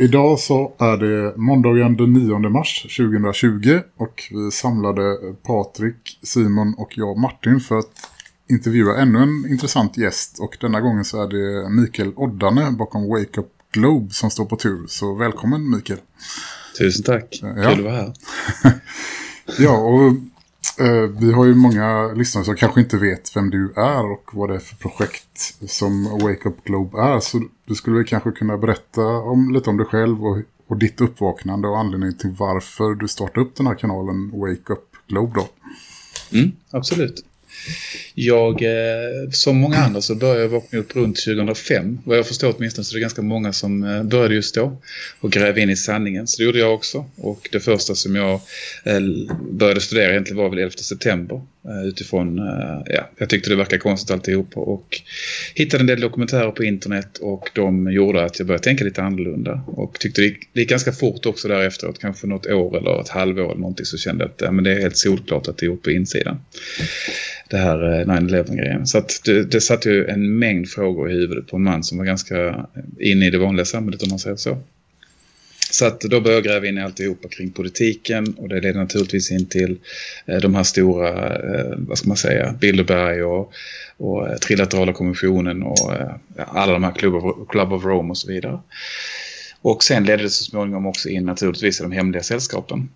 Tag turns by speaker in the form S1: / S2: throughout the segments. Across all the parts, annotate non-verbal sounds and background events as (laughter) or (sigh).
S1: Idag så är det måndagen den 9 mars 2020 och vi samlade Patrik, Simon och jag Martin för att intervjua ännu en intressant gäst och denna gången så är det Mikael Oddane bakom Wake Up Globe som står på tur. Så välkommen Mikael.
S2: Tusen tack.
S1: Ja.
S2: Kul att vara här. (laughs)
S1: Ja, och Eh, vi har ju många lyssnare som kanske inte vet vem du är och vad det är för projekt som Wake Up Globe är. Så du skulle väl kanske kunna berätta om, lite om dig själv och, och ditt uppvaknande och anledningen till varför du startade upp den här kanalen Wake Up Globe då.
S2: Mm, absolut. Jag, eh, som många andra så började jag vakna upp runt 2005. Vad jag förstår åtminstone så är det ganska många som eh, började just då och gräva in i sanningen. Så det gjorde jag också. Och det första som jag eh, började studera egentligen var väl 11 september. Eh, utifrån, eh, ja, jag tyckte det verkade konstigt alltihop. Och hittade en del dokumentärer på internet och de gjorde att jag började tänka lite annorlunda. Och tyckte det gick, det gick ganska fort också därefter. Kanske något år eller ett halvår eller någonting så kände jag att ja, men det är helt solklart att det är gjort på insidan det här eh, 9-11-grejen. Så att det, det satte ju en mängd frågor i huvudet på en man som var ganska inne i det vanliga samhället om man säger så. Så att då började jag gräva in i alltihopa kring politiken och det ledde naturligtvis in till eh, de här stora, eh, vad ska man säga, Bilderberg och, och eh, Trilaterala kommissionen och alla de här Club of, Club of Rome och så vidare. Och sen ledde det så småningom också in naturligtvis i de hemliga sällskapen.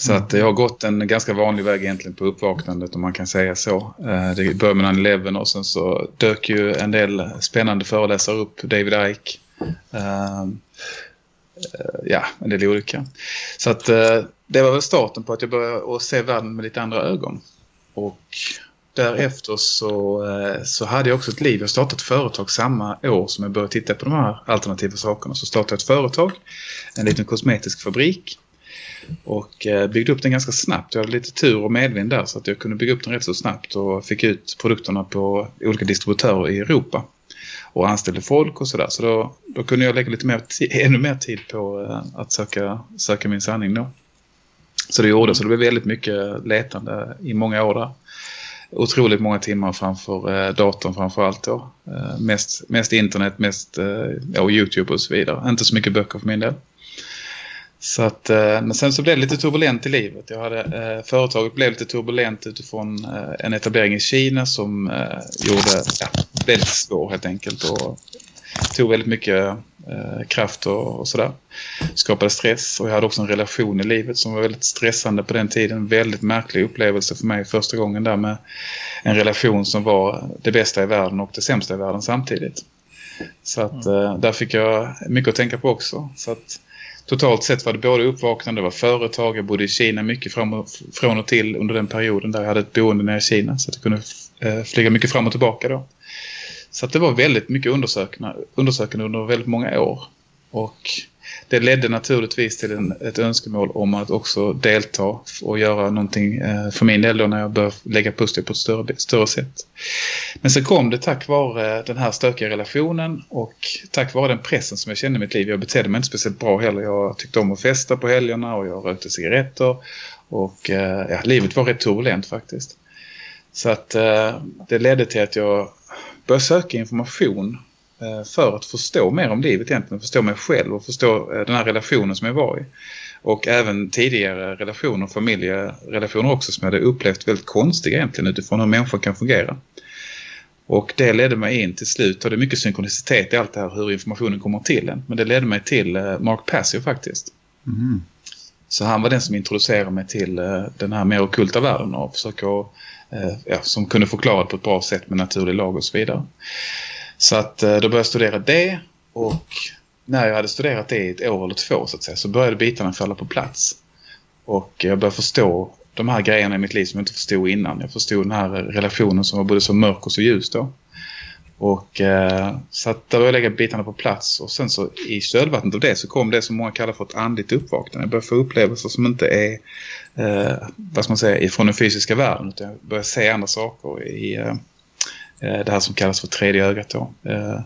S2: Så att jag har gått en ganska vanlig väg egentligen på uppvaknandet om man kan säga så. Det började med 9-11 och sen så dök ju en del spännande föreläsare upp. David Icke. Eh, ja, en del olika. Så att eh, det var väl starten på att jag började att se världen med lite andra ögon. Och därefter så, eh, så hade jag också ett liv. Jag startade ett företag samma år som jag började titta på de här alternativa sakerna. Så startade jag ett företag, en liten kosmetisk fabrik. Och byggde upp den ganska snabbt. Jag hade lite tur och medvind där så att jag kunde bygga upp den rätt så snabbt och fick ut produkterna på olika distributörer i Europa. Och anställde folk och sådär. Så då, då kunde jag lägga lite mer (laughs) ännu mer tid på eh, att söka, söka min sanning då. Så det gjorde så det blev väldigt mycket letande i många år där. Otroligt många timmar framför eh, datorn framför allt då. Eh, mest, mest internet, mest eh, ja, YouTube och så vidare. Inte så mycket böcker för min del. Så att, eh, men sen så blev det lite turbulent i livet. Jag hade, eh, företaget blev lite turbulent utifrån eh, en etablering i Kina som gjorde ja, väldigt svår helt enkelt. Och tog väldigt mycket kraft och, och sådär. Skapade stress och jag hade också en relation i livet som var väldigt stressande på den tiden. Väldigt märklig upplevelse för mig första gången där med en relation som var det bästa i världen och det sämsta i världen samtidigt. Så att eh, där fick jag mycket att tänka på också. Så att totalt sett var det både uppvaknande, det var företag, jag bodde i Kina mycket fram och, från och till under den perioden där jag hade ett boende nere i Kina så att jag kunde eh, flyga mycket fram och tillbaka då. Så att det var väldigt mycket undersökna, undersökande under väldigt många år. Och det ledde naturligtvis till en, ett önskemål om att också delta och göra någonting eh, för min del då när jag började lägga pussel på ett större, större sätt. Men sen kom det tack vare den här stökiga relationen och tack vare den pressen som jag kände i mitt liv. Jag betedde mig inte speciellt bra heller. Jag tyckte om att festa på helgerna och jag rökte cigaretter. Och eh, ja, livet var rätt turbulent faktiskt. Så att eh, det ledde till att jag började söka information för att förstå mer om livet egentligen. Förstå mig själv och förstå eh, den här relationen som jag var i. Och även tidigare relationer, familjerelationer också som jag hade upplevt väldigt konstiga egentligen utifrån hur människor kan fungera. Och det ledde mig in till slut, och det är mycket synkronicitet i allt det här hur informationen kommer till en. Men det ledde mig till eh, Mark Passio faktiskt.
S1: Mm.
S2: Så han var den som introducerade mig till eh, den här mer okulta världen och försöka, eh, ja, som kunde förklara på ett bra sätt med naturlig lag och så vidare. Så att eh, då började jag studera det och när jag hade studerat det i ett år eller två så att säga så började bitarna falla på plats. Och jag började förstå de här grejerna i mitt liv som jag inte förstod innan. Jag förstod den här relationen som var både så mörk och så ljus då. Och eh, så att där började jag lägga bitarna på plats. Och sen så i kölvattnet av det så kom det som många kallar för ett andligt uppvaknande. Jag började få upplevelser som inte är, eh, vad ska man säga, ifrån den fysiska världen. Utan jag började se andra saker i eh Eh, det här som kallas för tredje ögat då. Eh,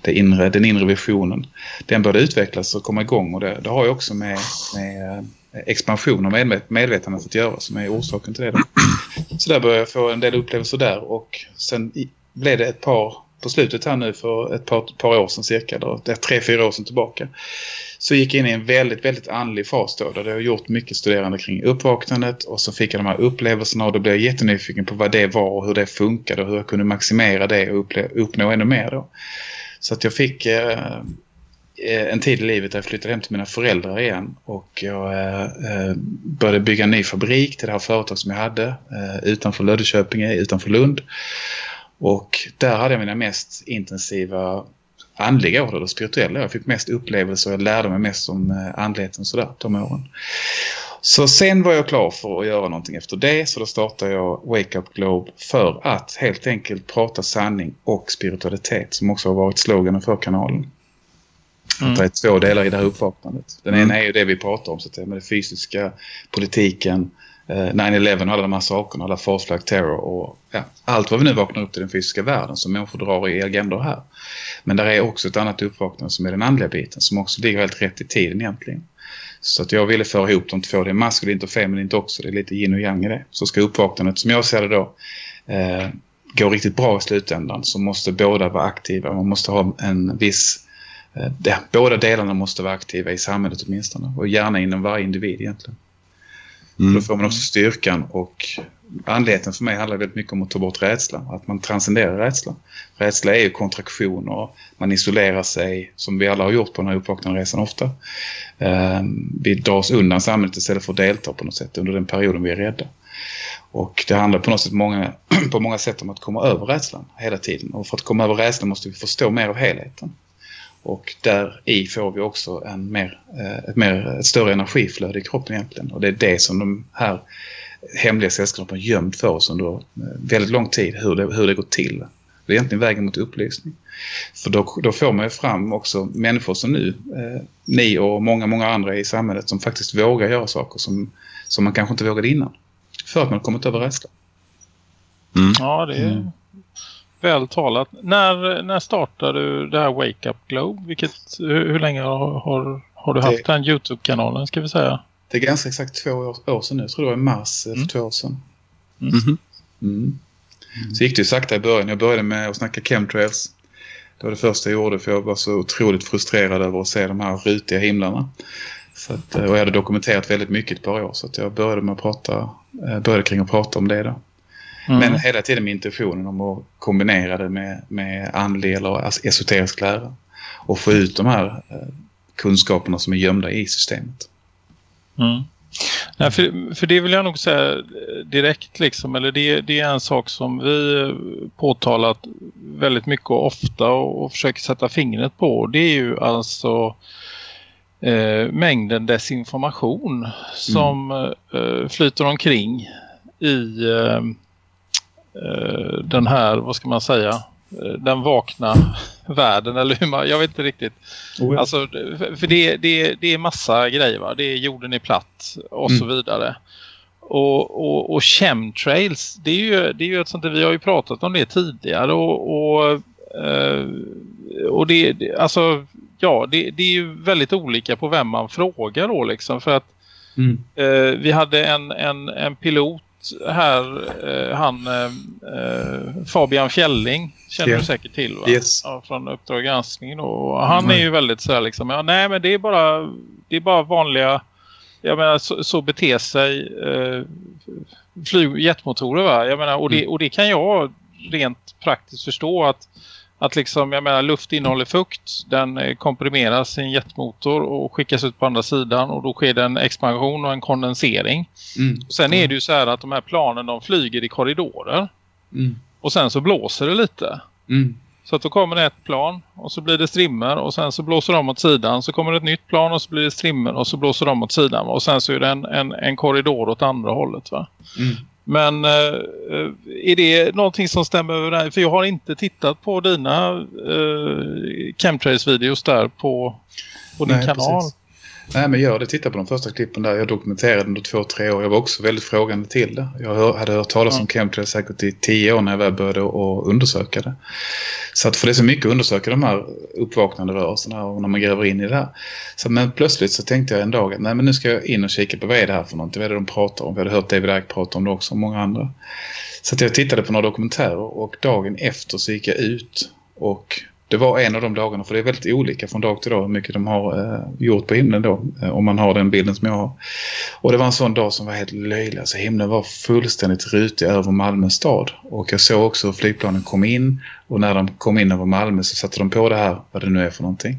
S2: det inre, den inre visionen. Den började utvecklas och komma igång och det, det har ju också med, med eh, expansion av medvet medvetandet att göra som är orsaken till det. Då. Så där började jag få en del upplevelser där och sen blev det ett par på slutet här nu för ett par, par år sedan cirka, då, det är tre, fyra år sedan tillbaka. Så gick jag in i en väldigt, väldigt andlig fas då, där jag har gjort mycket studerande kring uppvaknandet och så fick jag de här upplevelserna och då blev jag jättenyfiken på vad det var och hur det funkade och hur jag kunde maximera det och uppnå ännu mer då. Så att jag fick eh, en tid i livet där jag flyttade hem till mina föräldrar igen och jag eh, eh började bygga en ny fabrik till det här företaget som jag hade eh, utanför Löddeköpinge, utanför Lund. Och där hade jag mina mest intensiva andliga år, eller spirituella. Jag fick mest upplevelser och jag lärde mig mest om eh, andligheten sådär de åren. Så sen var jag klar för att göra någonting efter det så då startade jag Wake Up Globe för att helt enkelt prata sanning och spiritualitet som också har varit sloganen för kanalen. Mm. Att det är två delar i det här uppvaknandet. Den mm. ena är ju det vi pratar om så att säga, med det fysiska, politiken, Eh, 9-11 och alla de här sakerna, alla false flag terror och ja, allt vad vi nu vaknar upp till den fysiska världen som människor drar i agendor här. Men där är också ett annat uppvaknande som är den andliga biten som också ligger helt rätt i tiden egentligen. Så att jag ville föra ihop de två. Det är maskulint och feminint också. Det är lite yin och yang i det. Så ska uppvaknandet, som jag ser det då, eh, gå riktigt bra i slutändan så måste båda vara aktiva. Man måste ha en viss... Eh, ja, båda delarna måste vara aktiva i samhället åtminstone. Och gärna inom varje individ egentligen. Mm. Då får man också styrkan och andligheten för mig handlar väldigt mycket om att ta bort rädslan, Att man transcenderar rädslan. Rädsla är ju kontraktion och man isolerar sig som vi alla har gjort på den här uppvaknande resan ofta. Eh, vi dras undan samhället istället för att delta på något sätt under den perioden vi är rädda. Och det handlar på något sätt många, (clears throat) på många sätt om att komma över rädslan hela tiden. Och för att komma över rädslan måste vi förstå mer av helheten. Och där i får vi också en mer, eh, ett, mer, ett större energiflöde i kroppen egentligen. Och det är det som de här hemliga sällskapen har gömt för oss under eh, väldigt lång tid. Hur det, hur det går till. Det är egentligen vägen mot upplysning. För då, då får man ju fram också människor som nu, eh, ni och många, många andra i samhället som faktiskt vågar göra saker som, som man kanske inte vågade innan. För att man kommit över rädsla.
S3: Mm. Ja, det är, mm väl talat. När, när startade du det här Wake Up Globe? Vilket, hur, hur länge har, har, har du haft det, den Youtube-kanalen ska vi säga?
S2: Det är ganska exakt två år, år sedan nu. Jag tror det var i mars mm. för två år sedan. Mm.
S3: Mm.
S2: Mm. Så gick det ju sakta i början. Jag började med att snacka chemtrails. Det var det första jag gjorde för jag var så otroligt frustrerad över att se de här rutiga himlarna. Så att, och jag hade dokumenterat väldigt mycket ett par år så att jag började med att prata, eh, började kring att prata om det då. Mm. Men hela tiden med intentionen om att kombinera det med, med andlig eller esoterisk lära. Och få ut de här eh, kunskaperna som är gömda i systemet.
S3: Mm. Nej, för, för det vill jag nog säga direkt liksom, eller det, det är en sak som vi påtalat väldigt mycket och ofta och, och försöker sätta fingret på. Det är ju alltså eh, mängden desinformation som mm. eh, flyter omkring i eh, Eh, den här, vad ska man säga, eh, den vakna (laughs) världen eller hur man, jag vet inte riktigt. Oh ja. Alltså, för det, det, det är massa grejer va? Det är jorden är platt och mm. så vidare. Och, och, och chemtrails, det är ju, det är ju ett sånt där, vi har ju pratat om det tidigare och, och, eh, och det, alltså, ja, det, det är ju väldigt olika på vem man frågar då liksom för att mm. eh, vi hade en, en, en pilot här, eh, han eh, Fabian Fjälling känner yeah. du säkert till va?
S2: Yes.
S3: Ja, från Uppdrag granskning och han mm. är ju väldigt så här liksom, ja, nej men det är bara det är bara vanliga jag menar så, så beter sig eh, flyg, jetmotorer va? Jag menar, och, det, mm. och det kan jag rent praktiskt förstå att att liksom, jag menar, luft innehåller fukt. Den eh, komprimeras i en jetmotor och skickas ut på andra sidan. Och då sker det en expansion och en kondensering. Mm. Sen är det ju så här att de här planen de flyger i korridorer. Mm. Och sen så blåser det lite. Mm. Så att då kommer det ett plan och så blir det strimmer och sen så blåser de åt sidan. Så kommer det ett nytt plan och så blir det strimmer och så blåser de åt sidan. Och sen så är det en, en, en korridor åt andra hållet va.
S2: Mm.
S3: Men eh, är det någonting som stämmer över För jag har inte tittat på dina eh, chemtrails-videos där på, på din
S2: Nej,
S3: kanal.
S2: precis. Nej, men gör det. Titta på de första klippen där. Jag dokumenterade under två, tre år. Jag var också väldigt frågande till det. Jag hade hört talas
S3: Ja.
S2: om chemtrails säkert i tio år när jag väl började att undersöka det. Så att för det är så mycket att undersöka de här uppvaknande rörelserna och när man gräver in i det här. Så, men plötsligt så tänkte jag en dag att nej, men nu ska jag in och kika på vad är det här för någonting. Vad är det de pratar om? Vi hade hört David Icke prata om det också och många andra. Så att jag tittade på några dokumentärer och dagen efter så gick jag ut och det var en av de dagarna, för det är väldigt olika från dag till dag hur mycket de har eh, gjort på himlen då, eh, om man har den bilden som jag har. Och det var en sån dag som var helt löjlig, alltså himlen var fullständigt rutig över Malmö stad. Och jag såg också hur flygplanen kom in och när de kom in över Malmö så satte de på det här, vad det nu är för någonting.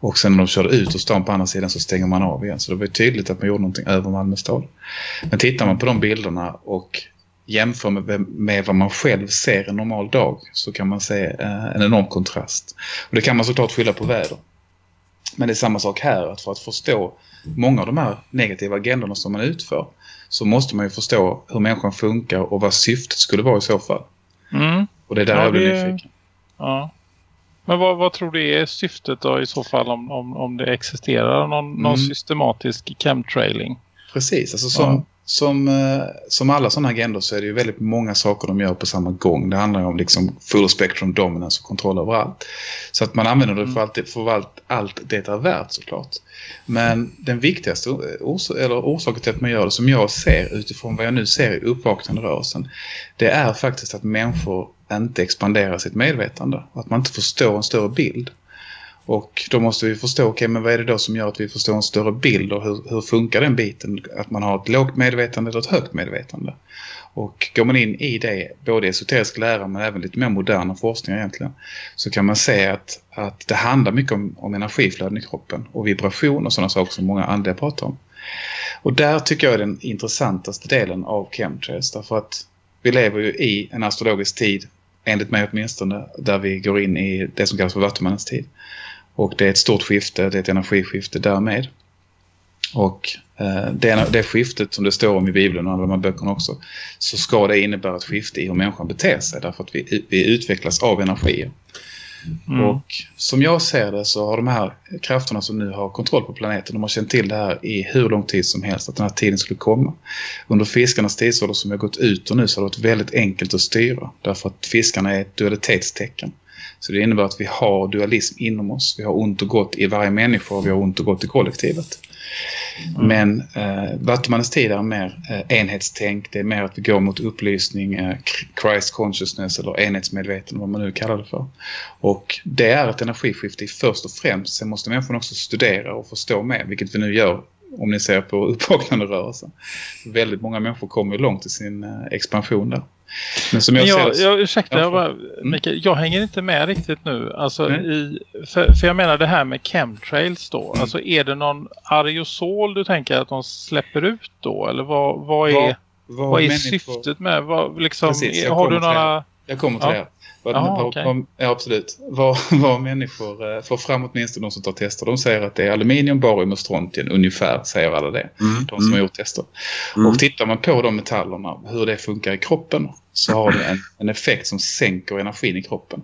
S2: Och sen när de körde ut och stan på andra sidan så stänger man av igen. Så det var tydligt att man gjorde någonting över Malmö stad. Men tittar man på de bilderna och jämför med, med vad man själv ser en normal dag så kan man se eh, en enorm kontrast. Och det kan man såklart skylla på väder. Men det är samma sak här, att för att förstå många av de här negativa agendorna som man utför så måste man ju förstå hur människan funkar och vad syftet skulle vara i så fall.
S3: Mm.
S2: Och det är där
S3: Ja,
S2: jag blir
S3: det-
S2: nyfiken.
S3: Ja. Men vad, vad tror du är syftet då i så fall om, om, om det existerar någon, någon
S2: Mm.
S3: systematisk chemtrailing?
S2: Precis, alltså som,
S3: Ja.
S2: Som, eh, som alla sådana agendor så är det ju väldigt många saker de gör på samma gång. Det handlar ju om liksom full spectrum dominance och kontroll över allt. Så att man använder det för, allt, för allt, allt det är värt såklart. Men den viktigaste ors eller orsaken till att man gör det som jag ser utifrån vad jag nu ser i uppvaknande rörelsen. Det är faktiskt att människor inte expanderar sitt medvetande. Att man inte förstår en större bild. Och då måste vi förstå, okej men vad är det då som gör att vi förstår en större bild och hur, hur funkar den biten? Att man har ett lågt medvetande eller ett högt medvetande. Och går man in i det, både i esoterisk lära men även lite mer moderna forskning egentligen, så kan man se att, att det handlar mycket om, om energiflöden i kroppen och vibration och sådana saker som många andliga pratar om. Och där tycker jag är den intressantaste delen av chemtrails därför att vi lever ju i en astrologisk tid, enligt mig åtminstone, där vi går in i det som kallas för Vattumannens tid. Och det är ett stort skifte, det är ett energiskifte därmed. Och eh, det, det skiftet som det står om i Bibeln och alla de här böckerna också, så ska det innebära ett skifte i hur människan beter sig. Därför att vi, vi utvecklas av energier.
S3: Mm.
S2: Och som jag ser det så har de här krafterna som nu har kontroll på planeten, de har känt till det här i hur lång tid som helst, att den här tiden skulle komma. Under fiskarnas tidsålder som har gått ut och nu så har det varit väldigt enkelt att styra. Därför att fiskarna är ett dualitetstecken. Så det innebär att vi har dualism inom oss. Vi har ont och gott i varje människa och vi har ont och gott i kollektivet. Men eh, Vattumannens tid är mer eh, enhetstänk. Det är mer att vi går mot upplysning, eh, Christ consciousness eller enhetsmedveten, vad man nu kallar det för. Och det är ett energiskifte först och främst. Sen måste människan också studera och förstå mer, vilket vi nu gör om ni ser på (laughs) uppvaknande rörelsen. Väldigt många människor kommer långt i sin eh, expansion där. Men som jag,
S3: Men
S2: ser
S3: jag,
S2: det...
S3: jag, ursäkta,
S2: Ja,
S3: jag, bara,
S2: Mm.
S3: Mikael, jag hänger inte med riktigt nu. Alltså
S2: Nej.
S3: i, för, för jag menar det här med chemtrails då.
S2: Mm.
S3: Alltså är det någon aerosol du tänker att de släpper ut då? Eller vad, vad är,
S2: Vad-
S3: vad,
S2: vad
S3: är
S2: människor-
S3: syftet med? Vad, liksom,
S2: Precis,
S3: har du
S2: kommer till
S3: några...
S2: Jag kommer till
S3: Ja.
S2: det. Vad, vad,
S3: okej.
S2: vad, ja, absolut. Vad, (laughs) vad människor eh, får fram åtminstone de som tar tester. De säger att det är aluminium, barium och strontium ungefär, säger alla det.
S1: Mm.
S2: De som har gjort tester.
S1: Mm.
S2: Och tittar man på de metallerna, hur det funkar i kroppen, så har det en, en effekt som sänker energin i kroppen.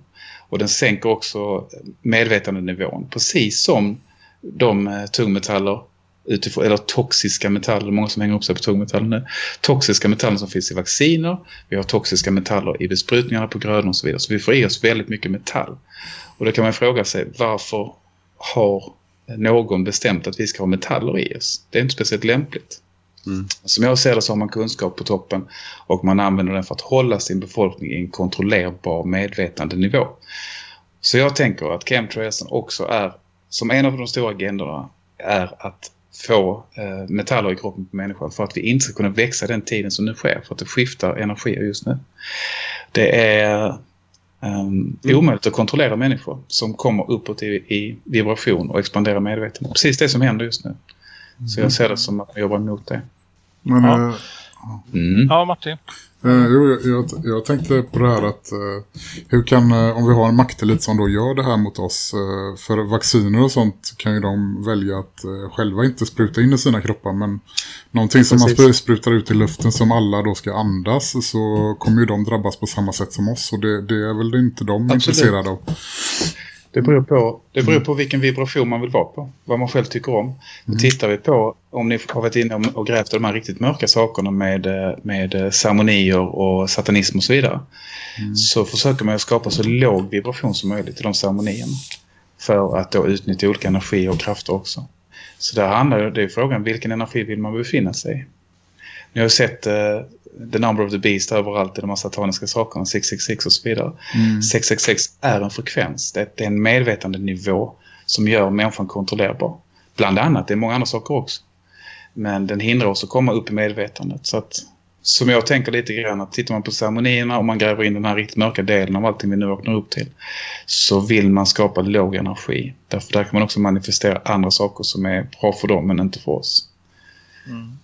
S2: Och den sänker också medvetandenivån. Precis som de eh, tungmetaller utifrån, eller toxiska metaller, många som hänger upp sig på tungmetaller nu. Toxiska metaller som finns i vacciner, vi har toxiska metaller i besprutningarna på grödor och så vidare. Så vi får i oss väldigt mycket metall. Och då kan man fråga sig varför har någon bestämt att vi ska ha metaller i oss? Det är inte speciellt lämpligt.
S1: Mm.
S2: Som jag ser det så har man kunskap på toppen och man använder den för att hålla sin befolkning i en kontrollerbar medvetandenivå. Så jag tänker att chemtrailsen också är, som en av de stora agendorna, är att få eh, metaller i kroppen på människan för att vi inte ska kunna växa den tiden som nu sker, för att det skiftar energier just nu. Det är um, omöjligt att kontrollera människor som kommer uppåt i, i vibration och expanderar medvetandet. Precis det som händer just nu. Så jag ser det som att man jobbar emot det.
S1: Men
S3: Ja.
S1: eh,
S2: Mm.
S3: Ja, Martin.
S1: Eh, jo, jag, jag, tänkte på det här att eh, hur kan, eh, om vi har en maktelit som då gör det här mot oss, eh, för vacciner och sånt kan ju de välja att själva inte spruta in i sina kroppar, men någonting som man
S2: Precis.
S1: spr- sprutar ut i luften som alla då ska andas så kommer ju de drabbas på samma sätt som oss och det, det är väl inte de
S2: Absolut.
S1: intresserade av.
S2: Det beror, på, det beror på vilken vibration man vill vara på. Vad man själv tycker om. Då tittar vi på, om ni har varit inne och grävt de här riktigt mörka sakerna med, eh, med eh, ceremonier och satanism och så vidare. Så försöker man skapa så låg vibration som möjligt i de ceremonierna. För att då utnyttja olika energi och krafter också. Så där handlar det, är frågan vilken energi vill man befinna sig i. Ni har sett uh, The Number of the Beast överallt i de här sataniska sakerna, 666 och så vidare. 666 är en frekvens, det är, en medvetandenivå som gör människan kontrollerbar. Bland annat, det är många andra saker också. Men den hindrar oss att komma upp i medvetandet. Så att, som jag tänker lite grann, att tittar man på ceremonierna och man gräver in den här riktigt mörka delen av allting vi nu vaknar upp till. Så vill man skapa låg energi. Därför där kan man också manifestera andra saker som är bra för dem men inte för oss.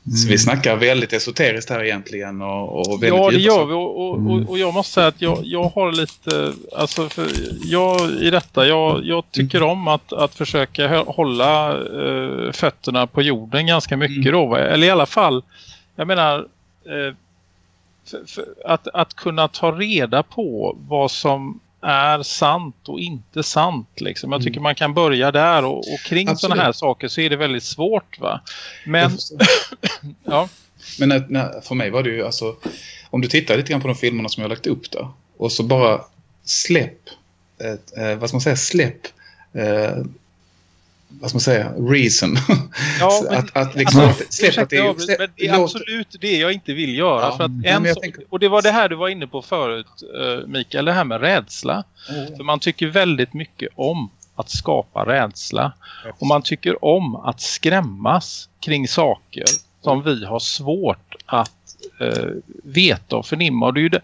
S2: Så vi snackar väldigt esoteriskt här egentligen. Och, och väldigt
S3: Ja, det gör vi och, och, och, och jag måste säga att jag, jag har lite, alltså för jag i detta, jag, jag tycker om att, att försöka hålla eh, fötterna på jorden ganska mycket
S2: Mm.
S3: då, eller i alla fall, jag menar eh, för, för, att, att kunna ta reda på vad som är sant och inte sant liksom. Jag tycker man kan börja där och, och kring
S2: Mm.
S3: Sådana här saker så är det väldigt svårt va. Men, (coughs) ja,
S2: Men när, när, för mig var det ju alltså, om du tittar lite grann på de filmerna som jag har lagt upp där och så bara släpp, eh, vad ska man säga, släpp, eh, vad ska man säga, reason.
S3: Ja, (laughs)
S2: Så
S3: men-
S2: att, att liksom,
S3: Alltså,
S2: släpp att det, släpp,
S3: men det är
S2: låt-
S3: absolut det jag inte vill göra.
S2: Ja,
S3: för att en sak-
S2: tänker-
S3: Och det var det här du var inne på förut, eh, Mikael, det här med rädsla. För man tycker väldigt mycket om att skapa rädsla. Och man tycker om att skrämmas kring saker som vi har svårt att eh, veta och förnimma. Och det är ju det,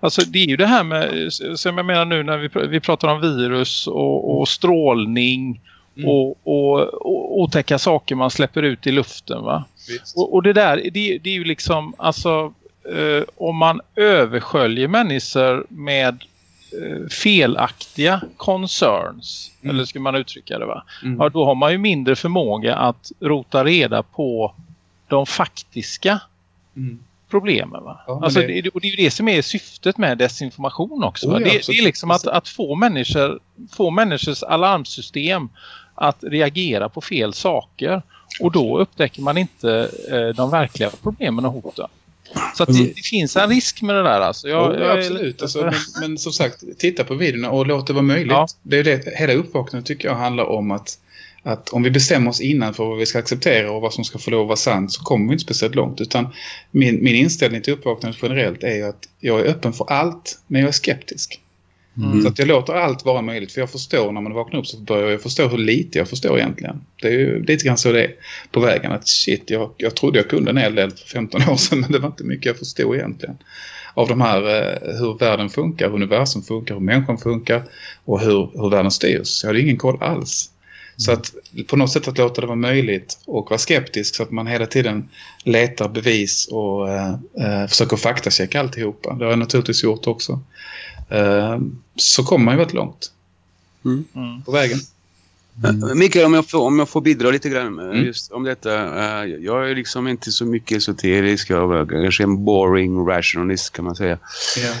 S3: alltså det är ju det här med, som jag menar nu när vi, vi pratar om virus och, och strålning
S2: Mm.
S3: och, och, och otäcka saker man släpper ut i luften va. Och, och det där, det, det är ju liksom, alltså eh, om man översköljer människor med eh, felaktiga concerns,
S2: Mm.
S3: eller ska man uttrycka det va?
S2: Mm.
S3: Ja, då har man ju mindre förmåga att rota reda på de faktiska
S2: Mm.
S3: problemen. Va?
S2: Ja,
S3: alltså,
S2: det-
S3: det... och det är ju det som är syftet med desinformation också.
S2: Oh, ja,
S3: det, det är liksom att, att få, människor, få människors alarmsystem att reagera på fel saker. Och då upptäcker man inte eh, de verkliga problemen och hoten. Så att det, det finns en risk med det där. Alltså. Jag,
S2: Mm. Jo,
S3: jag är
S2: absolut. Alltså, men, men som sagt, titta på videorna och låt det vara möjligt.
S3: Ja.
S2: Det är det, hela uppvaknandet tycker jag handlar om att, att om vi bestämmer oss innan för vad vi ska acceptera och vad som ska få lov att vara sant så kommer vi inte speciellt långt. Utan min, min inställning till uppvaknandet generellt är ju att jag är öppen för allt men jag är skeptisk.
S3: Mm.
S2: Så att jag låter allt vara möjligt för jag förstår när man vaknar upp så börjar jag förstå hur lite jag förstår egentligen. Det är ju lite grann så det är på vägen att shit, jag, jag trodde jag kunde en hel del för 15 år sedan (laughs) men det var inte mycket jag förstod egentligen. Av de här eh, hur världen funkar, hur universum funkar, hur människan funkar och hur, hur världen styrs. Jag hade ingen koll alls. Så att på något sätt att låta det vara möjligt och vara skeptisk så att man hela tiden letar bevis och eh, eh, försöker faktachecka alltihopa. Det har jag naturligtvis gjort också. Eh, så kommer man ju väldigt långt
S3: Mm.
S2: på vägen.
S4: Uh, Mikael, om jag, får, om jag får bidra lite grann uh,
S2: Mm.
S4: just om detta. Uh, jag är liksom inte så mycket esoterisk. Jag är kanske en boring rationalist kan man säga.
S2: Ja.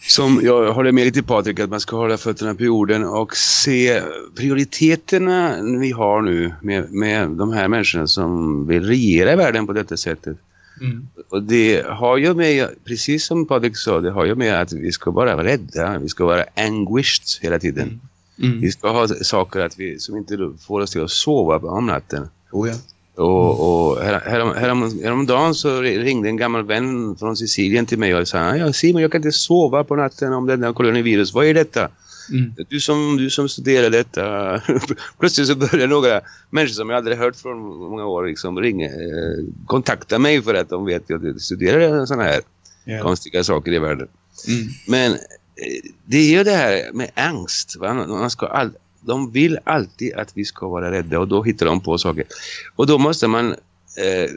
S4: Som jag håller med lite Patrik att man ska hålla fötterna på jorden och se prioriteterna vi har nu med, med de här människorna som vill regera i världen på detta sättet.
S2: Mm.
S4: Och det har ju med, precis som Patrik sa, det har ju med att vi ska vara rädda. Vi ska vara anguished hela tiden.
S2: Mm.
S4: Vi ska ha saker att vi, som inte får oss till att sova om natten.
S2: Oh, ja.
S4: Och, och här, härom, härom, häromdagen så ringde en gammal vän från Sicilien till mig och sa ja, Simon, jag kan inte sova på natten om denna kolonivirus. Vad är detta?
S2: Mm.
S4: Du som, du som studerar detta. (laughs) Plötsligt så började några människor som jag aldrig hört från många år liksom ringa, eh, kontakta mig för att de vet att jag studerar sådana här
S2: Ja.
S4: konstiga saker i världen.
S2: Mm.
S4: Men eh, det är ju det här med angst. Va? Man ska all, de vill alltid att vi ska vara rädda och då hittar de på saker. Och då måste man... Eh,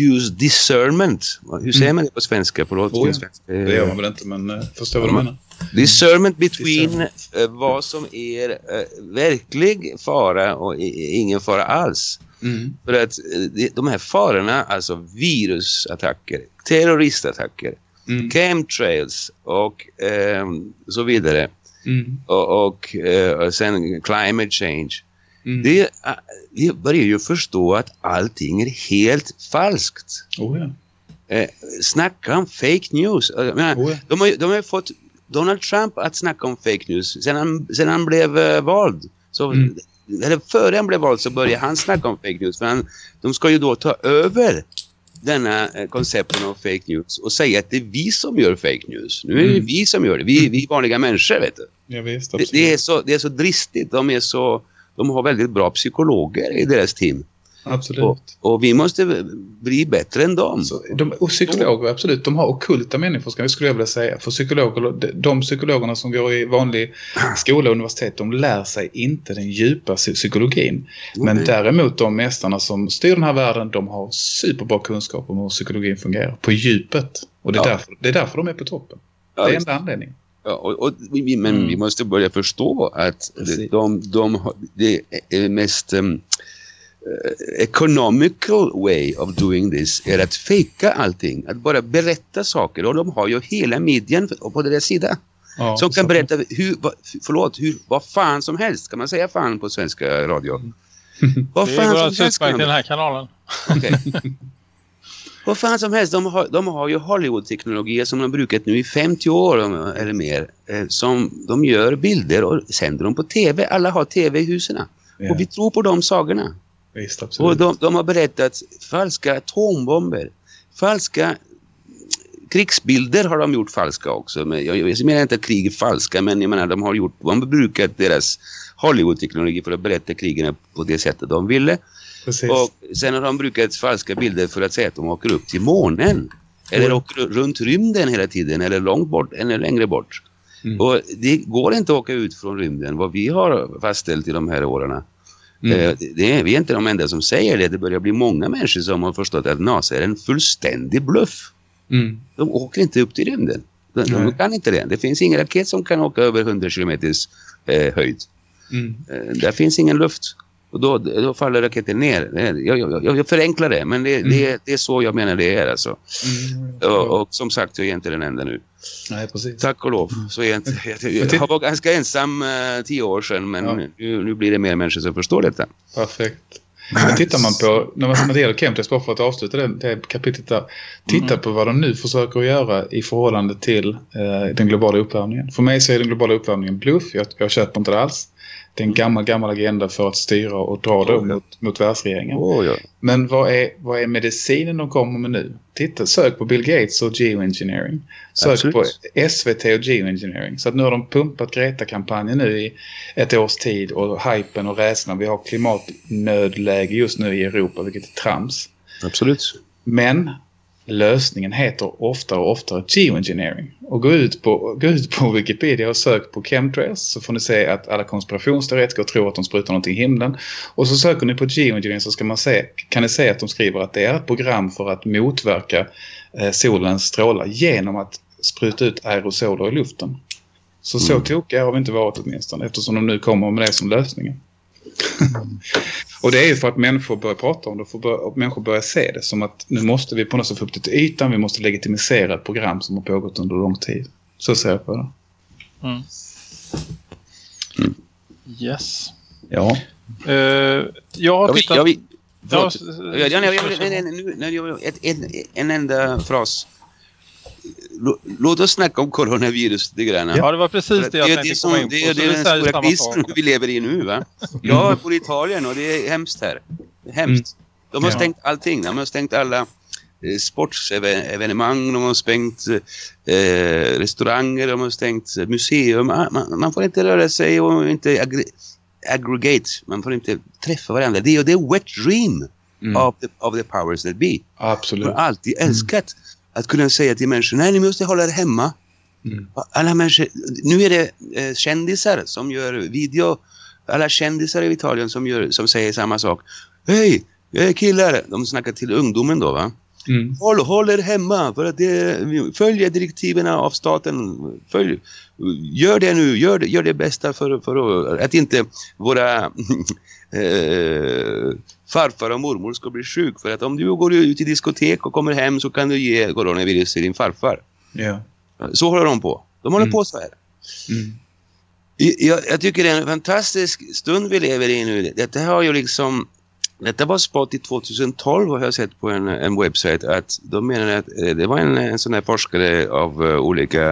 S4: use discernment. Hur säger
S2: Mm.
S4: man det på svenska? Förlåt,
S2: Oh, ja.
S4: svenska.
S2: Det gör man väl inte, men uh, förstår vad du menar.
S4: Discernment between eh, vad som är eh, verklig fara och ingen fara alls.
S2: Mm.
S4: För att eh, de här farorna, alltså virusattacker, terroristattacker,
S2: Mm.
S4: chemtrails och ehm, så vidare
S2: Mm.
S4: och, och, eh, och sen climate change.
S2: Mm.
S4: Det, eh, vi börjar ju förstå att allting är helt falskt.
S2: Oh, ja.
S4: Eh, snacka om fake news. Menar,
S2: Oh, ja.
S4: de, har, de har fått Donald Trump att snacka om fake news sen han, sen han blev eh, vald. Så,
S2: Mm.
S4: eller före han blev vald så började han snacka om fake news. För han, de ska ju då ta över denna eh, koncepten av fake news och säga att det är vi som gör fake news. Nu är det
S2: Mm.
S4: vi som gör det. Vi, vi vanliga människor, vet du.
S2: Ja, visst,
S4: Det, det, är så, det är så dristigt. De, är så, de har väldigt bra psykologer i deras team.
S2: Absolut.
S4: Och, och vi måste bli bättre än dem.
S2: Så, de, och psykologer, absolut. De har okulta människor, skulle jag vilja säga. För psykologer, de, de psykologerna som går i vanlig (clears throat) skola och universitet, de lär sig inte den djupa psy- psykologin. Men
S4: Nej.
S2: däremot de mästarna som styr den här världen, de har superbra kunskap om hur psykologin fungerar. På djupet. Och det är,
S4: Ja.
S2: därför, det är därför de är på toppen.
S4: Ja,
S2: det är enda anledningen.
S4: Ja, och, och, men
S2: Mm.
S4: vi måste börja förstå att
S2: Precis.
S4: de, de, det är mest um, economical way of doing this är att fejka allting. Att bara berätta saker. Och de har ju hela medien på deras sida.
S2: Ja,
S4: Som kan
S2: så-
S4: berätta hur, vad, förlåt, hur, vad fan som helst. Kan man säga fan på svenska radio? (laughs) vad
S3: Det
S4: fan som helst kan de
S3: den här kanalen.
S4: Okej. (laughs) Vad fan som helst, de har, de har ju Hollywood-teknologier som de har brukat nu i 50 år eller mer. Eh, som de gör bilder och sänder dem på tv. Alla har tv i husen.
S2: Ja,
S4: Och vi tror på de sagorna.
S2: Visst,
S4: Och
S2: absolut.
S4: de, de har berättat falska atombomber. Falska krigsbilder har de gjort falska också. Men jag, jag menar inte att krig är falska, men jag menar de har gjort, de har brukat deras Hollywood-teknologi för att berätta krigen på det sättet de ville.
S2: Precis.
S4: Och sen har de brukat falska bilder för att säga att de åker upp till månen. Eller
S2: Mm.
S4: åker runt rymden hela tiden. Eller långt bort eller längre bort.
S2: Mm.
S4: Och det går inte att åka ut från rymden. Vad vi har fastställt i de här åren.
S2: Mm.
S4: Eh, det är, vi är inte de enda som säger det. Det börjar bli många människor som har förstått att NASA är en fullständig bluff.
S2: Mm.
S4: De åker inte upp till rymden. De, de kan inte det. Det finns ingen raket som kan åka över 100 kilometers eh, höjd.
S2: Mm.
S4: Eh, där finns ingen luft. Och då, då faller raketen ner. Jag, jag, jag, förenklar det, men det,
S2: Mm.
S4: det, det är så jag menar det är alltså.
S2: Mm.
S4: Och, och som sagt, jag är inte den enda nu.
S2: Nej, precis.
S4: Tack och lov. Så jag, inte, jag, jag, jag var ganska ensam eh, tio år sedan, men
S2: Ja.
S4: nu, nu blir det mer människor som förstår detta.
S2: Perfekt. Men tittar man på, när man när det gäller chemtrails, bara för att avsluta det, det kapitlet där. Titta på vad de nu försöker göra i förhållande till eh, den globala uppvärmningen. För mig så är den globala uppvärmningen bluff. Jag, jag köper inte det alls. Det är en gammal, gammal agenda för att styra och dra då mot, mot världsregeringen.
S4: Åh, ja.
S2: Men vad är, vad är medicinen de kommer med nu? Titta, sök på Bill Gates och geoengineering. Sök
S4: Absolut.
S2: på SVT och geoengineering. Så att nu har de pumpat Greta-kampanjen nu i ett års tid och hypen och rädslan. Vi har klimatnödläge just nu i Europa, vilket är trams.
S4: Absolut.
S2: Men lösningen heter oftare och oftare geoengineering. Och gå ut, på, gå ut på Wikipedia och sök på chemtrails så får ni se att alla konspirationsteoretiker tror att de sprutar någonting i himlen. Och så söker ni på geoengineering så ska man se, kan ni se att de skriver att det är ett program för att motverka eh, solens strålar genom att spruta ut aerosoler i luften. Så så tokiga har vi inte varit åtminstone eftersom de nu kommer med det som lösningen. (laughs) Och det är ju för att människor börjar prata om det, för bör, människor börjar se det som att nu måste vi på något sätt få upp det till ytan, vi måste legitimisera ett program som har pågått under lång tid. Så ser jag på det.
S3: Mm. Yes.
S2: Ja.
S3: Eh, jag har
S4: Jag vill,
S3: tittat...
S4: jag vill,
S3: Ja,
S4: förlåt. Ja, ja, jag vill, nej, jag vill- en, en enda fras. Lå- Låt oss snacka om coronavirus lite grann.
S3: Ja, det var precis det jag
S4: det,
S3: tänkte
S4: som,
S3: komma in på.
S4: det, det är den stora krisen vi lever i nu. Va? Jag bor i Italien och det är hemskt här. Det är Hemskt. De har
S2: Ja.
S4: stängt allting. De har stängt alla eh, sportsevenemang, de har stängt eh, restauranger, de har stängt museum. Ah, Man, man får inte röra sig och inte aggre- aggregate. Man får inte träffa varandra. Det är, det är wet dream
S2: Mm.
S4: of, the, of the powers that be.
S2: Absolut.
S4: har alltid älskat att kunna säga till människor, nej ni måste hålla er hemma.
S2: Mm.
S4: Alla människor, nu är det eh, kändisar som gör video. Alla kändisar i Italien som, gör, som säger samma sak. Hej, Eh, killar, de snackar till ungdomen då va?
S2: Mm.
S4: Håll, håll er hemma för att det, följ direktiven av staten. Följ, gör det nu, gör det, gör det bästa för, för att inte våra (laughs) eh, farfar och mormor ska bli sjuk. För att om du går ut i diskotek och kommer hem så kan du ge coronavirus till din farfar.
S2: Ja.
S4: Så håller de på. De håller
S2: Mm.
S4: på så här.
S2: Mm.
S4: Jag, jag tycker det är en fantastisk stund vi lever i nu. Detta har ju liksom... Detta var spot i 2012 har jag sett på en, en webbsajt att de menar att eh, det var en, en sån här forskare av eh, olika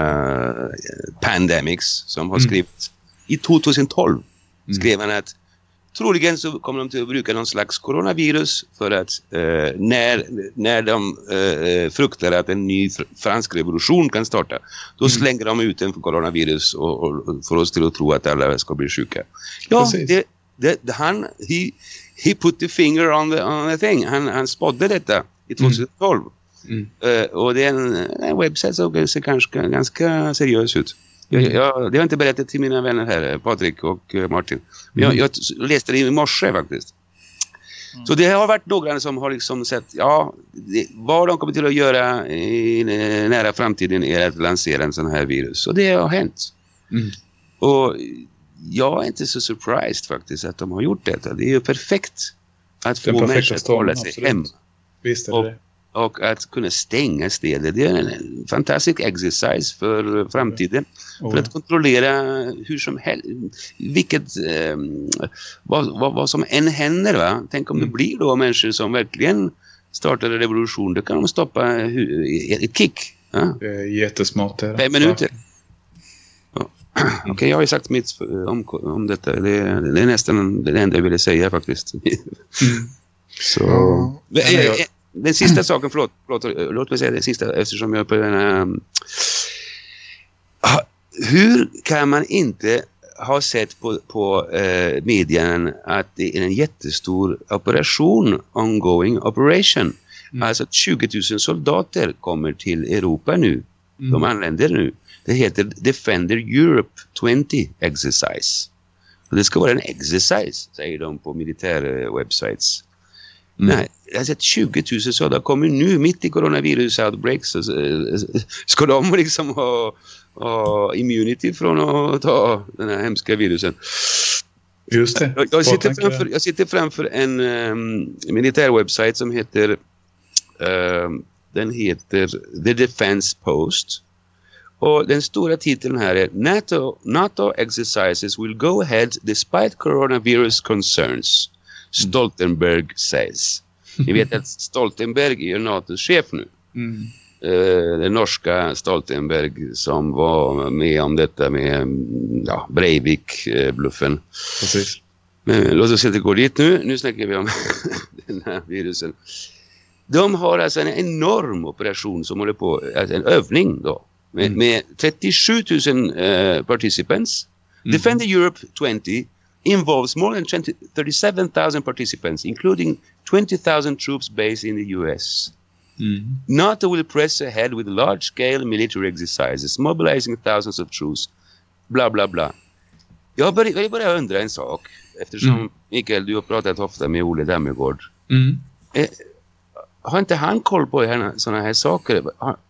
S4: eh, pandemics som har
S2: Mm.
S4: skrivit i 2012
S2: Mm.
S4: skrev han att troligen så kommer de till att bruka någon slags coronavirus för att eh, när, när de eh, fruktar att en ny fr fransk revolution kan starta då
S2: Mm.
S4: slänger de ut en coronavirus och, och, får oss till att tro att alla ska bli sjuka. Ja, det, det, han he, he put the finger on the, on the thing. Han, han spådde detta i 2012.
S2: Mm.
S4: Eh, och det är en, en webbsajt som ser ganska, ganska seriös ut. Jag,
S2: Mm.
S4: jag, det har jag inte berättat till mina vänner här, Patrik och eh, Martin. Men Jag,
S2: Mm.
S4: jag läste det i morse faktiskt. Så det har varit några som har liksom sett, ja, det, vad de kommer till att göra i eh, nära framtiden är att lansera en sån här virus. Och det har hänt.
S2: Mm.
S4: Och jag är inte så surprised faktiskt att de har gjort detta. Det är ju perfekt att få människor att hålla sig hemma.
S2: Visst är
S4: Och-
S2: det det.
S4: Och att kunna stänga städer, det är en fantastisk exercise för framtiden.
S2: Oh,
S4: För att kontrollera hur som helst, vilket, eh, vad, vad, vad som än händer va. Tänk om
S2: Mm.
S4: det blir då människor som verkligen startar en revolution, då kan de stoppa ett kick. Ja?
S2: Det är jättesmart. Det.
S4: Fem minuter. (clears throat) Okej, jag har ju sagt mitt eh, om, om detta. Det, det är nästan det enda jag ville säga faktiskt.
S2: Mm. (laughs)
S4: Så...
S1: Ja.
S4: Den sista saken, förlåt, förlåt, låt mig säga det sista eftersom jag är på den här... um, ah, Hur kan man inte ha sett på, på eh, medien att det är en jättestor operation, ongoing operation.
S2: Mm.
S4: Alltså att 20 000 soldater kommer till Europa nu.
S2: Mm.
S4: De anländer nu. Det heter Defender Europe 20 Exercise. Och det ska vara en exercise, säger de på militär-websites. Nej, jag har sett 20 000 sådana kommer nu mitt i coronavirus outbreaks. Så, eh, ska de liksom ha, ha immunity från att ta den här hemska virusen?
S2: Just det.
S4: Jag, jag, sitter, framför, jag sitter framför en um, militärwebsite som heter ehm, den heter The Defense Post. Och den stora titeln här är NATO, NATO exercises will go ahead despite coronavirus concerns. Stoltenberg says. Ni vet att (laughs) Stoltenberg är ju NATOs chef nu.
S2: Mm.
S4: Eh, den norska Stoltenberg som var med om detta med ja, Breivik-bluffen.
S2: Precis.
S4: Men låt oss inte gå dit nu. Nu snackar vi om (laughs) den här virusen. De har alltså en enorm operation som håller på, alltså en övning då. Med,
S2: Mm.
S4: med 37 000 eh, participants.
S2: Mm.
S4: Defender Europe 20 involves more than 20, 37,000 participants, including 20,000 troops based in the US.
S2: Mm.
S4: NATO will press ahead with large-scale military exercises, mobilizing thousands of troops, bla bla bla. Jag börjar, börjar undra en sak, eftersom
S2: Mm.
S4: Mikael, du har pratat ofta med Olle Dammegård.
S2: Mm.
S4: Har inte han koll på sådana här saker?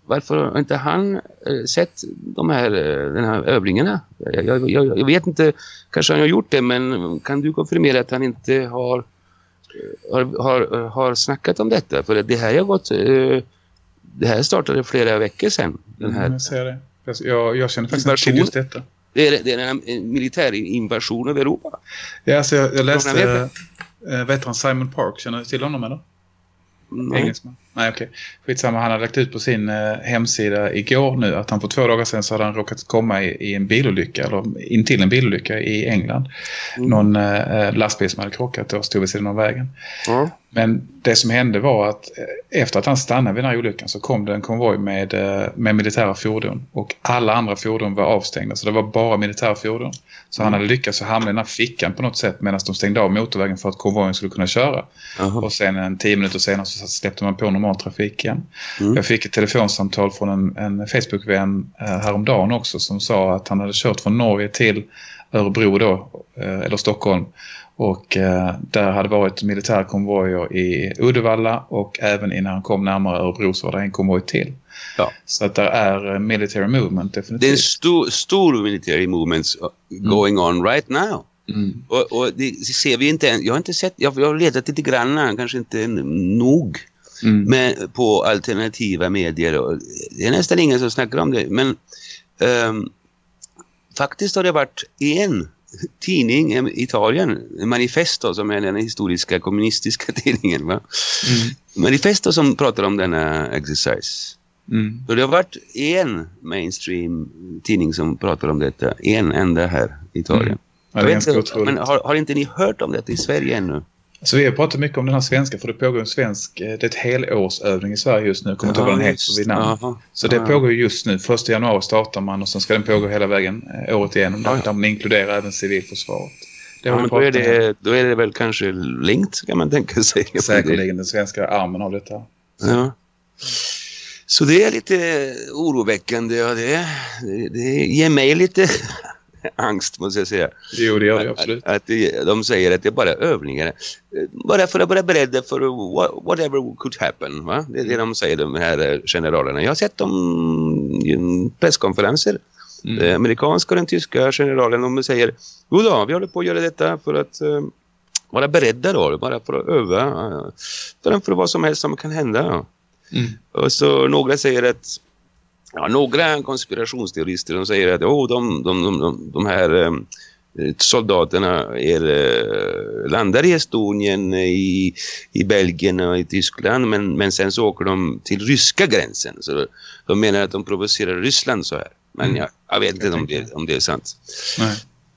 S4: Varför har inte han eh, sett de här, eh, den här övningarna? Jag, jag, jag, vet inte, kanske han har gjort det, men kan du konfirmera att han inte har, eh, har, har, har snackat om detta? För det här har gått... Det här startade flera veckor sedan. Den här.
S2: Mm, jag ser det. Jag, jag, känner faktiskt till just detta.
S4: Det är, det är en en militär invasion av Europa.
S2: Ja, alltså jag, jag läste... Äh, han Simon Park? Känner du till honom eller?
S4: Nej.
S2: Engelsman? Nej, okej. Skitsamma. Han har lagt ut på sin eh, hemsida igår nu att han för två dagar sedan så hade han råkat komma i, i en bilolycka, eller in till en bilolycka i England.
S4: Mm.
S2: Någon eh, lastbil som hade krockat och stod vid sidan av vägen.
S4: Ja.
S2: Men det som hände var att eh, efter att han stannade vid den här olyckan så kom det en konvoj med, eh, med militära fordon. Och alla andra fordon var avstängda så det var bara militära fordon. Så han hade lyckats att hamna i den här fickan på något sätt medan de stängde av motorvägen för att konvojen skulle kunna köra. Och sen en tio minuter senare så släppte man på normal trafik igen.
S4: Mm.
S2: Jag fick ett telefonsamtal från en, en Facebook-vän eh, häromdagen också som sa att han hade kört från Norge till Örebro då, eh, eller Stockholm. Och eh, där hade varit militära konvojer i Uddevalla och även innan han kom närmare Örebro så var det en konvoj till.
S4: Ja.
S2: Så att där är military movement
S4: Det är en
S2: definitivt.
S4: stor, stor military movements uh, going on right now.
S2: Mm.
S4: Och, och det ser vi inte än. Jag har inte sett, jag, jag har letat lite grann, kanske inte nog,
S2: Mm.
S4: men på alternativa medier. Och det är nästan ingen som snackar om det. Men ehm, faktiskt har det varit en tidning i Italien, Manifesto, som är den historiska kommunistiska (laughs) tidningen. Va?
S2: Mm.
S4: Manifesto som pratar om denna exercise.
S2: Mm.
S4: Så det har varit en mainstream tidning som pratar om detta. En enda här i Italien.
S2: Mm. Ja,
S4: inte, men har, har inte ni hört om detta i Sverige ännu?
S2: Så vi har pratat mycket om den här svenska för det pågår en svensk, eh, det är ett helårsövning i Sverige just nu. Kommer inte ihåg vad den heter vid namn. Så det pågår ju just nu. Första januari startar man och sen ska den pågå hela vägen eh, året igenom. Där, där man inkluderar även civilförsvaret. Det
S4: Ja, men då, är det, då är det väl kanske linkt kan man tänka sig.
S2: Säkerligen den svenska armen av detta.
S4: Ja. Så det är lite oroväckande. Ja, det, det, det ger mig lite (laughs) angst måste jag säga.
S2: Jo, det gör det absolut.
S4: Att, att de säger att det är bara övningar. Eh, Bara för att vara beredda för wha- whatever could happen. Va? Det är det de säger, de här eh, generalerna. Jag har sett dem i presskonferenser.
S2: Mm.
S4: Den amerikanska och den tyska generalen de säger Jo då, vi håller på att göra detta för att eh, vara beredda då, bara för att öva. eh, För, för vad som helst som kan hända.
S2: Mm.
S4: Och så några säger att ja, några konspirationsteorister de säger att oh, de, de, de, de, här eh, soldaterna är, eh, landar i Estonien, i, i Belgien och i Tyskland men, men sen så åker de till ryska gränsen. Så de menar att de provocerar Ryssland så här. Men
S2: Mm.
S4: jag, jag vet inte
S2: Jag
S4: om det, om det är sant.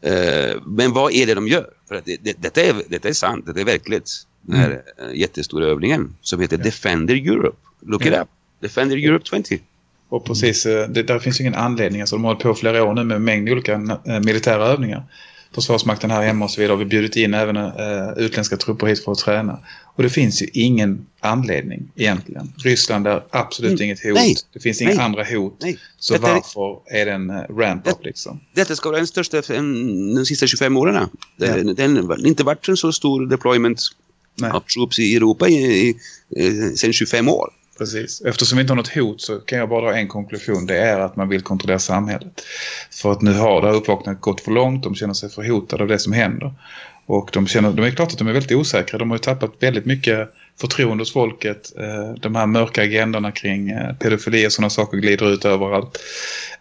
S4: Eh, men vad är det de gör? För att det, det, detta, är, detta är sant, det är verkligt. Den här eh, jättestora övningen som heter Defender Europe. Look it
S2: Ja.
S4: up. Defender Europe 20.
S2: Och precis, eh, det, där finns ju ingen anledning. Alltså, de har hållit på flera år nu med en mängd olika eh, militära övningar. Försvarsmakten här hemma och så vidare. Vi har bjudit in även eh, utländska trupper hit för att träna. Och det finns ju ingen anledning egentligen. Ryssland är absolut
S4: Mm.
S2: inget hot.
S4: Nej.
S2: Det finns inga
S4: Nej.
S2: andra hot.
S4: Nej.
S2: Så
S4: Detta är-
S2: varför är det en eh, ramp-up liksom?
S4: Detta ska vara den största de sista 25 åren.
S2: Ja.
S4: Den, den har inte varit en så stor deployment
S2: Nej.
S4: av troops i Europa i, i, i, sen 25 år.
S2: Precis. Eftersom vi inte har något hot så kan jag bara dra en konklusion. Det är att man vill kontrollera samhället. För att nu har det här uppvaknandet gått för långt. De känner sig förhotade av det som händer. Och de, känner, de är klart att de är väldigt osäkra. De har ju tappat väldigt mycket förtroende hos folket. Eh, De här mörka agendorna kring eh, pedofili och sådana saker glider ut överallt.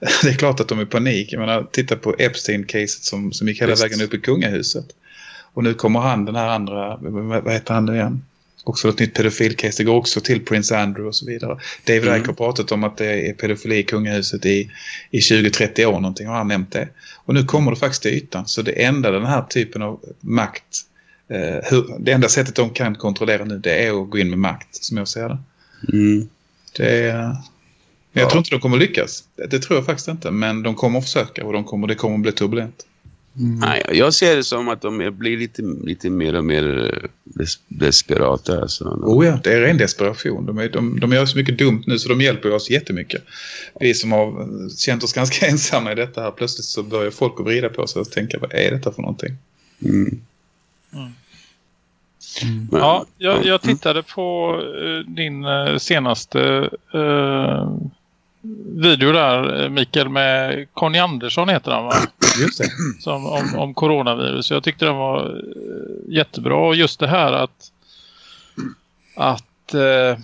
S2: (laughs) Det är klart att de är i panik. Jag menar, titta på Epstein-caset som, som gick hela
S4: Visst.
S2: vägen upp i kungahuset. Och nu kommer han, den här andra, vad heter han nu igen? Också ett nytt pedofilcase. Det går också till Prince Andrew och så vidare. David
S4: Mm.
S2: Icke har pratat om att det är pedofili i kungahuset i, i 20-30 år någonting. Har han nämnt det. Och nu kommer det faktiskt till ytan. Så det enda den här typen av makt, eh, hur, det enda sättet de kan kontrollera nu det är att gå in med makt som jag ser det.
S4: Mm.
S2: det är, men jag
S4: Ja.
S2: tror inte de kommer lyckas. Det, det tror jag faktiskt inte. Men de kommer att försöka och de kommer, det kommer att bli turbulent.
S4: Nej, jag ser det som att de blir lite, lite mer och mer eh, des, desperata. Alltså.
S2: Oh ja, det är ren desperation. De, är, de, de gör så mycket dumt nu så de hjälper oss jättemycket. Vi som har eh, känt oss ganska (laughs) ensamma i detta här, plötsligt så börjar folk att vrida på sig och tänka vad är detta för någonting?
S4: Mm.
S3: Mm.
S4: Men-
S3: Ja, jag, jag tittade på eh, din senaste eh, video där, eh, Mikael, med Conny Andersson heter han va?
S2: Just det.
S3: Som, om, om coronavirus. Jag tyckte den var eh, jättebra. Och just det här att, att eh,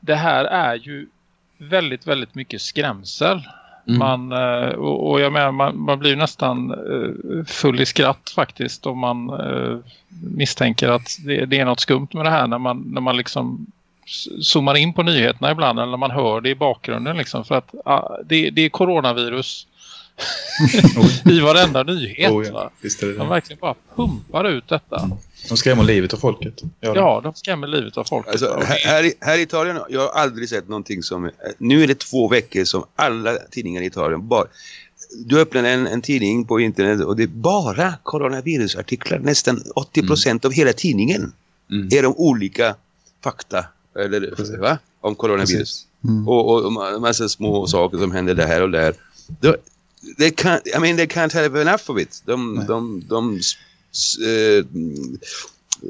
S3: det här är ju väldigt, väldigt mycket skrämsel.
S2: Mm.
S3: Man, eh, och, och jag menar, man, man blir nästan full i skratt faktiskt om man misstänker att det, det är något skumt med det här när man, när man liksom zoomar in på nyheterna ibland eller när man hör det i bakgrunden liksom för att ah, det, det är coronavirus (laughs) i varenda nyhet.
S2: Oh, ja. Visst är det
S3: De
S2: det.
S3: verkligen bara pumpar ut detta.
S2: De skrämmer livet av folket. Ja,
S3: Ja, de skrämmer livet av folket.
S4: Alltså, här, här, i- här i Italien, jag har aldrig sett någonting som... Nu är det två veckor som alla tidningar i Italien bara... Du öppnar en, en tidning på internet och det är bara coronavirusartiklar. Nästan 80% av hela tidningen
S2: Mm.
S4: är de olika fakta eller, va? om coronavirus.
S1: Mm.
S4: Och, och, och ma- massa små saker som händer där och där. Då, they can't, I mean, they can't have enough of it. De,
S2: Nej.
S4: de, de, s- eh,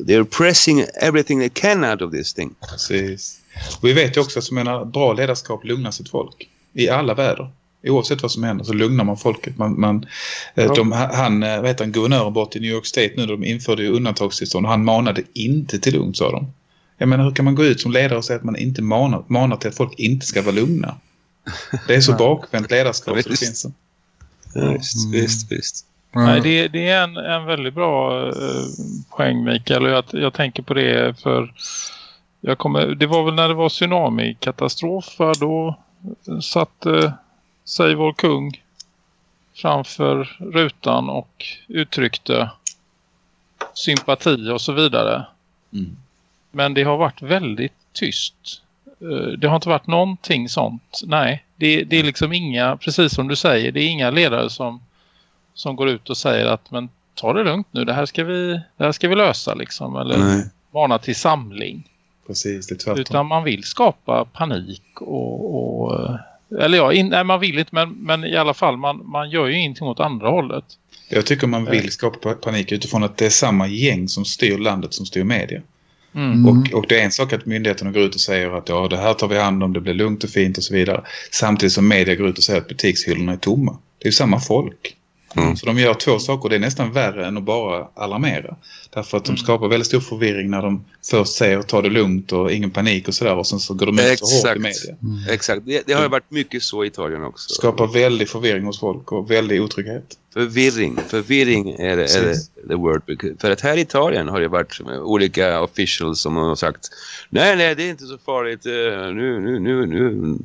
S4: they're pressing everything they can out of this thing.
S2: Precis. Och vi vet ju också att menar, bra ledarskap lugnar sitt folk. I alla väder. Oavsett vad som händer så lugnar man folket. Man, man, eh,
S4: Ja.
S2: de, han, eh, vad heter han, guvernören bort i New York State nu, de införde ju undantagstillstånd och han manade inte till lugn, sa de. Jag menar, hur kan man gå ut som ledare och säga att man inte manar, manar till att folk inte ska vara lugna? Det är så (laughs) bakvänt ledarskap så det finns.
S4: Ja, Visst, visst, visst.
S3: Nej, det, det är en, en väldigt bra eh, poäng Mikael och jag, jag tänker på det för jag kommer, det var väl när det var tsunami-katastrof va? då satt eh, sig vår kung framför rutan och uttryckte sympati och så vidare.
S2: Mm.
S3: Men det har varit väldigt tyst. Eh, Det har inte varit någonting sånt. Nej, det, det är liksom inga, precis som du säger, det är inga ledare som, som går ut och säger att men ta det lugnt nu, det här ska vi, det här ska vi lösa liksom. Eller
S4: Nej.
S3: varna till samling.
S2: Precis, det är tvärtom.
S3: Utan man vill skapa panik och, och eh, eller ja, in, nej, man vill inte men, men i alla fall man, man gör ju ingenting åt andra hållet.
S2: Jag tycker man vill skapa pa- panik utifrån att det är samma gäng som styr landet som styr media.
S3: Mm.
S2: Och, och det är en sak att myndigheterna går ut och säger att ja, det här tar vi hand om, det blir lugnt och fint och så vidare. Samtidigt som media går ut och säger att butikshyllorna är tomma. Det är ju samma folk.
S4: Mm.
S2: Så de gör två saker. Det är nästan värre än att bara alarmera. Därför att de
S3: Mm.
S2: skapar väldigt stor förvirring när de först säger ta det lugnt och ingen panik och sådär. Och sen så går de ut så hårt i
S4: Exakt.
S2: media.
S4: Exakt. Det, det har ju varit mycket så i Italien också.
S2: Skapar väldig förvirring hos folk och väldig otrygghet.
S4: Förvirring. Förvirring är, är the word. För att här i Italien har det varit olika officials som har sagt nej, nej, det är inte så farligt. eh, Nu, nu, nu, nu.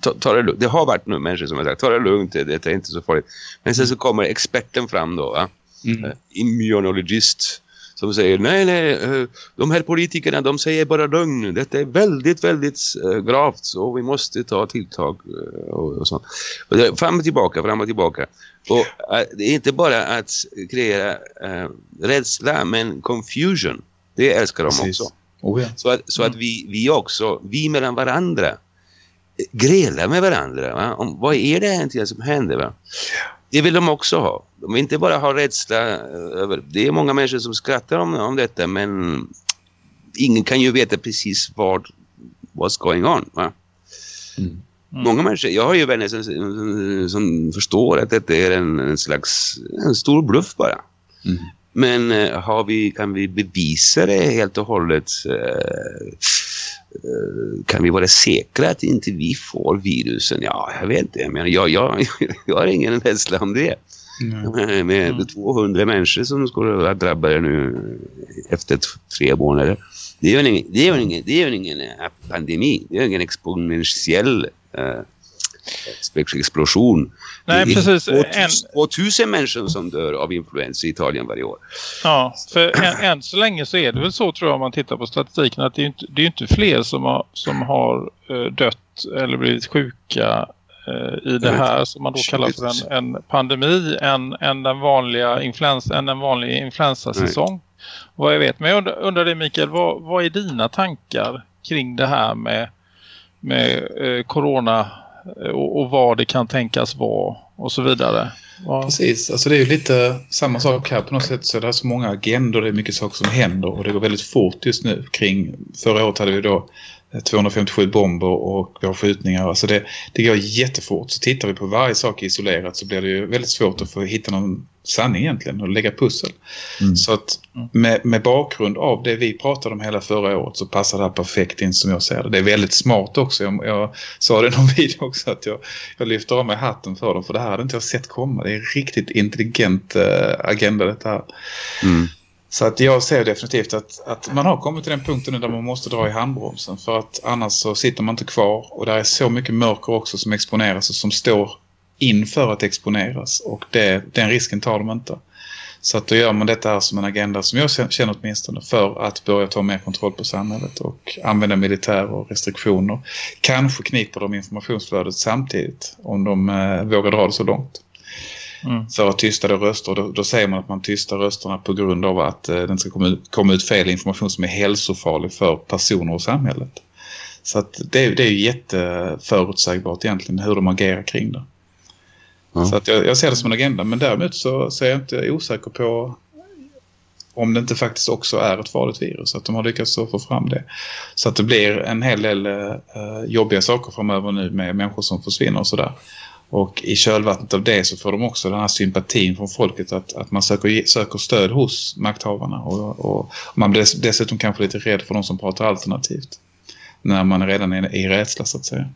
S4: Ta, ta det lugnt. Det har varit nu människor som har sagt ta det lugnt, det, är inte så farligt. Men sen så kommer experten fram då, va?
S2: Mm.
S4: Eh, immunologist som säger nej, nej, eh, de här politikerna de säger bara lögn. Detta är väldigt, väldigt gravt och vi måste ta tilltag och, och sånt. Och fram och tillbaka, fram och tillbaka. Och eh, det är inte bara att kreera eh, rädsla men confusion. Det älskar de
S2: Precis.
S4: också.
S2: Oh, ja.
S4: Så att, så att vi, vi också, vi mellan varandra grälar med varandra. Va? Om, vad är det egentligen som händer? Va? Det vill de också ha. De vill inte bara ha rädsla eh, över... Det är många människor som skrattar om, om detta men ingen kan ju veta precis vad what's going on. Va?
S2: Mm.
S4: Många människor, jag har ju vänner som, som, förstår att detta är en, en slags en stor bluff bara.
S2: Mm.
S4: Men eh, har vi, kan vi bevisa det helt och hållet? Eh, eh, kan vi vara säkra att inte vi får virusen? Ja, jag vet inte. Men jag, jag, (laughs) jag har ingen rädsla om det.
S2: Nej. (laughs)
S4: Med
S3: Mm.
S4: 200 människor som skulle vara drabbade nu efter tre månader. Det är ju ingen, det är ju ingen, det är ju ingen pandemi. Det är ingen exponentiell explosion.
S3: Nej,
S4: det är
S3: precis.
S4: 2000,
S3: En,
S4: 2000 människor som dör av influensa i Italien varje år.
S3: Ja, för än, än så länge så är det väl så tror jag om man tittar på statistiken att det är inte, det är inte fler som har, som har eh, dött eller blivit sjuka eh, i det här som man då kallar för en, en pandemi än, än den vanliga influensa, än en vanlig influensasäsong. Vad jag vet. Men jag undrar, det Mikael, vad, vad är dina tankar kring det här med, med eh, corona eh, och, och vad det kan tänkas vara och så vidare? Ja,
S2: Precis, alltså det är ju lite samma sak här på något sätt. Så det är så många agendor, det är mycket saker som händer och det går väldigt fort just nu kring, förra året hade vi då 257 bomber och vi har skjutningar, alltså det, det går jättefort. Så tittar vi på varje sak isolerat så blir det ju väldigt svårt att få hitta någon sanning egentligen och lägga pussel.
S1: Mm.
S2: Så att med, med bakgrund av det vi pratade om hela förra året så passar det här perfekt in som jag ser det. Det är väldigt smart också. Jag, jag sa det i någon (laughs) video också att jag, jag lyfter av mig hatten för dem för det här hade inte jag sett komma. Det är en riktigt intelligent eh, agenda detta här.
S4: Mm.
S2: Så att jag ser definitivt att, att man har kommit till den punkten nu där man måste dra i handbromsen för att annars så sitter man inte kvar och där är så mycket mörker också som exponeras och som står inför att exponeras och det, den risken tar de inte. Så att då gör man detta här som en agenda som jag känner åtminstone för att börja ta mer kontroll på samhället och använda militär och restriktioner. Kanske kniper de informationsflödet samtidigt om de eh, vågar dra det så långt
S3: mm.
S2: för att tysta röster. Då, då säger man att man tystar rösterna på grund av att eh, den ska komma ut, komma ut fel information som är hälsofarlig för personer och samhället. Så att det, det är ju jätteförutsägbart egentligen hur de agerar kring det.
S4: Ja.
S2: Så att jag, jag ser det som en agenda. Men däremot så, så är jag inte osäker på om det inte faktiskt också är ett farligt virus. Att de har lyckats att få fram det. Så att det blir en hel del eh, jobbiga saker framöver nu med människor som försvinner och sådär. Och i kölvattnet av det så får de också den här sympatin från folket att, att man söker, söker stöd hos makthavarna. Och, och man blir dess, dessutom kanske lite rädd för de som pratar alternativt. När man är redan är i rädsla så att säga.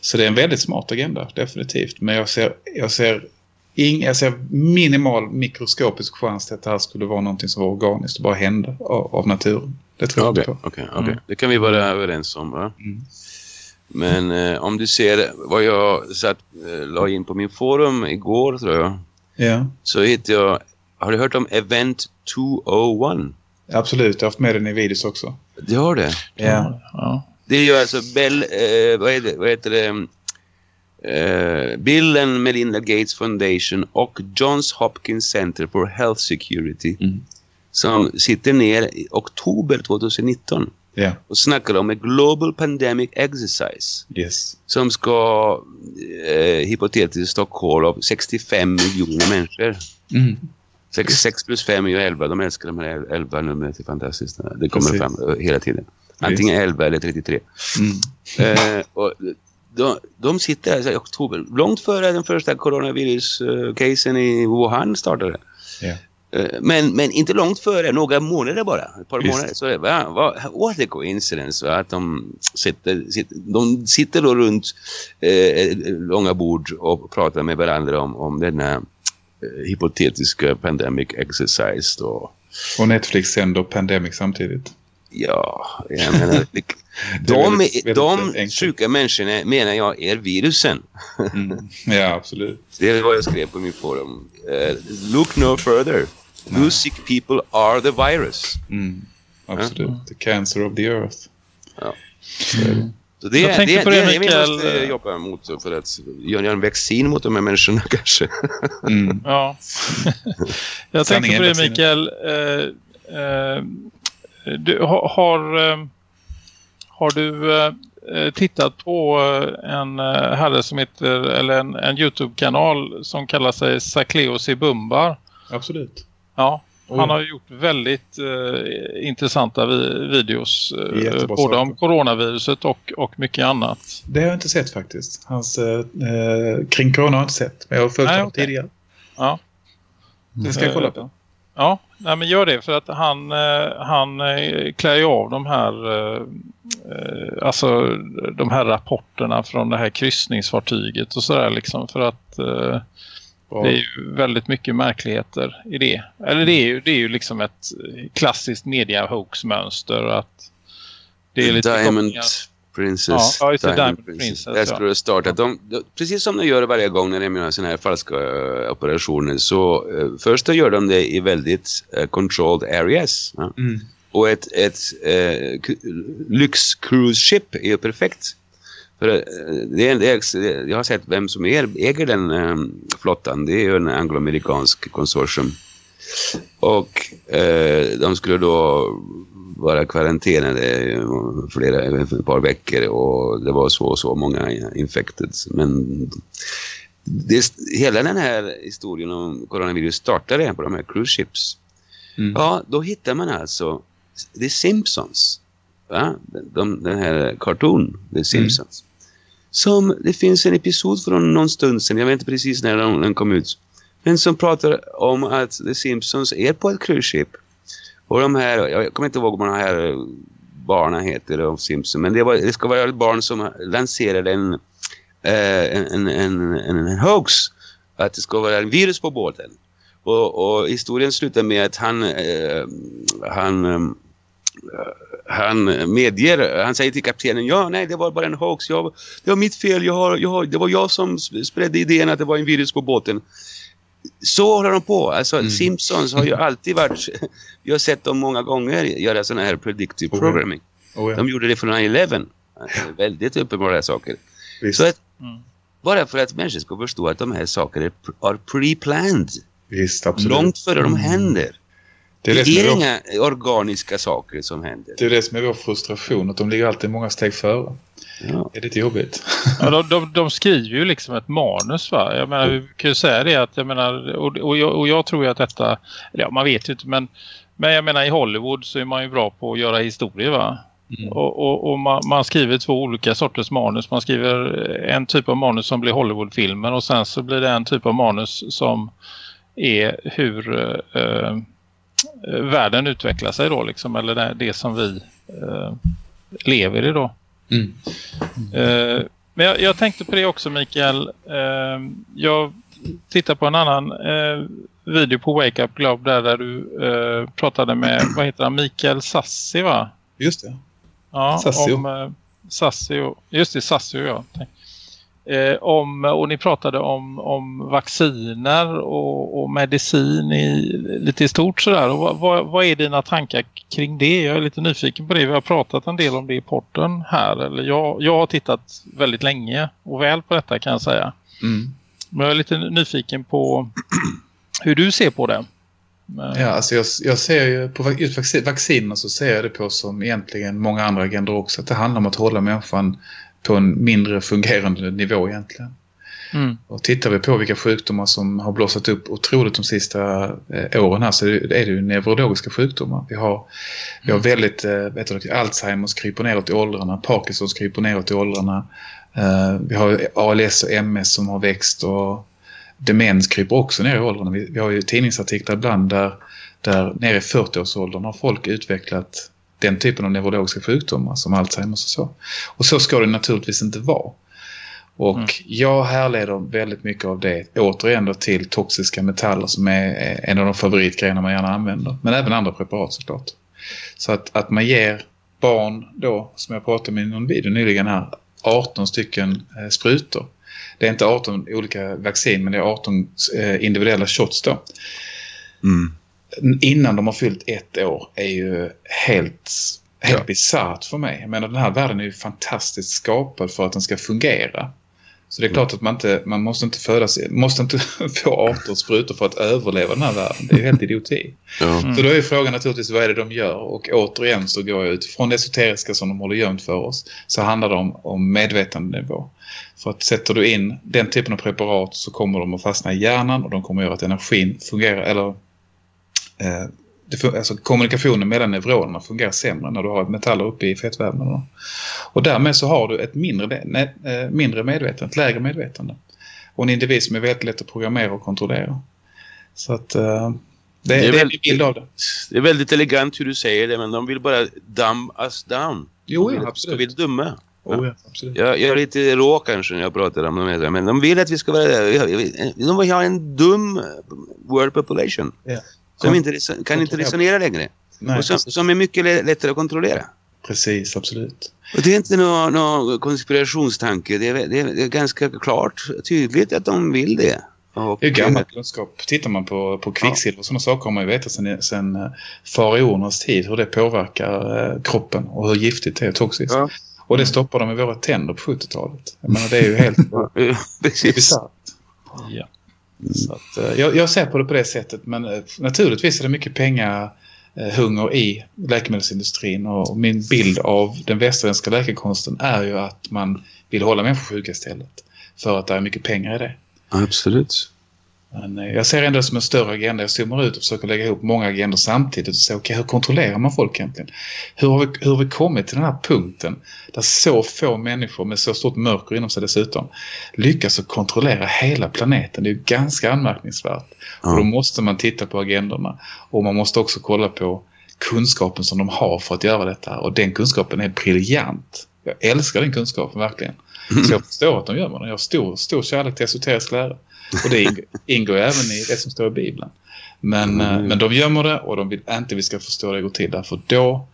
S2: Så det är en väldigt smart agenda, definitivt. Men jag ser, jag ser, ing, jag ser minimal mikroskopisk chans till att det här skulle vara någonting som var organiskt och bara hände av, av naturen. Det tror jag
S4: Okej,
S2: inte på.
S4: okej, okej.
S2: Mm.
S4: Det kan vi vara överens om. Va?
S2: Mm.
S4: Men eh, om du ser vad jag satt, eh, la in på min forum igår tror jag.
S2: Ja,
S4: Så hittade jag, har du hört om Event 201?
S2: absolut. Jag har haft med den i videos också.
S4: Det har det.
S2: Ja.
S3: ja.
S4: Det är ju alltså Bell, eh, vad, är det, vad heter det? Eh, Bill and Melinda Gates Foundation och Johns Hopkins Center for Health Security
S2: Mm.
S4: som sitter ner i oktober 2019
S2: Ja,
S4: och snackar om en Global Pandemic Exercise
S2: yes.
S4: som ska eh, hypotetiskt ta koll av 65 miljoner människor.
S2: Mm.
S4: 6, 6 plus 5 är ju 11. De älskar de här 11 numret. Det är fantastiskt. Det kommer
S2: Precis.
S4: fram eh, hela tiden. Antingen 11 eller 33.
S2: Mm.
S4: Eh, och de, de sitter alltså i oktober, långt före den första coronavirus-casen i Wuhan startade.
S2: Ja.
S4: Eh, Men, men inte långt före, några månader bara. Ett par
S2: Visst.
S4: månader. Så det, va, va, what a coincidence va? att de sitter, sitter, de sitter då runt eh, långa bord och pratar med varandra om, om denna eh, hypotetiska pandemic exercise då.
S2: Och Netflix sänder Pandemic samtidigt.
S4: Ja, jag menar, (laughs) de,
S2: väldigt-
S4: de
S2: enkelt.
S4: sjuka människorna menar jag är virusen.
S2: Mm. Ja, absolut.
S4: Det vad jag skrev på min forum. Eh, look no further. You sick people are the virus.
S2: Mm. Absolut. The cancer of the earth.
S4: Så det,
S3: Jag
S4: det,
S3: tänkte
S4: det,
S3: på det,
S4: det vi
S3: Mikael.
S4: måste jobba mot för att göra en vaccin mot de här människorna (laughs) kanske.
S2: Mm.
S3: Ja. (laughs) Jag tänkte på det. Mikael. Eh, eh, du, har, har, eh, har du eh, tittat på eh, en eh, herre som heter, eller en, en Youtube-kanal som kallar sig Sakleos i Bumbar?
S2: Absolut.
S3: Ja, han har gjort väldigt eh, intressanta vi videos eh, både
S2: saker.
S3: om coronaviruset och, och mycket annat.
S2: Det har jag inte sett faktiskt. Hans, eh, eh, kring corona har jag inte sett. Men jag har följt honom
S3: okej.
S2: tidigare.
S3: Ja.
S2: Det ska jag kolla på.
S3: Ja, nej, men gör det för att han, eh, han eh, klär ju av de här eh, eh, alltså de här rapporterna från det här kryssningsfartyget och sådär liksom för att det är ju väldigt mycket märkligheter i det. Eller det är ju, det är ju liksom ett klassiskt media mönster att det är lite
S4: Diamond
S3: kopplingar.
S4: Princess.
S3: Ja, ja, just det, Diamond Princess,
S4: Där ska
S3: ja.
S4: det starta. De, de, precis som de gör varje gång när de gör sådana här falska eh, operationer så eh, först gör de det i väldigt uh, controlled areas. Ja.
S2: Mm.
S4: Och ett, ett eh, k- lyx cruise ship är ju perfekt. För eh, det är, det är, jag har sett vem som är, äger den eh, flottan. Det är ju en angloamerikansk konsortium. Och eh, de skulle då vara karantänerade i flera, ett par veckor och det var så och så många infected. Men det, hela den här historien om coronavirus startade på de här cruise ships.
S2: Mm.
S4: Ja, då hittar man alltså The Simpsons. Va? De, de, den här cartoon, The Simpsons. Som, det finns en episod från någon stund sedan, jag vet inte precis när den, den kom ut. Men som pratar om att The Simpsons är på ett cruise. Och de här, jag kommer inte ihåg vad de här barnen heter av Simpsons. Men det, var, det ska vara ett barn som lanserade en, eh, en, en, en, en hoax. Att det ska vara en virus på båten. Och, och historien slutar med att han, eh, han, eh, han medger, han säger till kaptenen, ja nej det var bara en hoax, jag, det var mitt fel, jag har, jag har, det var jag som spredde idén att det var en virus på båten. Så håller de på, alltså
S2: Mm.
S4: Simpsons har ju (laughs) alltid varit, vi har sett dem många gånger göra sådana här predictive
S2: Oh,
S4: programming.
S2: Oh, ja.
S4: De gjorde det för 9-11, alltså, väldigt uppenbara saker.
S2: Visst.
S4: Så att,
S3: Mm.
S4: bara för att människor ska förstå att de här sakerna är pre-planned.
S2: Visst, absolut.
S4: Långt före de
S2: Mm.
S4: händer.
S2: Det är
S4: Det
S2: det,
S4: är
S2: vår,
S4: inga organiska saker som händer.
S2: det är det som är vår frustration. Att de ligger alltid många steg före.
S4: Ja.
S2: Det är lite jobbigt. (laughs)
S3: Ja, de, de, de skriver ju liksom ett manus va? Jag menar, vi kan ju säga det att jag menar, och, och, jag, och jag tror ju att detta, ja, man vet ju inte, men, men jag menar i Hollywood så är man ju bra på att göra historier va?
S2: Mm.
S3: Och, och, och man, man skriver två olika sorters manus. Man skriver en typ av manus som blir Hollywoodfilmer och sen så blir det en typ av manus som är hur eh, eh, världen utvecklar sig då liksom, eller det, det som vi eh, lever i då.
S2: Mm.
S3: Eh, men jag, jag tänkte på det också Mikael. Eh, jag tittar på en annan eh, video på Wake Up Globe där, där du eh, pratade med, (clears throat) vad heter han, Mikael Sassi va?
S2: Just det.
S3: Ja,
S2: Sassio.
S3: om eh, Sassio. Just det, Sassio ja. Eh, om, och ni pratade om, om vacciner och, och medicin i, lite i stort sådär. Och vad, vad, vad är dina tankar kring det? Jag är lite nyfiken på det. Vi har pratat en del om det i porten här. Eller jag, jag har tittat väldigt länge och väl på detta kan jag säga.
S2: Mm.
S3: Men jag är lite nyfiken på hur du ser på det. Men-
S2: Ja, alltså jag, jag ser ju på vac- just vaccin, vaccinerna så ser jag det på som egentligen många andra agendor också. Att det handlar om att hålla människan på en mindre fungerande nivå egentligen.
S3: Mm.
S2: Och tittar vi på vilka sjukdomar som har blossat upp otroligt de sista eh, åren här så är det, ju neurologiska sjukdomar. Vi har, vi har väldigt, eh, vet du, Alzheimers kryper neråt i åldrarna, Parkinsons kryper neråt i åldrarna. Eh, vi har ALS och MS som har växt och demens kryper också ner i åldrarna. Vi, vi har ju tidningsartiklar ibland där, där nere i 40-årsåldern har folk utvecklat den typen av neurologiska sjukdomar som Alzheimers och så. Och så ska det naturligtvis inte vara. Och
S3: Mm.
S2: jag härleder väldigt mycket av det återigen då till toxiska metaller som är eh, en av de favoritgrejerna man gärna använder. Men även andra preparat såklart. Så att, att man ger barn då, som jag pratade med i någon video nyligen här, 18 stycken eh, sprutor. Det är inte 18 olika vaccin men det är 18 eh, individuella shots då.
S4: Mm.
S2: Innan de har fyllt ett år är ju helt, helt
S4: Ja.
S2: bisarrt för mig. Jag menar den här världen är ju fantastiskt skapad för att den ska fungera. Så det är klart att man inte, man måste inte födas, måste inte (laughs) få 18 sprutor för att överleva den här världen. Det är ju helt idioti.
S4: Ja.
S3: Mm.
S2: Så då är frågan naturligtvis vad är det de gör? Och återigen så går jag ut från det esoteriska som de håller gömt för oss. Så handlar det om, om medvetandenivå. För att sätter du in den typen av preparat så kommer de att fastna i hjärnan och de kommer att göra att energin fungerar, eller eh, det, alltså kommunikationen mellan neuronerna fungerar sämre när du har metaller uppe i fettvävnaderna. Och därmed så har du ett mindre, ne, eh, mindre medvetande, ett lägre medvetande. Och en individ som är väldigt lätt att programmera och kontrollera. Så att eh, det,
S4: Det är
S2: det är min bild av det.
S4: Det är väldigt elegant hur du säger det, men de vill bara dumb us down.
S2: Jo,
S4: De
S2: ja,
S4: vill att vi ska bli
S2: absolut.
S4: dumma.
S2: Oh, ja, absolut.
S4: Jag, jag är lite rå kanske när jag pratar om dem, men de vill att vi ska vara... De vill ha en dum world population.
S2: Ja.
S4: Som inte, kan inte resonera längre.
S2: Nej,
S4: och som, som är mycket lä- lättare att kontrollera.
S2: precis, absolut.
S4: Och det är inte någon nå konspirationstanke. Det är, det, är, det är ganska klart tydligt att de vill det. Och,
S2: Det är gammal kunskap. Tittar man på, på kvicksilver och sådana saker har man ju vetat sedan, sedan eh, faraonernas tid hur det påverkar eh, kroppen och hur giftigt det är toxiskt.
S4: Ja.
S2: Och det stoppar de i våra tänder på 70-talet. Jag menar, det är ju helt (laughs)
S4: precis.
S2: bisarrt.
S3: Ja.
S2: Så att, eh, jag, jag ser på det på det sättet. Men eh, naturligtvis är det mycket pengar eh, hunger i läkemedelsindustrin och min bild av den västerländska läkekonsten är ju att man vill hålla människor sjuka istället. För att det är mycket pengar i det.
S4: Absolut.
S2: Men eh, jag ser ändå som en större agenda. Jag zoomar ut och försöker lägga ihop många agendor samtidigt och se okej, hur kontrollerar man folk egentligen? Hur har, vi, hur har vi kommit till den här punkten där så få människor med så stort mörker inom sig dessutom lyckas att kontrollera hela planeten? Det är ganska anmärkningsvärt. Och då
S4: Ja.
S2: måste man titta på agendorna och man måste också kolla på kunskapen som de har för att göra detta. Och den kunskapen är briljant. Jag älskar den kunskapen verkligen. Så jag förstår att de gör det. Jag har stor, stor kärlek till esoterisk lära. Och det ing- ingår även i det som står i Bibeln. Men, eh,
S4: Mm.
S2: men de gömmer det och de vill inte vi ska förstå det går till. Därför då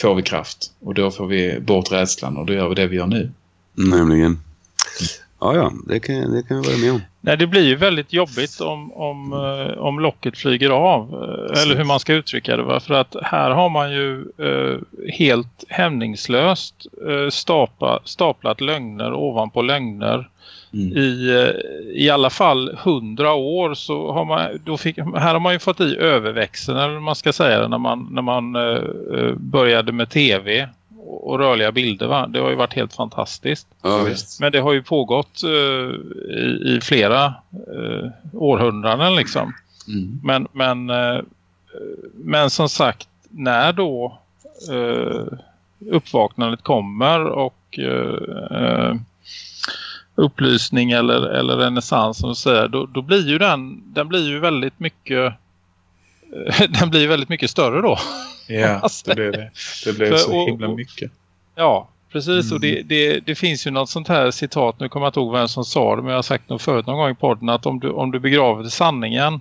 S2: får vi kraft. Och då får vi bort rädslan och då gör vi det vi gör nu.
S4: Nämligen. Ja, ja. Det kan, det kan jag vara med om.
S3: Nej, det blir ju väldigt jobbigt om, om, eh, om locket flyger av. eh, Eller hur man ska uttrycka det. Va? För att här har man ju eh, helt hämningslöst eh, stapa, staplat lögner ovanpå lögner.
S2: Mm.
S3: I, eh, I alla fall hundra år så har man, då fick, här har man ju fått i överväxeln eller man ska säga när man, när man eh, började med tv och, och rörliga bilder va? Det har ju varit helt fantastiskt.
S4: Ja.
S3: Men det har ju pågått eh, i, i flera eh, århundraden liksom.
S4: Mm.
S3: Men, men, men som sagt, när då uppvaknandet kommer och upplysning eller, eller renässans som säger, då, då blir ju den, den blir ju väldigt mycket eh, (laughs) den blir väldigt mycket större då.
S2: Ja, det (laughs) blev det. Det blev
S3: För-
S2: så
S3: och-
S2: himla
S3: och-
S2: mycket.
S3: Ja, precis. Och
S2: Mm.
S3: det, det, det finns ju något sånt här citat, nu kommer jag inte ihåg vem som sa det, men jag har sagt det förut någon gång i podden, att om du, om du begraver sanningen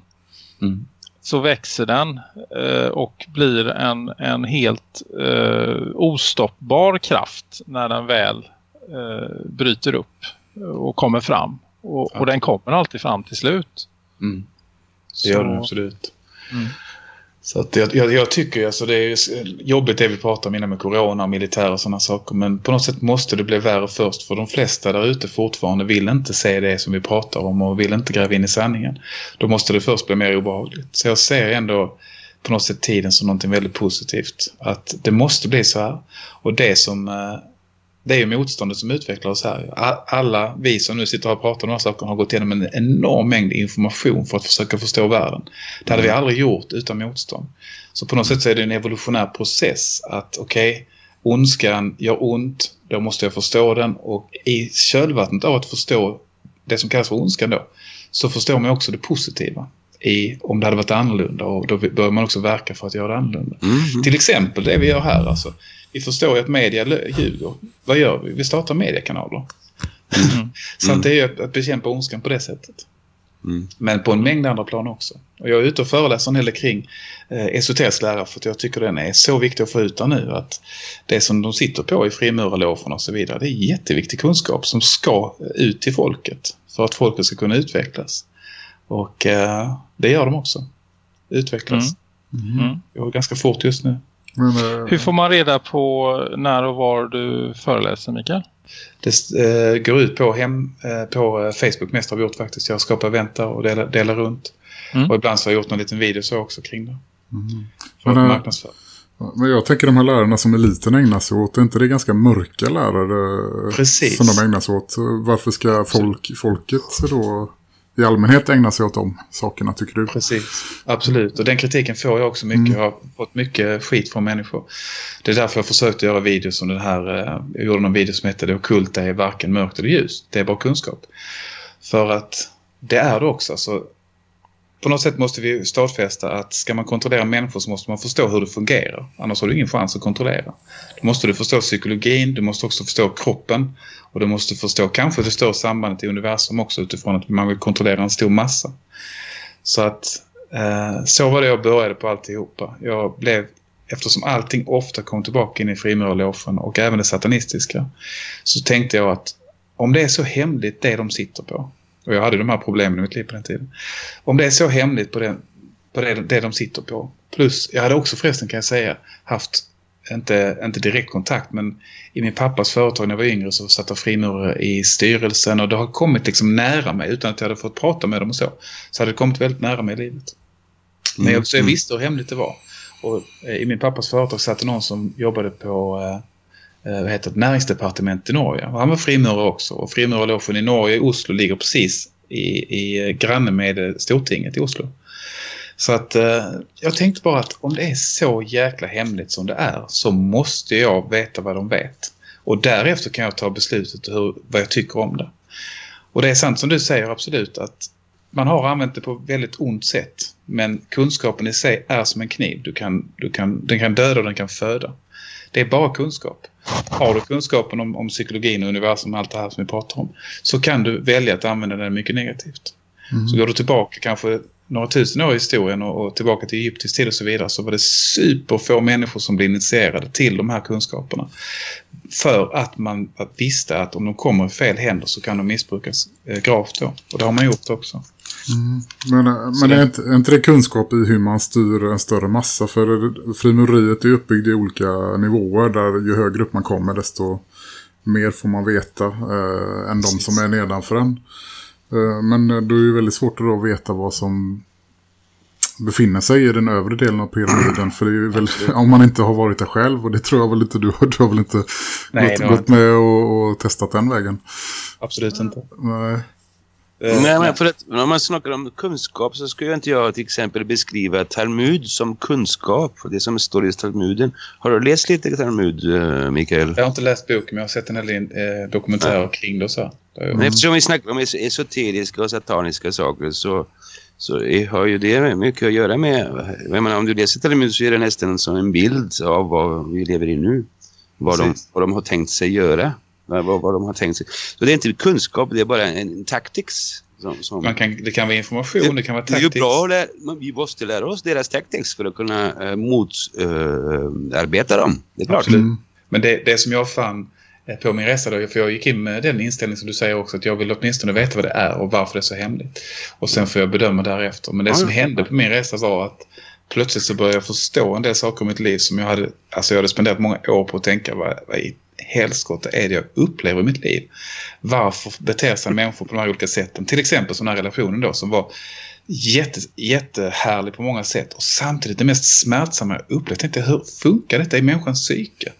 S2: Mm.
S3: så växer den eh, och blir en, en helt eh, ostoppbar kraft när den väl eh, bryter upp och kommer fram. Och, och den kommer alltid fram till slut.
S2: Mm. Det gör den absolut.
S3: Mm.
S2: Så att jag, jag, jag tycker alltså det är jobbigt det vi pratar om innan med corona och militär och sådana saker. Men på något sätt måste det bli värre först. För de flesta där ute fortfarande vill inte se det som vi pratar om och vill inte gräva in i sanningen. Då måste det först bli mer obehagligt. Så jag ser ändå på något sätt tiden som någonting väldigt positivt. Att det måste bli så här. Och det som... Det är ju motståndet som utvecklar oss här. Alla vi som nu sitter och pratar om de här sakerna har gått igenom en enorm mängd information för att försöka förstå världen. Det hade vi aldrig gjort utan motstånd. Så på något sätt så är det en evolutionär process att okej, ondskan gör ont, då måste jag förstå den och i kölvattnet av att förstå det som kallas för ondskan då, så förstår man också det positiva i om det hade varit annorlunda och då bör man också verka för att göra det annorlunda.
S4: Mm.
S2: Till exempel det vi gör här alltså. Vi förstår ju att media ljuger. Vad gör vi? Vi startar mediekanaler.
S3: Mm. (laughs)
S2: Så att det är ju att, att bekämpa ondskan på det sättet.
S4: Mm.
S2: Men på en mängd andra plan också. Och jag är ute och föreläser en hel del kring eh, esoterisk lära för att jag tycker den är så viktig att få ut där nu. Att det som de sitter på i frimurarlogerna och så vidare, det är jätteviktig kunskap som ska ut till folket. För att folket ska kunna utvecklas. Och eh, det gör de också. Utvecklas.
S3: Mm.
S2: Det går ganska fort just nu.
S1: Men, eh,
S3: Hur får man reda på när och var du föreläser, Mikael?
S2: Det eh, går ut på, hem, eh, på eh, Facebook mest har vi gjort faktiskt. Jag skapar event där och delar, delar runt.
S3: Mm.
S2: Och ibland så har jag gjort någon liten video så också kring det.
S1: Mm.
S2: För
S1: Men, eh. Men jag tänker de här lärarna som eliten ägnar sig åt, är inte det ganska mörka lärare
S2: Precis.
S1: som de ägnar sig åt? Varför ska folk, folket då i allmänhet ägna sig åt de sakerna tycker du?
S2: Precis, absolut. Och den kritiken får jag också mycket.
S1: Mm.
S2: Jag har fått mycket skit från människor. Det är därför jag försökte göra videos som den här. eh, Jag gjorde någon video som hette Det ockulta är varken mörkt eller ljust. Det är bara kunskap. För att det är det också. Så på något sätt måste vi stadfästa att ska man kontrollera människor så måste man förstå hur det fungerar. Annars har du ingen chans att kontrollera. Då måste du förstå psykologin, du måste också förstå kroppen och du måste förstå kanske det större sambandet i universum också utifrån att man vill kontrollera en stor massa. Så att eh, så var det jag började på alltihopa. Jag blev, eftersom allting ofta kom tillbaka in i frimurarlogen och även det satanistiska, så tänkte jag att om det är så hemligt det de sitter på, och jag hade de här problemen i mitt liv på den tiden, om det är så hemligt på, den, på det, det de sitter på, plus jag hade också förresten kan jag säga haft inte, inte direkt kontakt men i min pappas företag när jag var yngre så satt jag frimurare i styrelsen och det har kommit liksom nära mig utan att jag hade fått prata med dem och så. Så hade det kommit väldigt nära mig i livet. Men jag, så jag visste hur hemligt det var. Och eh, i min pappas företag satt det någon som jobbade på eh, Eh, vad heter det, näringsdepartement i Norge. Och han var frimurare också. Och frimurarlogen i Norge, i Oslo, ligger precis i, i eh, granne med eh, Stortinget i Oslo. Så att eh, jag tänkte bara att om det är så jäkla hemligt som det är så måste jag veta vad de vet. Och därefter kan jag ta beslutet hur, vad jag tycker om det. Och det är sant som du säger absolut att man har använt det på väldigt ont sätt. Men kunskapen i sig är som en kniv. Du kan, du kan, den kan döda och den kan föda. Det är bara kunskap. Har du kunskapen om, om psykologin och universum och allt det här som vi pratar om så kan du välja att använda den mycket negativt.
S1: Mm.
S2: Så går du tillbaka kanske några tusen år i historien och, och tillbaka till Egyptisk tid och så vidare så var det superfå människor som blev initierade till de här kunskaperna. För att man visste att om de kommer i fel händer så kan de missbrukas eh, gravt då. Och det har man gjort också.
S1: Mm. Men, eh, men
S2: det-
S1: är, inte, är inte det kunskap i hur man styr en större massa? För frimureriet är uppbyggd i olika nivåer där ju högre upp man kommer desto mer får man veta eh, än de
S2: Precis.
S1: som är nedanför en. Eh, men då är det ju väldigt svårt att då veta vad som befinner sig i den övre delen av pyramiden. För det är ju väl, (laughs) om man inte har varit där själv. Och det tror jag väl inte du har. Du har väl inte
S2: Nej,
S1: gått, gått med och, och testat den vägen.
S2: Absolut inte.
S1: Nej.
S2: Eh,
S4: Nej, men för att när man snackar om kunskap så ska jag inte jag till exempel beskriva Talmud som kunskap. Det som står i Talmuden. Har du läst lite Talmud, eh, Mikael?
S2: Jag har inte läst boken men jag har sett en hel del eh, dokumentärer kring det så.
S4: Men eftersom vi snackar om es- esoteriska och sataniska saker så, så har ju det mycket att göra med... Jag menar, om du läser Talmud så är det nästan som en bild av vad vi lever i nu. Vad de, vad de har tänkt sig göra. Vad, vad, de har tänkt sig. Så det är inte kunskap, det är bara en, en tactics. Som, som,
S2: Man kan, det kan vara information, det, kan vara
S4: det är bra lära, men vi måste lära oss deras tactics för att kunna äh, motarbeta dem. Det är klart.
S1: Mm.
S2: Men det, det som jag fann eh, på min resa då, för jag gick in med den inställningen som du säger också, att jag vill åtminstone veta vad det är och varför det är så hemligt. Och sen får jag bedöma därefter. Men det som hände på min resa var att plötsligt så började jag förstå en del saker om mitt liv som jag hade, alltså jag hade spenderat många år på att tänka, vad, vad i helskotta är det jag upplever i mitt liv? Varför beter sig människor på de här olika sätten? Till exempel sån här relationen då som var jätte, jättehärlig på många sätt och samtidigt det mest smärtsamma jag upplevt. Jag tänkte, hur funkar detta i människans psyke?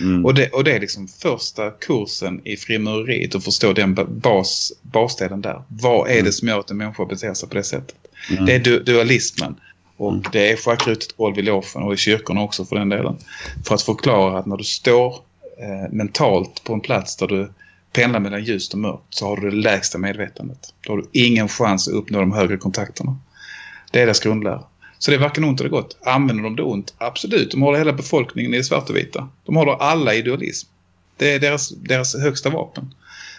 S4: Mm.
S2: Och det, och det är liksom första kursen i frimureriet att förstå den ba- bas, basdelen där. Vad är
S4: Mm.
S2: det som gör att en människa beter sig på det sättet?
S4: Mm.
S2: Det är du, dualismen. Och
S4: Mm.
S2: det är schackrutet golv i lofen och i kyrkorna också för den delen. För att förklara att när du står eh, mentalt på en plats där du pendlar mellan ljust och mörkt så har du det lägsta medvetandet. Då har du ingen chans att uppnå de högre kontakterna. Det är deras grundlära. Så det är varken ont eller gott. Använder de det ont? Absolut. De håller hela befolkningen i det svart och vita. De håller alla i dualism. Det är deras, deras högsta vapen.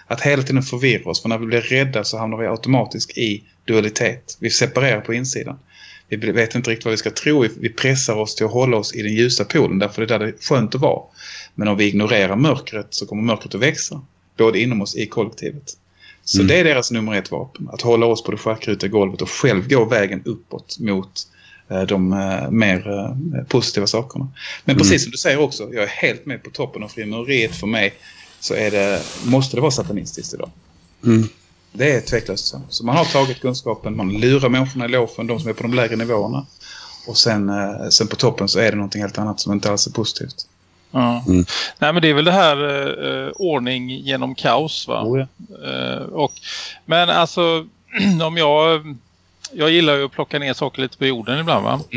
S2: Att hela tiden förvirra oss. För när vi blir rädda så hamnar vi automatiskt i dualitet. Vi separerar på insidan. Vi vet inte riktigt vad vi ska tro. Vi- pressar oss till att hålla oss i den ljusa polen. Därför är det där det är skönt att vara. Men om vi ignorerar mörkret så kommer mörkret att växa. Både inom oss i kollektivet. Så
S4: Mm.
S2: det är deras nummer ett vapen. Att hålla oss på det schackrutiga golvet och själv gå vägen uppåt mot eh, de eh, mer eh, positiva sakerna. Men
S4: Mm.
S2: precis som du säger också, jag är helt med på toppen av frimureriet för mig så är det, måste det vara satanistiskt idag.
S4: Mm.
S2: Det är tveklöst så. Så man har tagit kunskapen, man lurar människorna i lofen, de som är på de lägre nivåerna. Och sen, eh, sen på toppen så är det någonting helt annat som inte alls är positivt.
S3: Ja.
S4: Mm.
S3: Nej men det är väl det här eh, ordning genom kaos va?
S2: Oh, ja.
S3: Eh, och, men alltså (clears throat) om jag jag gillar ju att plocka ner saker lite på jorden ibland va? Och-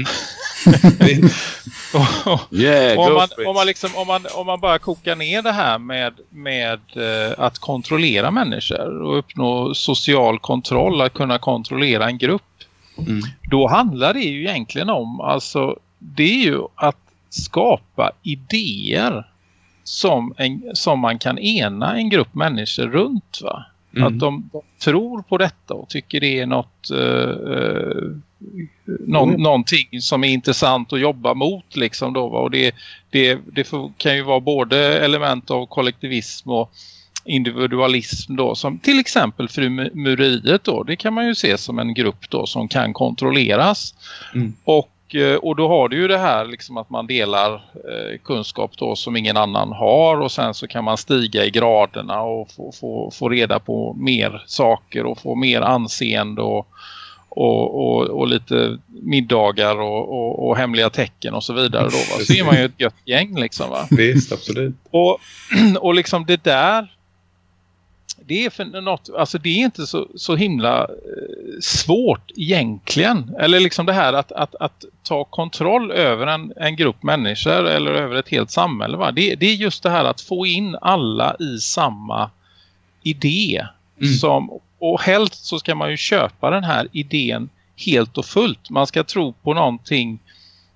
S3: (laughs)
S4: Yeah,
S3: om,
S4: go
S3: man,
S4: for it.
S3: om, man liksom, om, man, om man bara kokar ner det här med, med eh, att kontrollera människor och uppnå social kontroll, att kunna kontrollera en grupp.
S2: Mm.
S3: Då handlar det ju egentligen om, alltså det är ju att skapa idéer som, en, som man kan ena en grupp människor runt va.
S2: Mm.
S3: Att de, de tror på detta och tycker det är något, eh, eh, någon,
S2: Mm.
S3: någonting som är intressant att jobba mot. Liksom då, va? Och det, det, det kan ju vara både element av kollektivism och individualism då, som till exempel frimureriet då, det kan man ju se som en grupp då som kan kontrolleras.
S2: Mm.
S3: Och, eh, och då har du ju det här liksom att man delar eh, kunskap då som ingen annan har och sen så kan man stiga i graderna och få, få, få reda på mer saker och få mer anseende och, och, och, och lite middagar och, och, och hemliga tecken och så vidare då va? Så är man ju ett gött gäng liksom va.
S2: Visst, absolut.
S3: Och, (clears throat) och liksom det där det är för något, alltså det är inte så, så himla eh, svårt egentligen. Eller liksom det här att, att, att ta kontroll över en, en grupp människor eller över ett helt samhälle. Va? Det, det är just det här att få in alla i samma idé.
S2: Mm.
S3: Som, och helst så ska man ju köpa den här idén helt och fullt. Man ska tro på någonting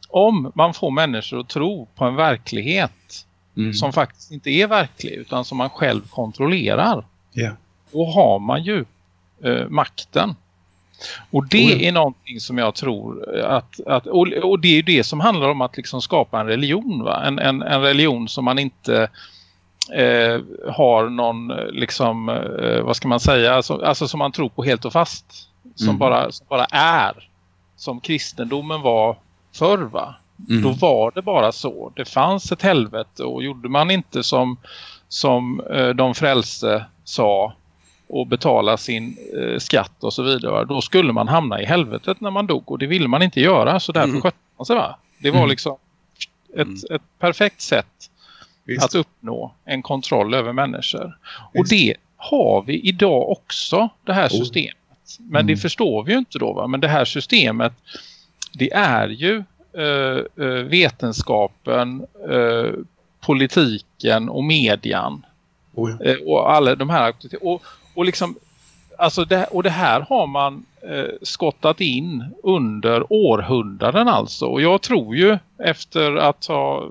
S3: om man får människor att tro på en verklighet
S2: Mm.
S3: som faktiskt inte är verklig utan som man själv kontrollerar.
S2: Ja.
S3: Då har man ju eh, makten. Och det
S2: ja.
S3: är någonting som jag tror att, att och, och det är ju det som handlar om att liksom skapa en religion? En, en, en religion som man inte eh, har någon eh, liksom eh, vad ska man säga alltså, alltså som man tror på helt och fast som,
S2: Mm.
S3: bara, som bara är som kristendomen var förr va
S2: Mm.
S3: då var det bara så. Det fanns ett helvete och gjorde man inte som, som eh, de frälste sa och betala sin eh, skatt och så vidare. Då skulle man hamna i helvetet när man dog och det ville man inte göra så därför
S4: Mm.
S3: skötte man sig va? Det var
S2: Mm.
S3: liksom ett,
S4: Mm.
S3: ett perfekt sätt
S2: Visst.
S3: att uppnå en kontroll över människor. Och
S2: Visst.
S3: det har vi idag också, det här
S2: Oh.
S3: systemet. Men
S2: Mm.
S3: det förstår vi ju inte då va? Men det här systemet, det är ju eh, eh, vetenskapen, eh, politiken och median
S2: Oh, ja.
S3: eh, och alla de här. Och, och, liksom, alltså det, och det här har man Eh, skottat in under århundraden alltså. Och jag tror ju efter att ha eh,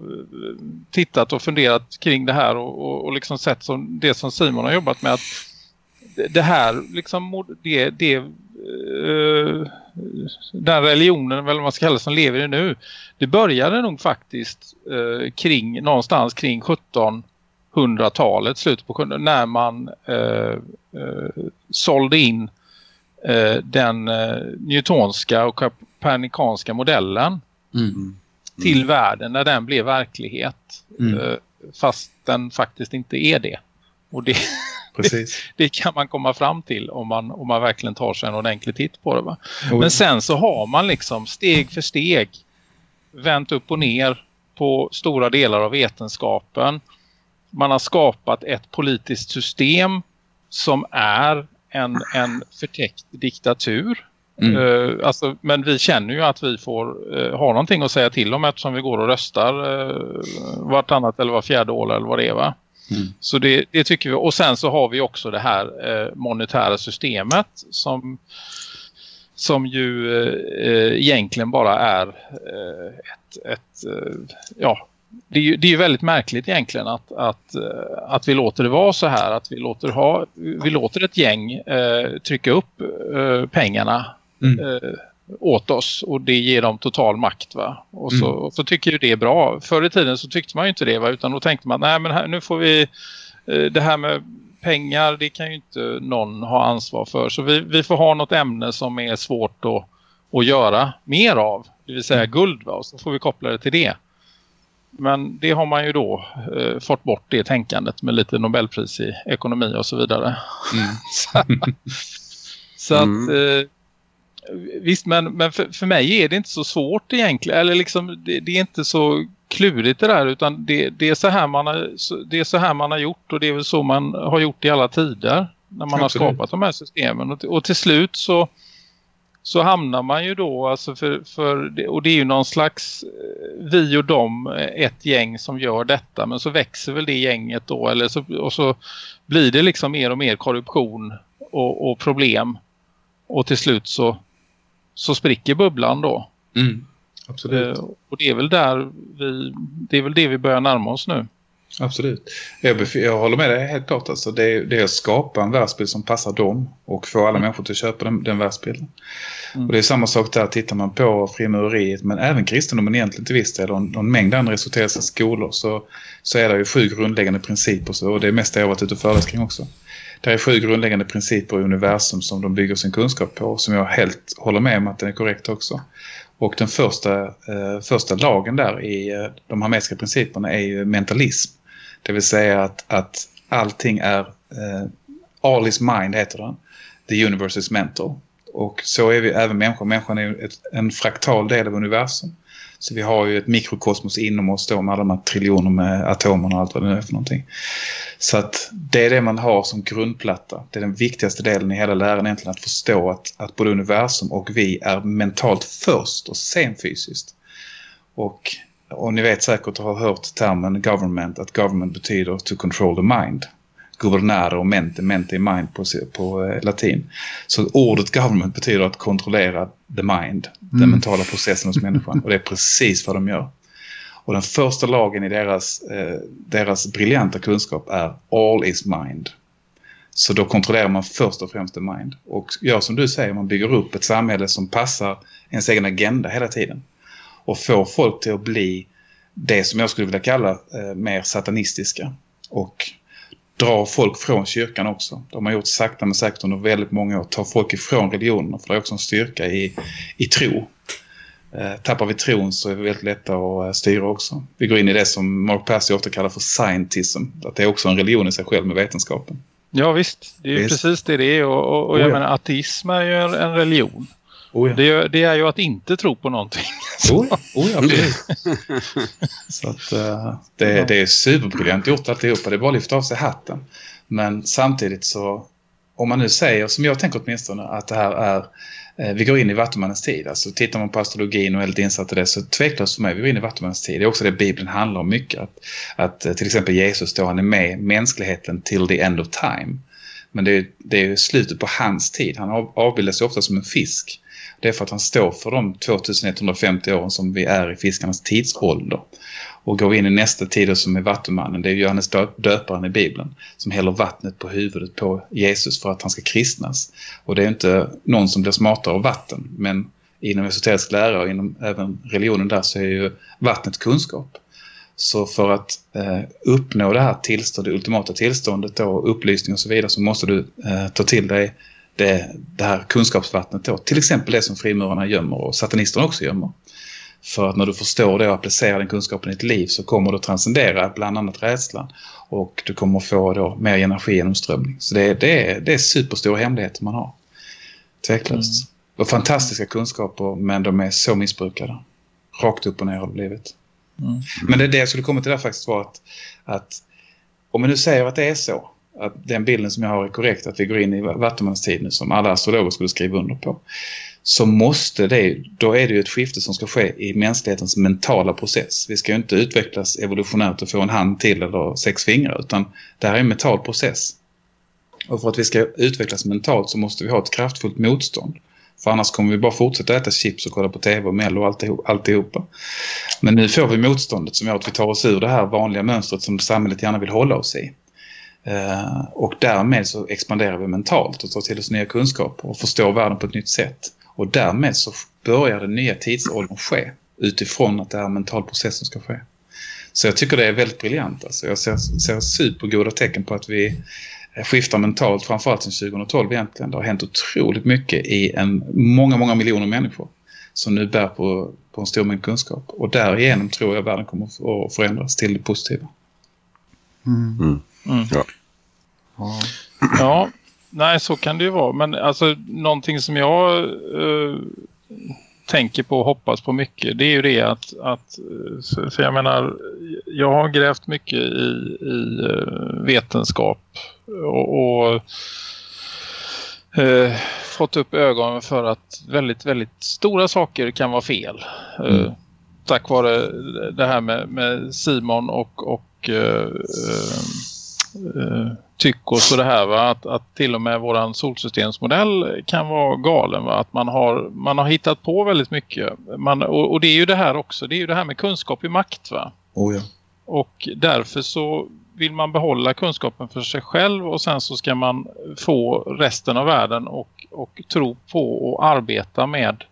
S3: tittat och funderat kring det här och, och, och liksom sett som, det som Simon har jobbat med att det- här liksom det, det uh, den religionen eller vad man ska kalla det som lever i nu det började nog faktiskt uh, kring någonstans kring 1700-talet slutet på 1700 när man eh, eh, sålde in eh, den eh, newtonska och kopernikanska modellen
S2: Mm.
S3: till världen när den blev verklighet
S2: Mm.
S3: eh, fast den faktiskt inte är det och det, (laughs)
S2: Precis.
S3: det kan man komma fram till om man, om man verkligen tar sig en ordentlig titt på det va? Men sen så har man liksom steg för steg vänt upp och ner på stora delar av vetenskapen. Man har skapat ett politiskt system som är en, en förtäckt diktatur.
S2: Mm.
S3: Eh, alltså, men vi känner ju att vi får eh, ha någonting att säga till om eftersom vi går och röstar eh, vartannat eller var fjärde år eller vad det är va?
S2: Mm.
S3: Så det, det tycker vi. Och sen så har vi också det här eh, monetära systemet som, som ju egentligen bara är ett, ett ja, det är, ju, det är väldigt märkligt egentligen att, att, eh, att vi låter det vara så här. Att vi låter, ha, vi låter ett gäng eh, trycka upp eh, pengarna
S2: Mm.
S3: eh, åt oss och det ger dem total makt va. Och så,
S2: Mm.
S3: och så tycker ju det är bra. Förr i tiden så tyckte man ju inte det va utan då tänkte man nej men här, nu får vi eh, det här med pengar det kan ju inte någon ha ansvar för. Så vi, vi får ha något ämne som är svårt att, att göra mer av. Det vill säga guld va och så får vi koppla det till det. Men det har man ju då eh, fått bort det tänkandet med lite Nobelpris i ekonomi och så vidare.
S2: Mm. (laughs)
S3: Så att
S4: Mm.
S3: eh, visst men, men för, för mig är det inte så svårt egentligen eller liksom det, det är inte så klurigt det där utan det, det, är så här man har, det är så här man har gjort och det är väl så man har gjort i alla tider när man
S2: Absolut.
S3: har skapat de här systemen och, och till slut så så hamnar man ju då alltså för, för och det är ju någon slags eh, vi och dem eh, ett gäng som gör detta men så växer väl det gänget då eller så, och så blir det liksom mer och mer korruption och, och problem och till slut så, så spricker bubblan då.
S2: Mm. Absolut.
S3: Eh, och det är väl där vi, det är väl det vi börjar närma oss nu.
S2: Absolut. Jag, jag håller med dig helt klart. Alltså. Det, är, det är att skapa en världsbild som passar dem och få alla människor till att köpa den, den världsbilden.
S3: Mm.
S2: Och det är samma sak där. Tittar man på frimureriet men även kristendomen egentligen till viss del och en, och en mängd andra esoteriska skolor så, så är det ju sju grundläggande principer så, och det är mest det jag har varit ute och föreläst kring också. Det är sju grundläggande principer i universum som de bygger sin kunskap på som jag helt håller med om att den är korrekt också. Och den första, eh, första lagen där i eh, de hermetiska principerna är ju mentalism. Det vill säga att, att allting är... Eh, all is mind heter den. The universe is mental. Och så är vi även människor. Människan är ett, en fraktal del av universum. Så vi har ju ett mikrokosmos inom oss då med alla de här triljoner med atomerna och allt vad det nu är för någonting. Så att det är det man har som grundplatta. Det är den viktigaste delen i hela läran egentligen att förstå att, att både universum och vi är mentalt först och sen fysiskt. Och, och ni vet säkert och har hört termen government, att government betyder to control the mind. Governare och mente, mente är mind på, på eh, latin. Så ordet government betyder att kontrollera the mind, den
S1: Mm.
S2: mentala processen hos människan. Och det är precis vad de gör. Och den första lagen i deras, eh, deras briljanta kunskap är all is mind. Så då kontrollerar man först och främst the mind. Och gör som du säger, man bygger upp ett samhälle som passar ens egen agenda hela tiden. Och får folk till att bli det som jag skulle vilja kalla eh, mer satanistiska. Och dra folk från kyrkan också. De har gjort sakta men säkert under väldigt många år. Ta folk ifrån religionen. För det är också en styrka i, i tro. Eh, tappar vi tron så är vi väldigt lätta att eh, styra också. Vi går in i det som Mark Passy ofta kallar för scientism. Att det är också en religion i sig själv med vetenskapen.
S3: Ja visst, det är
S2: Visst.
S3: precis det det är. Och, och, och jag
S2: Oh, ja.
S3: menar, ateism är ju en, en religion.
S2: Oh ja.
S3: Det, är- det är ju att inte tro på någonting. (laughs)
S2: Oh ja, oh ja. (laughs) Så att, eh, det, det är superbriljant gjort alltihopa. Det är bara att lyfta av sig hatten. Men samtidigt så, om man nu säger, som jag tänker åtminstone, att det här är, eh, vi går in i Vattumannens tid. Alltså tittar man på astrologin och är lite insatt i det så tveklöst för mig, vi går in i Vattumannens tid. Det är också det Bibeln handlar om mycket. Att, att eh, till exempel Jesus då, han är med mänskligheten till the end of time. Men det är, det är ju slutet på hans tid. Han av- avbildas ju ofta som en fisk. Det är för att han står för de 2150 åren som vi är i fiskarnas tidsålder. Och går vi in i nästa tid som är vattumannen, det är Johannes döparen i Bibeln, som häller vattnet på huvudet på Jesus för att han ska kristnas. Och det är inte någon som blir smartare av vatten, men inom esoterisk lära och inom även religionen där så är ju vattnet kunskap. Så för att eh, uppnå det här tillståndet, det ultimata tillståndet då, upplysning och så vidare, så måste du eh, ta till dig det, det här kunskapsvattnet då. Till exempel det som frimurarna gömmer och satanisterna också gömmer. För att när du förstår det och applicerar den kunskapen i ditt liv så kommer du att transcendera bland annat rädslan. Och du kommer att få då mer energigenomströmning. Så det, det, är, det är superstora hemligheter man har. Tveklöst. Och fantastiska kunskaper men de är så missbrukade. Rakt upp och ner har det blivit.
S3: Mm.
S2: Men det, det jag skulle komma till där faktiskt var att, att om vi nu säger att det är så, att den bilden som jag har är korrekt, att vi går in i Vattumans tid nu som alla astrologer skulle skriva under på, så måste det, då är det ju ett skifte som ska ske i mänsklighetens mentala process. Vi ska ju inte utvecklas evolutionärt och få en hand till eller sex fingrar, utan det här är en mental process. Och för att vi ska utvecklas mentalt så måste vi ha ett kraftfullt motstånd. För annars kommer vi bara fortsätta äta chips och kolla på tv och mello och alltihopa. Men nu får vi motståndet som gör att vi tar oss ur det här vanliga mönstret som samhället gärna vill hålla oss i. Eh, och därmed så expanderar vi mentalt och tar till oss nya kunskaper och förstår världen på ett nytt sätt. Och därmed så börjar den nya tidsåldern ske utifrån att det är en mental process som ska ske. Så jag tycker det är väldigt briljant. Alltså jag ser, ser supergoda tecken på att vi skiftar mentalt, framförallt sedan 2012 egentligen. Det har hänt otroligt mycket i en, många, många miljoner människor som nu bär på, på en stor mängd kunskap. Och därigenom tror jag världen kommer att förändras till det positiva.
S3: Mm.
S4: Ja.
S1: Ja.
S3: Ja, nej så kan det ju vara. Men alltså någonting som jag eh, tänker på och hoppas på mycket det är ju det att, att eh, för jag menar jag har grävt mycket i, i eh, vetenskap och, och eh, fått upp ögonen för att väldigt, väldigt stora saker kan vara fel. Eh, tack vare det här med, med Simon och, och eh, eh, tyckos och det här va? Att, att till och med våran solsystemsmodell kan vara galen va? Att man har, man har hittat på väldigt mycket. Man, och, och det är ju det här också, det är ju det här med kunskap i makt va?
S2: Oh ja.
S3: Och därför så vill man behålla kunskapen för sig själv och sen så ska man få resten av världen och, och tro på och arbeta med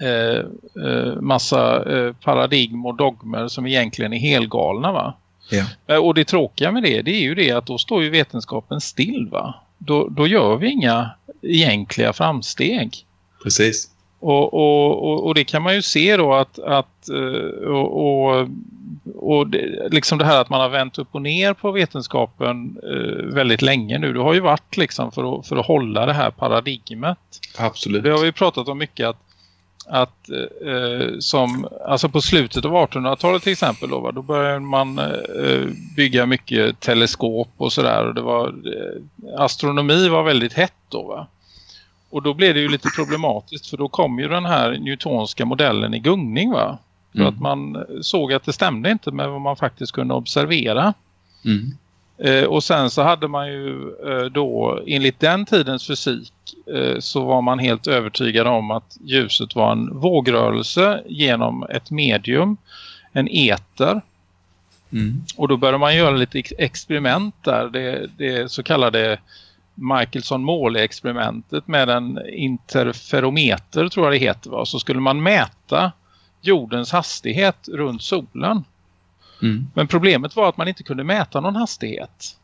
S3: eh, eh, massa eh, paradigm och dogmer som egentligen är helgalna va?
S2: Ja.
S3: Eh, Och det tråkiga med det, det är ju det att då står ju vetenskapen still va? Då, då gör vi inga egentliga framsteg.
S2: Precis.
S3: Och, och, och, det kan man ju se då att, att eh, och, och, och det, liksom det här att man har vänt upp och ner på vetenskapen eh, väldigt länge nu. Det har ju varit liksom för att, för att hålla det här paradigmet.
S2: Absolut.
S3: Det har vi pratat om mycket att, att eh, som, alltså på slutet av 1800-talet till exempel då, va, då började man eh, bygga mycket teleskop och sådär och det var eh, astronomi var väldigt hett då va. Och då blev det ju lite problematiskt för då kom ju den här newtonska modellen i gungning va. För
S2: Mm.
S3: att man såg att det stämde inte med vad man faktiskt kunde observera.
S2: Mm.
S3: Eh, och sen så hade man ju eh, då, enligt den tidens fysik, eh, så var man helt övertygad om att ljuset var en vågrörelse genom ett medium, en eter.
S2: Mm.
S3: Och då började man göra lite ex- experiment där, det, det så kallade Michelson-Morley-experimentet med en interferometer tror jag det heter. Va? Så skulle man mäta jordens hastighet runt solen.
S2: Mm.
S3: Men problemet var att man inte kunde mäta någon hastighet.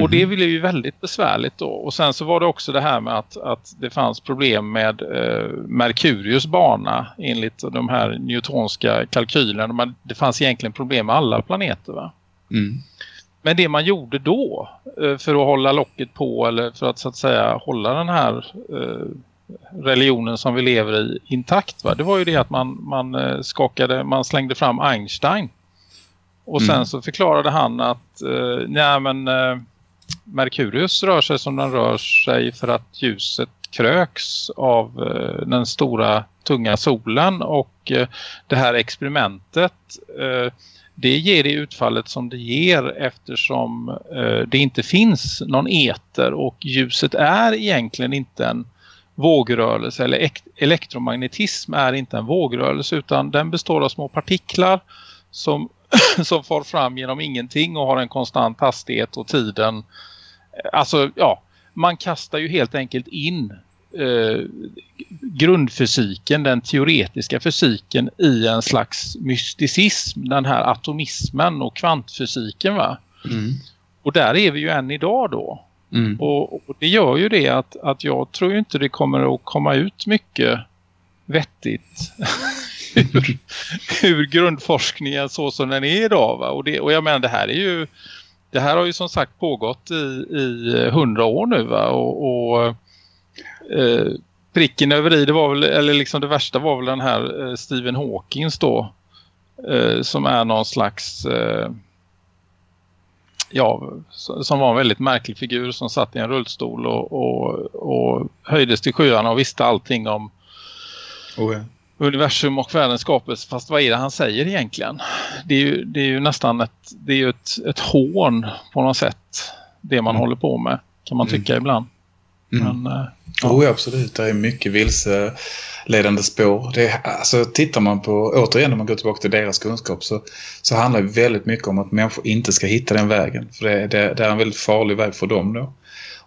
S3: Och det blev ju väldigt besvärligt då. Och sen så var det också det här med att, att det fanns problem med eh, Merkurius bana enligt de här newtonska kalkylerna. Men det fanns egentligen problem med alla planeter va?
S2: Mm.
S3: men det man gjorde då eh, för att hålla locket på eller för att så att säga hålla den här eh, religionen som vi lever i intakt va? det var ju det att man, man eh, skakade, man slängde fram Einstein och sen
S2: Mm.
S3: så förklarade han att eh, nej men eh, Merkurius rör sig som den rör sig för att ljuset kröks av eh, den stora tunga solen och eh, det här experimentet eh, det ger det utfallet som det ger eftersom eh, det inte finns någon eter och ljuset är egentligen inte en vågrörelse eller ek- elektromagnetism är inte en vågrörelse utan den består av små partiklar som, (clears throat) som far fram genom ingenting och har en konstant hastighet och tiden. Alltså ja, man kastar ju helt enkelt in eh, grundfysiken, den teoretiska fysiken i en slags mysticism, den här atomismen och kvantfysiken va.
S2: Mm.
S3: Och där är vi ju än idag då.
S2: Mm.
S3: Och, och det gör ju det att, att jag tror ju inte det kommer att komma ut mycket vettigt (laughs) ur, ur grundforskningen så som den är idag. Va? Och, det, och jag menar det här är ju det här har ju som sagt pågått i, i hundra år nu va? och, och eh, pricken över i det var väl, eller liksom det värsta var väl den här eh, Stephen Hawkins då eh, som är någon slags eh, ja, som var en väldigt märklig figur som satt i en rullstol och, och, och höjdes till sjöarna och visste allting om
S2: Oh, ja.
S3: universum och världens skapelse. Fast vad är det han säger egentligen? Det är ju, det är ju nästan ett, det är ett, ett hån på något sätt. Det man
S2: Mm.
S3: håller på med kan man tycka ibland.
S2: Mm.
S3: Men, eh,
S2: Oh, ja, absolut. Det är mycket vilseledande spår. Det är, alltså, tittar man på, återigen om man går tillbaka till deras kunskap så, så handlar det väldigt mycket om att människor inte ska hitta den vägen. För det, det, det är en väldigt farlig väg för dem då.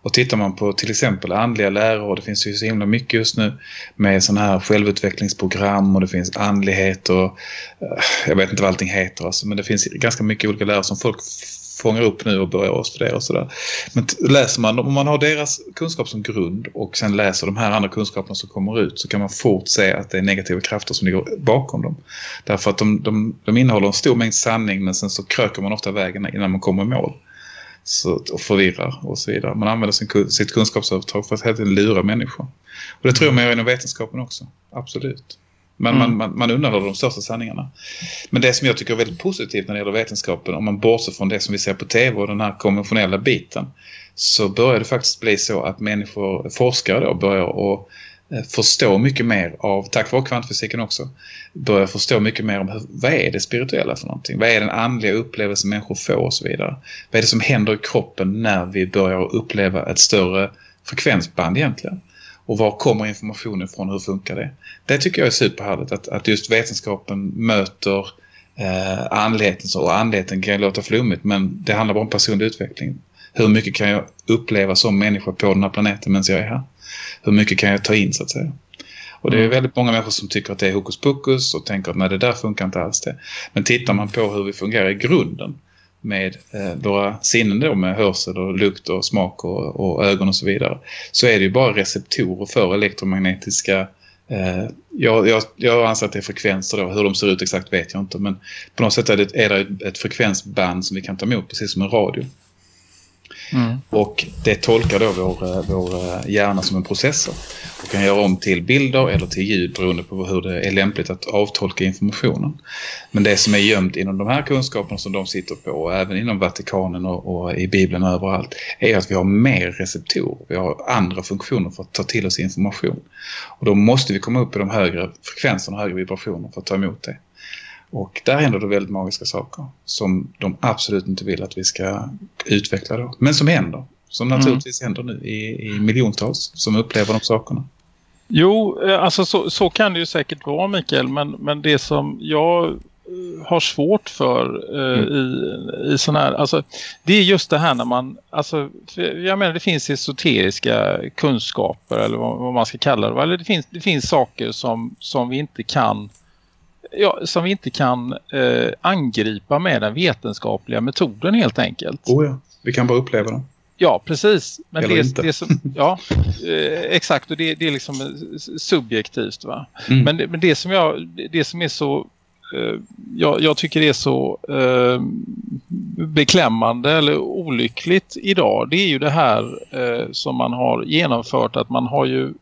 S2: Och tittar man på till exempel andliga läror, det finns ju så himla mycket just nu med sådana här självutvecklingsprogram och det finns andlighet och eh, jag vet inte vad allting heter alltså, men det finns ganska mycket olika läror som folk fångar upp nu och börjar studera och sådär. Men läser man, om man har deras kunskap som grund och sen läser de här andra kunskaperna som kommer ut så kan man fort se att det är negativa krafter som ligger bakom dem. Därför att de, de, de innehåller en stor mängd sanning men sen så kröker man ofta vägen innan man kommer i mål. Så, och förvirrar och så vidare. Man använder sin, sitt kunskapsövertag för att helt enkelt lura människor. Och det tror jag man gör inom vetenskapen också. Absolut. Men
S3: Mm.
S2: man, man, man undanhåller de största sanningarna. Men det som jag tycker är väldigt positivt när det gäller vetenskapen, om man bortser från det som vi ser på tv och den här konventionella biten, så börjar det faktiskt bli så att människor, forskare då, börjar att eh, förstå mycket mer av, tack vare kvantfysiken också, börjar förstå mycket mer om hur, vad är det spirituella för någonting? Vad är den andliga upplevelsen människor får och så vidare? Vad är det som händer i kroppen när vi börjar uppleva ett större frekvensband egentligen? Och var kommer informationen ifrån? Hur funkar det? Det tycker jag är superhärligt att, att just vetenskapen möter eh. Så, och andligheten kan ju låta flummigt men det handlar bara om personlig utveckling. Hur mycket kan jag uppleva som människa på den här planeten medan jag är här? Hur mycket kan jag ta in så att säga? Och det är
S3: Mm.
S2: väldigt många människor som tycker att det är hokus pokus och tänker att nej det där funkar inte alls det. Men tittar man på hur vi fungerar i grunden med eh, våra sinnen då med hörsel och lukt och smak och, och ögon och så vidare så är det ju bara receptorer för elektromagnetiska eh, jag, jag, jag anser att det är frekvenser då. Hur de ser ut exakt vet jag inte. Men på något sätt är det, är det ett frekvensband som vi kan ta emot precis som en radio
S3: mm.
S2: Och det tolkar då vår, eh, vår eh, hjärna som en processor. Och kan göra om till bilder eller till ljud beroende på hur det är lämpligt att avtolka informationen. Men det som är gömt inom de här kunskaperna som de sitter på, och även inom Vatikanen och, och i Bibeln och överallt, är att vi har mer receptorer. Vi har andra funktioner för att ta till oss information. Och då måste vi komma upp i de högre frekvenserna, högre vibrationer för att ta emot det. Och där händer det väldigt magiska saker som de absolut inte vill att vi ska utveckla då. Men som händer. Som naturligtvis händer nu i, i miljontals som upplever de sakerna.
S3: Jo, eh, alltså så, så kan det ju säkert vara Mikael, men, men det som jag eh, har svårt för eh, i, i sån här, alltså det är just det här när man, alltså jag menar det finns esoteriska kunskaper eller vad, vad man ska kalla det, eller det finns, det finns saker som, som vi inte kan Ja, som vi inte kan eh, angripa med den vetenskapliga metoden helt enkelt.
S2: Oh ja, vi kan bara uppleva dem.
S3: Ja, precis. Men
S2: Eller
S3: det,
S2: inte.
S3: det som, (laughs) ja, eh, exakt. Och det, det är liksom eh, subjektivt va.
S2: Mm.
S3: Men, det- men det som jag, det som är så eh, jag, jag tycker det är så eh, beklämmande eller olyckligt idag det är ju det här eh, som man har genomfört att man har ju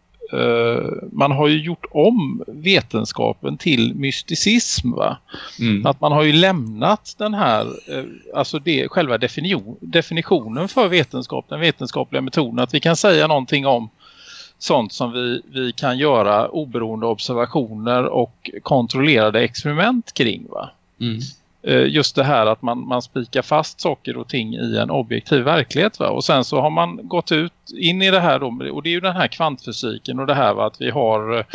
S3: man har ju gjort om vetenskapen till mysticism va?
S2: Mm.
S3: Att man har ju lämnat den här, eh, alltså det, själva definition, definitionen för vetenskap, den vetenskapliga metoden. Att vi kan säga någonting om sånt som vi, vi kan göra oberoende observationer och kontrollerade experiment kring va.
S2: Mm.
S3: Eh, Just det här att man, man spikar fast saker och ting i en objektiv verklighet va. Och sen så har man gått ut in i det här då, och det är ju den här kvantfysiken och det här va, att vi har eh,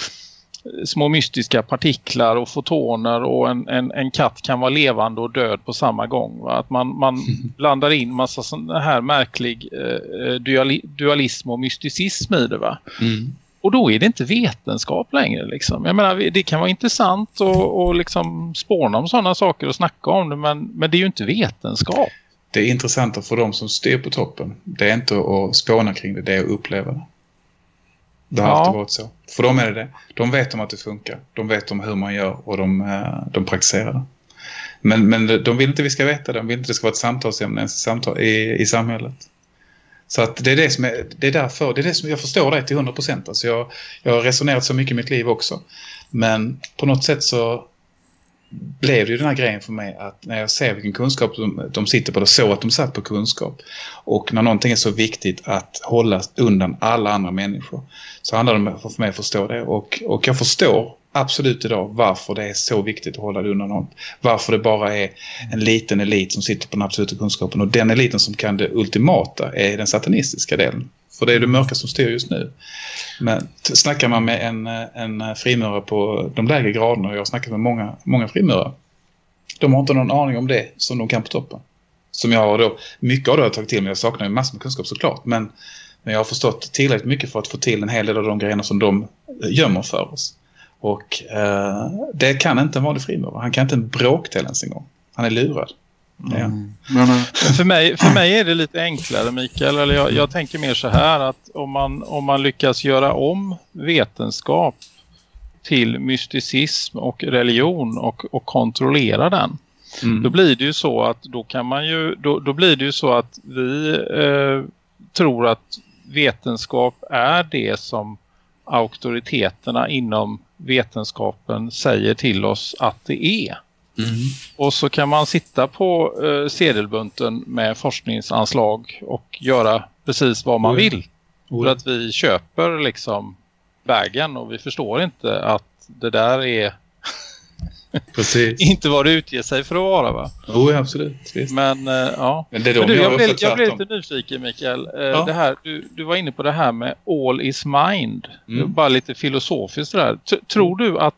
S3: små mystiska partiklar och fotoner och en, en, en katt kan vara levande och död på samma gång. Va? Att man, man (laughs) blandar in massa sån här märklig eh, duali, dualism och mysticism i det va.
S2: Mm.
S3: Och då är det inte vetenskap längre liksom. Jag menar det kan vara intressant och, och liksom spåna om sådana saker och snacka om det men, men det är ju inte vetenskap.
S2: Det är intressanta för de som styr på toppen. Det är inte att spåna kring det, det är att uppleva det. Det har
S3: Ja.
S2: alltid varit så. För dem är det det. De vet om att det funkar. De vet om hur man gör och de, eh, de praktiserar det. Men, men de vill inte vi ska veta det. De vill inte det ska vara ett samtalsämne ens i, samtal, i, i samhället. Så att det är det som är, det är därför, det är det som jag förstår det till 100 procent. Alltså jag, jag har resonerat så mycket i mitt liv också. Men på något sätt så blev det ju den här grejen för mig att när jag ser vilken kunskap de, de sitter på, då så att de satt på kunskap. Och när någonting är så viktigt att hålla undan alla andra människor så handlar det om för mig att förstå det. Och, och jag förstår absolut idag varför det är så viktigt att hålla det undan honom. Varför det bara är en liten elit som sitter på den absoluta kunskapen. Och den eliten som kan det ultimata är den satanistiska delen. För det är det mörka som styr just nu. Men snackar man med en, en frimurare på de lägre graderna, och jag har snackat med många, många frimurare, de har inte någon aning om det som de kan på toppen. Som jag har då, mycket av det har jag tagit till mig, jag saknar ju massor med kunskap såklart, men, men jag har förstått tillräckligt mycket för att få till en hel del av de grejerna som de eh, gömmer för oss. Och eh, det kan inte en vanlig frimurare, han kan inte en bråkdel ens en gång. Han är lurad. Ja.
S1: Mm. Men, eh,
S3: Men (laughs) för, mig, för mig är det lite enklare Mikael. Eller jag, jag tänker mer så här att om man, om man lyckas göra om vetenskap till mysticism och religion och, och kontrollera den.
S2: Mm.
S3: Då blir det ju så att då kan man ju då, då blir det ju så att vi eh, tror att vetenskap är det som auktoriteterna inom vetenskapen säger till oss att det är.
S2: Mm.
S3: Och så kan man sitta på eh, sedelbunten med forskningsanslag och göra precis vad man vill. För att vi köper liksom vägen och vi förstår inte att det där är
S2: Precis. (laughs)
S3: inte vad det utger sig för att vara va.
S2: Jo, absolut. Visst.
S3: Men eh, ja.
S2: Men det är
S3: Men du,
S2: jag,
S3: blev, jag blev lite nyfiken Mikael. Eh,
S2: Ja.
S3: det här, du, du var inne på det här med all is mind.
S2: Mm.
S3: Bara lite filosofiskt där. T- tror du att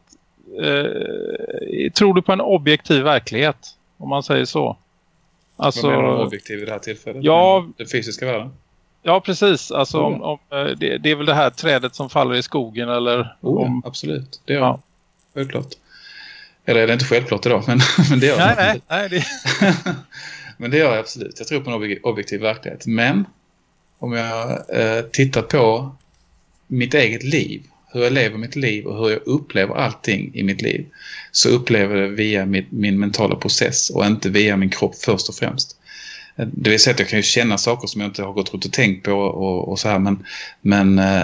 S3: eh, tror du på en objektiv verklighet? Om man säger så. Alltså,
S2: Vad menar du objektiv i det här tillfället?
S3: Ja.
S2: Den fysiska världen?
S3: ja precis. Alltså, om, om, det, det är väl det här trädet som faller i skogen eller
S2: Oh,
S3: om...
S2: ja, absolut. Det gör
S3: Ja.
S2: Självklart. Eller är det inte självklart idag, men, (laughs) men det gör
S3: Nej,
S2: jag.
S3: nej, nej. Det... (laughs)
S2: men det gör jag absolut. Jag tror på en obje- objektiv verklighet. Men om jag eh, tittar på mitt eget liv, hur jag lever mitt liv och hur jag upplever allting i mitt liv, så upplever jag det via mitt, min mentala process och inte via min kropp först och främst. Eh, Det vill säga att jag kan ju känna saker som jag inte har gått runt och tänkt på och, och så här, men, men eh,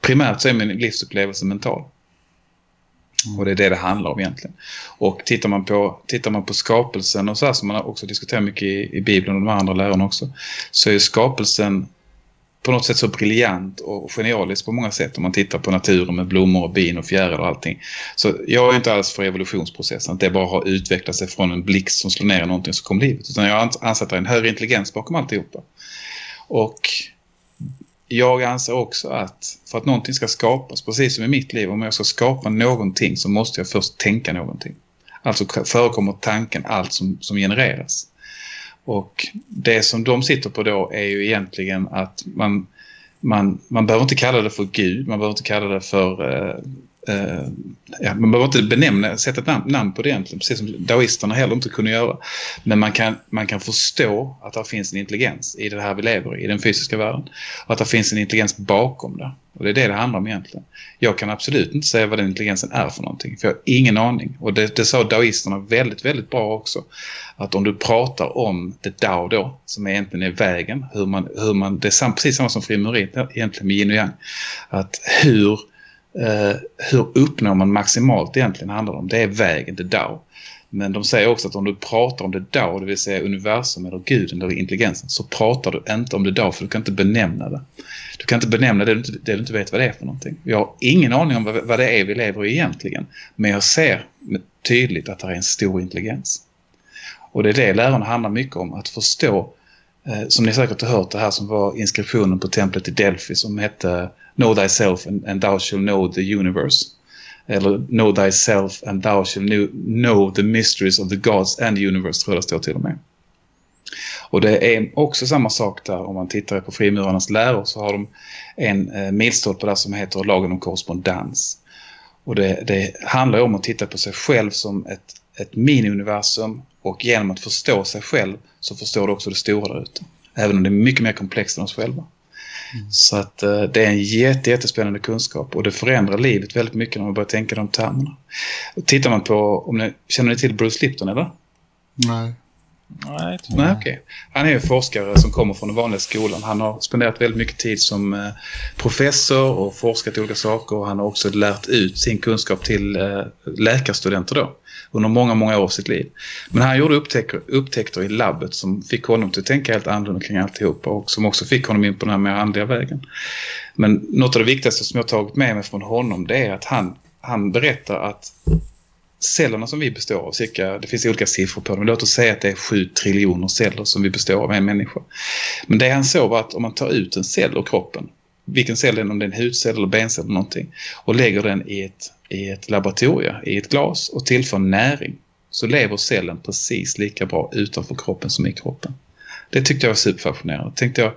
S2: primärt så är min livsupplevelse mental. Mm. Och det är det det handlar om egentligen. Och tittar man på, tittar man på skapelsen och så här som man också diskuterar mycket i, i Bibeln och de andra lärarna också. Så är skapelsen på något sätt så briljant och genialisk på många sätt om man tittar på naturen med blommor och bin och fjärilar och allting. Så jag är inte alls för evolutionsprocessen, att det bara har utvecklat sig från en blixt som slår ner i någonting så kom livet. Utan jag anser att det är en högre intelligens bakom alltihopa. Och jag anser också att för att någonting ska skapas, precis som i mitt liv, om jag ska skapa någonting så måste jag först tänka någonting. Alltså förekommer tanken allt som, som genereras. Och det som de sitter på då är ju egentligen att man, man, man behöver inte kalla det för Gud, man behöver inte kalla det för... Eh, Uh, ja, man behöver inte benämna, sätta ett namn, namn på det egentligen, precis som daoisterna heller inte kunde göra. Men man kan, man kan förstå att det finns en intelligens i det här vi lever i, i den fysiska världen. Och att det finns en intelligens bakom det. Och det är det det handlar om egentligen. Jag kan absolut inte säga vad den intelligensen är för någonting. För jag har ingen aning. Och det, det sa daoisterna väldigt, väldigt bra också. Att om du pratar om det Dao då, som egentligen är vägen. Hur man, hur man, det är precis samma som frimureri egentligen med yin och yang. Att hur, eh, hur uppnår man maximalt egentligen handlar om. Det är vägen, det Dao. Men de säger också att om du pratar om det Dao, det vill säga universum eller guden eller intelligensen, så pratar du inte om det Dao för du kan inte benämna det. Du kan inte benämna det du inte, det du inte vet vad det är för någonting. Jag har ingen aning om vad, vad det är vi lever i egentligen. Men jag ser tydligt att det är en stor intelligens. Och det är det lärarna handlar mycket om, att förstå, eh, som ni säkert har hört det här som var inskriptionen på templet i Delphi som hette Know thyself and, and thou shall know the universe eller know thyself and thou shall know, know the mysteries of the gods and the universe tror jag det står till och med. Och det är också samma sak där om man tittar på frimurarnas läror så har de en eh, milstolpe där som heter lagen om korrespondens. Och det, det handlar om att titta på sig själv som ett, ett miniuniversum och genom att förstå sig själv så förstår du också det stora där ute. Även om det är mycket mer komplext än oss själva. Mm. Så att uh, det är en jätte, jättespännande kunskap och det förändrar livet väldigt mycket när man börjar tänka de termerna. Och tittar man på, om ni, känner ni till Bruce Lipton eller?
S1: Nej.
S2: Nej, Nej okay. Han är en forskare som kommer från den vanliga skolan. Han har spenderat väldigt mycket tid som eh, professor och forskat i olika saker. Och han har också lärt ut sin kunskap till eh, läkarstudenter då. Under många, många år av sitt liv. Men han gjorde upptäcker, upptäckter i labbet som fick honom till att tänka helt annorlunda kring alltihopa. Och som också fick honom in på den här mer andliga vägen. Men något av det viktigaste som jag tagit med mig från honom det är att han, han berättar att cellerna som vi består av, cirka, det finns olika siffror på det, men låt oss säga att det är 7 triljoner celler som vi består av en människa. Men det han såg var att om man tar ut en cell ur kroppen, vilken cell det är, om det är en hudcell eller bencell eller någonting, och lägger den i ett, i ett laboratorium, i ett glas och tillför näring, så lever cellen precis lika bra utanför kroppen som i kroppen. Det tyckte jag var superfascinerande. Tänkte jag,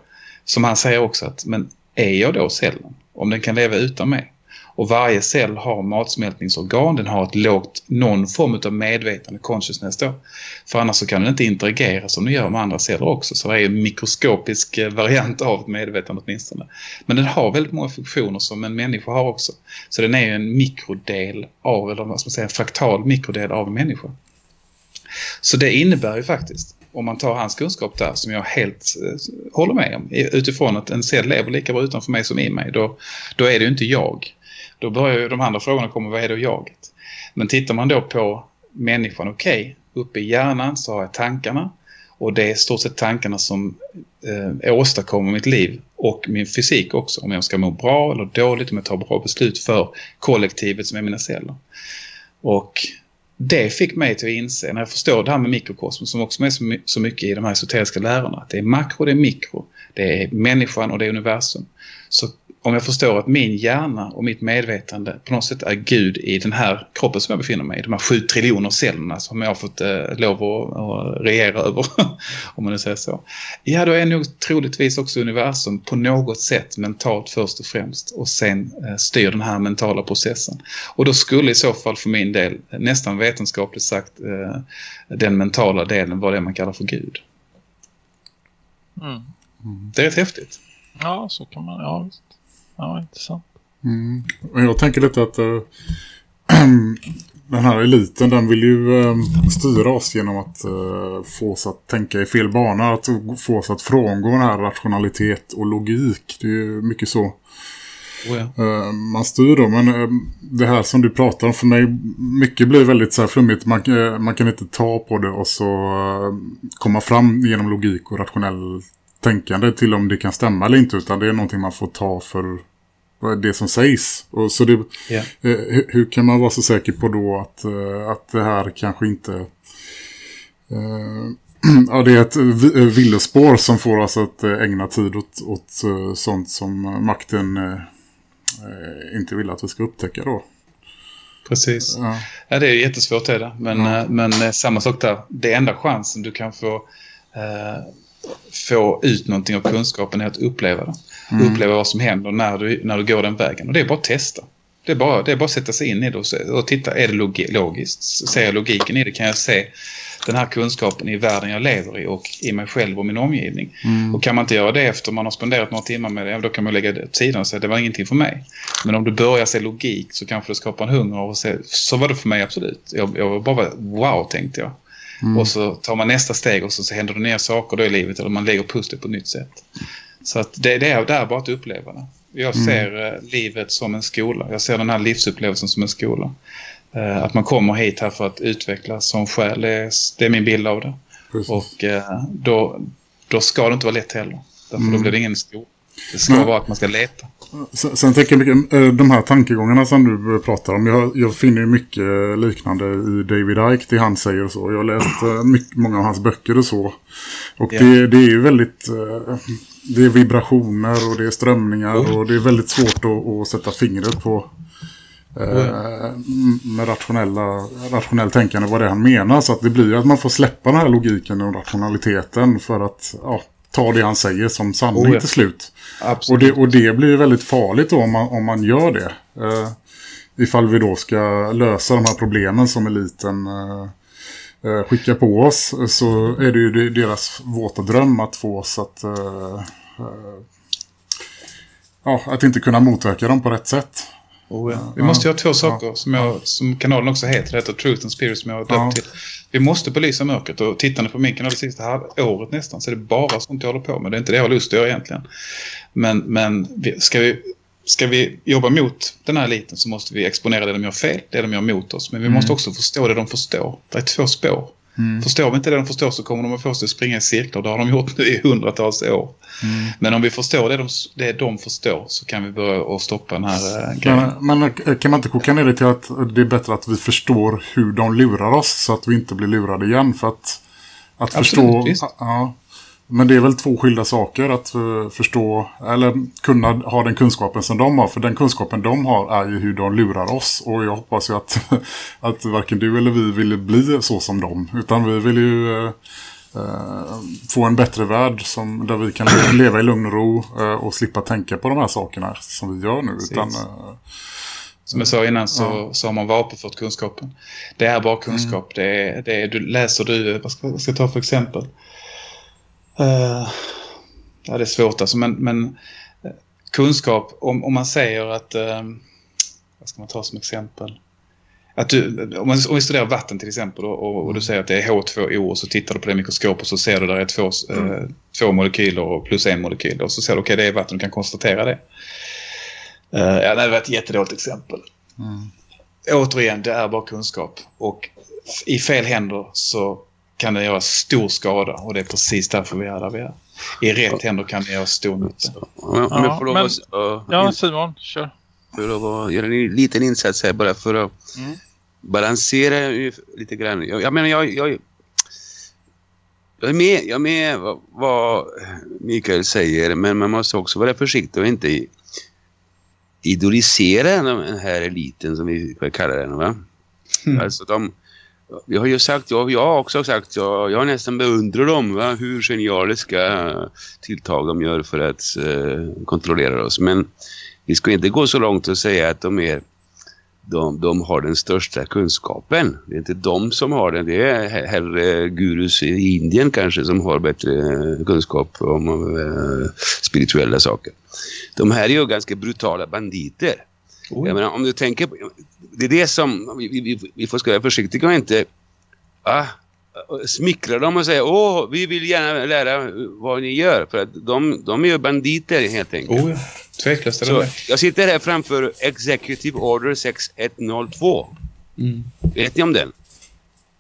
S2: som han säger också, att men är jag då cellen? Om den kan leva utan mig? Och varje cell har matsmältningsorgan, den har ett lågt, någon form av medvetande, consciousness då. För annars så kan den inte interagera som den gör med andra celler också. Så det är en mikroskopisk eh, variant av medvetande åtminstone. Men den har väldigt många funktioner som en människa har också. Så den är en mikrodel av, eller vad ska man säga, en fraktal mikrodel av en människa. Så det innebär ju faktiskt om man tar hans kunskap där som jag helt eh, håller med om utifrån att en cell lever lika bra utanför mig som i mig då, då är det ju inte jag då börjar ju de andra frågorna komma, vad är då jaget? Men tittar man då på människan, okej, okay, uppe i hjärnan så har jag tankarna. Och det är stort sett tankarna som eh, åstadkommer mitt liv och min fysik också. Om jag ska må bra eller dåligt, om jag tar bra beslut för kollektivet som är mina celler. Och det fick mig till att inse, när jag förstår det här med mikrokosmos som också är så, mycket i de här esoteriska lärorna, Att det är makro, det är mikro. Det är människan och det är universum. Så om jag förstår att min hjärna och mitt medvetande på något sätt är Gud i den här kroppen som jag befinner mig i. De här sju triljoner cellerna som jag har fått eh, lov att, att regera över. (laughs) om man nu säger så. Ja, då är nog troligtvis också universum på något sätt mentalt först och främst. Och sen eh, styr den här mentala processen. Och då skulle i så fall för min del nästan vetenskapligt sagt eh, den mentala delen vara det man kallar för Gud. Mm. Det är rätt häftigt.
S3: Ja, så kan man, ja visst. Ja, intressant.
S1: Mm. Jag tänker lite att äh, (clears throat) den här eliten den vill ju äh, styra oss genom att äh, få oss att tänka i fel bana. Att få oss att frångå den här rationalitet och logik. Det är ju mycket så. Oh ja. man styr då, men det här som du pratar om för mig, mycket blir väldigt så här flummigt. Man, man kan inte ta på det och så komma fram genom logik och rationell tänkande till om det kan stämma eller inte utan det är någonting man får ta för det som sägs. Och så det, yeah. hur, hur, kan man vara så säker på då att, eh, att det här kanske inte... Eh, (clears throat) ja, det är ett villospår som får oss att eh, ägna tid åt, åt sånt som makten eh, inte vill att vi ska upptäcka då.
S2: Precis. Ja, ja det är jättesvårt det. Men, ja. men samma sak där. Det enda chansen du kan få eh, få ut någonting av kunskapen är att uppleva det. Mm. Uppleva vad som händer när du, när du går den vägen. Och det är bara att testa. Det är bara, det är bara att sätta sig in i det och, se, och titta, är det logi, logiskt? Ser jag logiken i det? Kan jag se den här kunskapen i världen jag lever i och i mig själv och min omgivning? Och kan man inte göra det efter man har spenderat några timmar med det, då kan man lägga det åt sidan och säga det var ingenting för mig. Men om du börjar se logik så kanske det skapar en hunger och se, så var det för mig absolut. Jag, jag var bara wow tänkte jag. Och så tar man nästa steg och så, så händer det nya saker då i livet eller man lägger pusslet på ett nytt sätt. Så att det, det, är, det är bara att uppleva det. Jag ser eh, livet som en skola. Jag ser den här livsupplevelsen som en skola. Eh, att man kommer hit här för att utvecklas som själ. Det är, det är min bild av det.
S1: Precis.
S2: Och eh, då, då ska det inte vara lätt heller. Därför då blir det ingen skola. Det ska vara att man ska leta.
S1: Sen, sen tänker jag mycket, eh, de här tankegångarna som du eh, pratar om. Jag, jag finner ju mycket eh, liknande i David Icke, det han säger och så. Jag har läst mycket, många av hans böcker och så. Och
S2: Ja.
S1: det, det är ju väldigt... Det är vibrationer och det är strömningar
S2: Oh.
S1: och det är väldigt svårt att, att sätta fingret på. eh, m- Med rationella, rationell tänkande vad det är han menar. Så att det blir att man får släppa den här logiken och rationaliteten för att ja, ta det han säger som sanning
S2: Oh, ja.
S1: till slut. Och
S2: Absolut.
S1: det, och det blir väldigt farligt då om man, om man gör det. Eh, ifall vi då ska lösa de här problemen som eliten eh, eh, skickar på oss så är det ju de- deras våta dröm att få oss att, eh, eh, ja, att inte kunna motverka dem på rätt sätt.
S2: Oh, ja. Vi måste göra två saker som, jag, som kanalen också heter. Det heter Truth and Spirit som jag har döpt
S1: Ja.
S2: till. Vi måste belysa mörkret och tittarna på min kanal det sista halv- året nästan så är det bara sånt jag håller på med. Det är inte det jag har lust att göra egentligen. Men, men ska, vi, ska vi jobba mot den här eliten så måste vi exponera det de gör fel, det de gör mot oss. Men vi måste också förstå det de förstår. Det är två spår. Förstår vi inte det de förstår så kommer de att få oss att springa i cirklar. Det har de gjort nu i hundratals år. Men om vi förstår det de, det de förstår så kan vi börja att stoppa den här äh, grejen.
S1: Men, men eh, kan man inte koka ner det till att det är bättre att vi förstår hur de lurar oss så att vi inte blir lurade igen? För att, att
S2: Absolut,
S1: förstå...
S2: visst.
S1: Ja, men det är väl två skilda saker att eh, förstå eller kunna ha den kunskapen som de har. För den kunskapen de har är ju hur de lurar oss. Och jag hoppas ju att, (laughs) att varken du eller vi vill bli så som dem. Utan vi vill ju eh, eh, få en bättre värld som, där vi kan leva i lugn och ro eh, och slippa tänka på de här sakerna som vi gör nu. Utan, eh,
S2: Som jag sa innan så, så har man vapenfört kunskapen. Det är bara kunskap. Det är, det är, du, läser du, vad ska, vad ska jag ta för exempel? Eh, ja, det är svårt alltså, men, men eh, kunskap, om, om man säger att, eh, vad ska man ta som exempel? Att du, om, man, om vi studerar vatten till exempel och, och, och du säger att det är H2O och så tittar du på det mikroskop och så ser du där är två, eh, två molekyler och plus en molekyl och så ser du okej det är vatten, du kan konstatera det. Eh, ja, det var ett jättedåligt exempel. Återigen, det är bara kunskap. Och i fel händer så kan det göra stor skada. Och det är precis därför vi är där vi är. I rätt händer kan det göra stor nytta.
S4: Om jag, om jag får lov att ja,
S3: Ja, Simon, kör.
S4: för lov att göra en liten insats här bara för att
S3: Mm.
S4: balansera lite grann. Jag, jag menar, jag, jag, jag är med, jag är med vad, vad Mikael säger, men man måste också vara försiktig och inte idolisera den här eliten som vi kallar den. Va?
S2: Mm.
S4: Alltså de, vi har ju sagt, jag, jag har också sagt, jag, jag nästan beundrar dem, va? hur genialiska tilltag de gör för att eh, kontrollera oss. Men vi ska inte gå så långt och säga att de är de, de har den största kunskapen. Det är inte de som har den. Det är he- hellre gurus i Indien kanske som har bättre kunskap om eh, spirituella saker. De här är ju ganska brutala banditer. Jag menar, om du tänker på, det är det som vi, vi, vi får ska vara försiktiga och inte ah, smickra dem och säga åh, vi vill gärna lära vad ni gör för att de, de är ju banditer helt enkelt.
S2: Oh, ja. Tveklöst är det
S4: Så jag sitter här framför Executive Order 6102.
S2: Mm.
S4: Vet ni om den?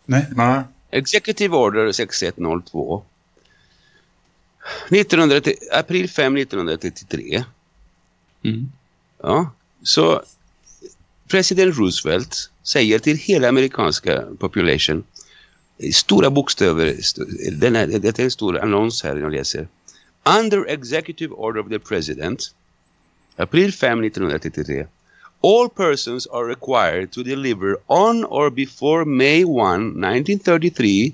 S2: Nej.
S1: nej.
S4: Executive Order 6102. 1900, april 5 1933.
S2: Mm.
S4: Ja, så president Roosevelt säger till hela amerikanska population i stora bokstäver, st- den är, det är en stor annons här jag läser. Under executive order of the president, april 5 1933, all persons are required to deliver on or before May 1 1933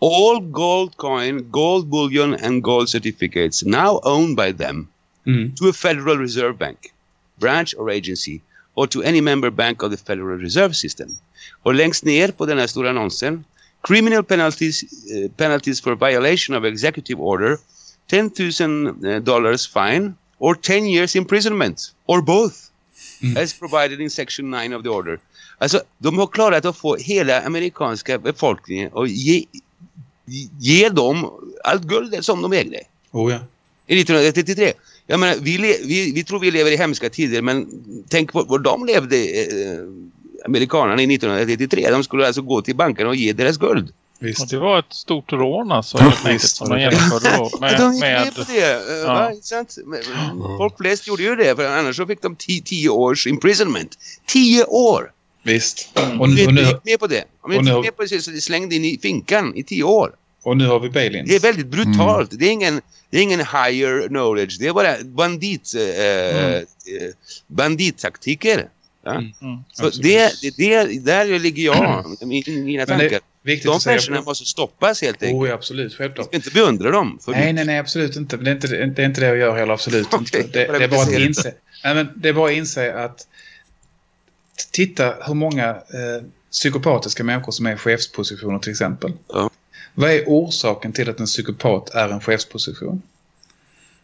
S4: all gold coin, gold bullion and gold certificates now owned by them
S2: Mm.
S4: to a Federal Reserve Bank, branch or agency, or to any member bank of the Federal Reserve System. Och längst ner på den här stora annonsen criminal penalties, eh, penalties for violation of executive order 10,000 dollars fine or 10 years imprisonment or both as provided in section 9 of the order. Alltså, de har klarat att få hela amerikanska befolkningen och ge, ge dem allt guld som de ägde
S2: Oh ja.
S4: i 1933. Jag menar, vi, vi, vi tror vi lever i hemska tider men tänk på vad de levde, eh, amerikanerna i 1933. De skulle alltså gå till bankerna och ge deras guld.
S3: Och
S2: Visst.
S3: det var ett stort rån alltså helt enkelt som de genomförde då. (laughs)
S4: de
S3: Med,
S4: gick
S3: med,
S4: på det. eh,
S3: ja.
S4: Men Folk flest gjorde ju det för annars så fick de ti- tio års imprisonment. Tio år!
S2: Visst.
S4: Om
S2: Och,
S4: du
S2: nu- och, nu,
S4: gick med på det. Om du
S2: och
S4: inte gick med på det så det slängde in i finkan i tio år.
S2: Och nu har vi bail-ins.
S4: Det är väldigt brutalt. Det, är ingen, det är ingen higher knowledge. Det är bara bandit, eh, eh, bandittaktiker. Ja?
S2: Mm.
S3: mm.
S4: Så det, det, det, där ligger jag, min- mina
S2: Men det
S4: tankar.
S2: viktigt
S4: De människorna måste stoppas helt enkelt.
S2: Oh, ja, absolut.
S4: Vi
S2: Självklart.
S4: ska inte beundra dem. För
S2: Nej, nej, nej, absolut inte. Det är inte det, är inte det jag gör heller, absolut
S4: Okej,
S2: inte. Det, det, är bara att inse, nej, men det är bara att inse att titta hur många eh, psykopatiska människor som är i chefspositioner till exempel.
S4: Ja.
S2: Vad är orsaken till att en psykopat är en chefsposition?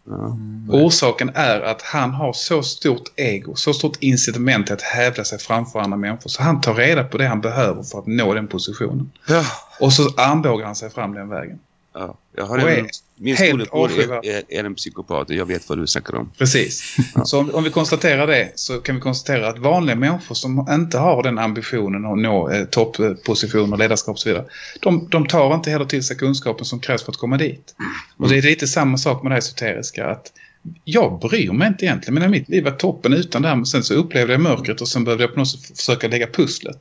S4: Ja.
S2: Orsaken är att han har så stort ego, så stort incitament till att hävda sig framför andra människor. Så han tar reda på det han behöver för att nå den positionen.
S4: Ja.
S2: Och så armbågar han sig fram den vägen.
S4: Ja, jag har en, min storebror är, är, är en psykopat och jag vet vad du snackar om.
S2: Precis. Så om, om vi konstaterar det så kan vi konstatera att vanliga människor som inte har den ambitionen att nå eh, topppositioner, ledarskap och så vidare. De, de tar inte heller till sig kunskapen som krävs för att komma dit. Och det är lite samma sak med det esoteriska. Att jag bryr mig inte egentligen. Men mitt liv var toppen utan det här. Men sen så upplevde jag mörkret och sen behövde jag på något sätt försöka lägga pusslet.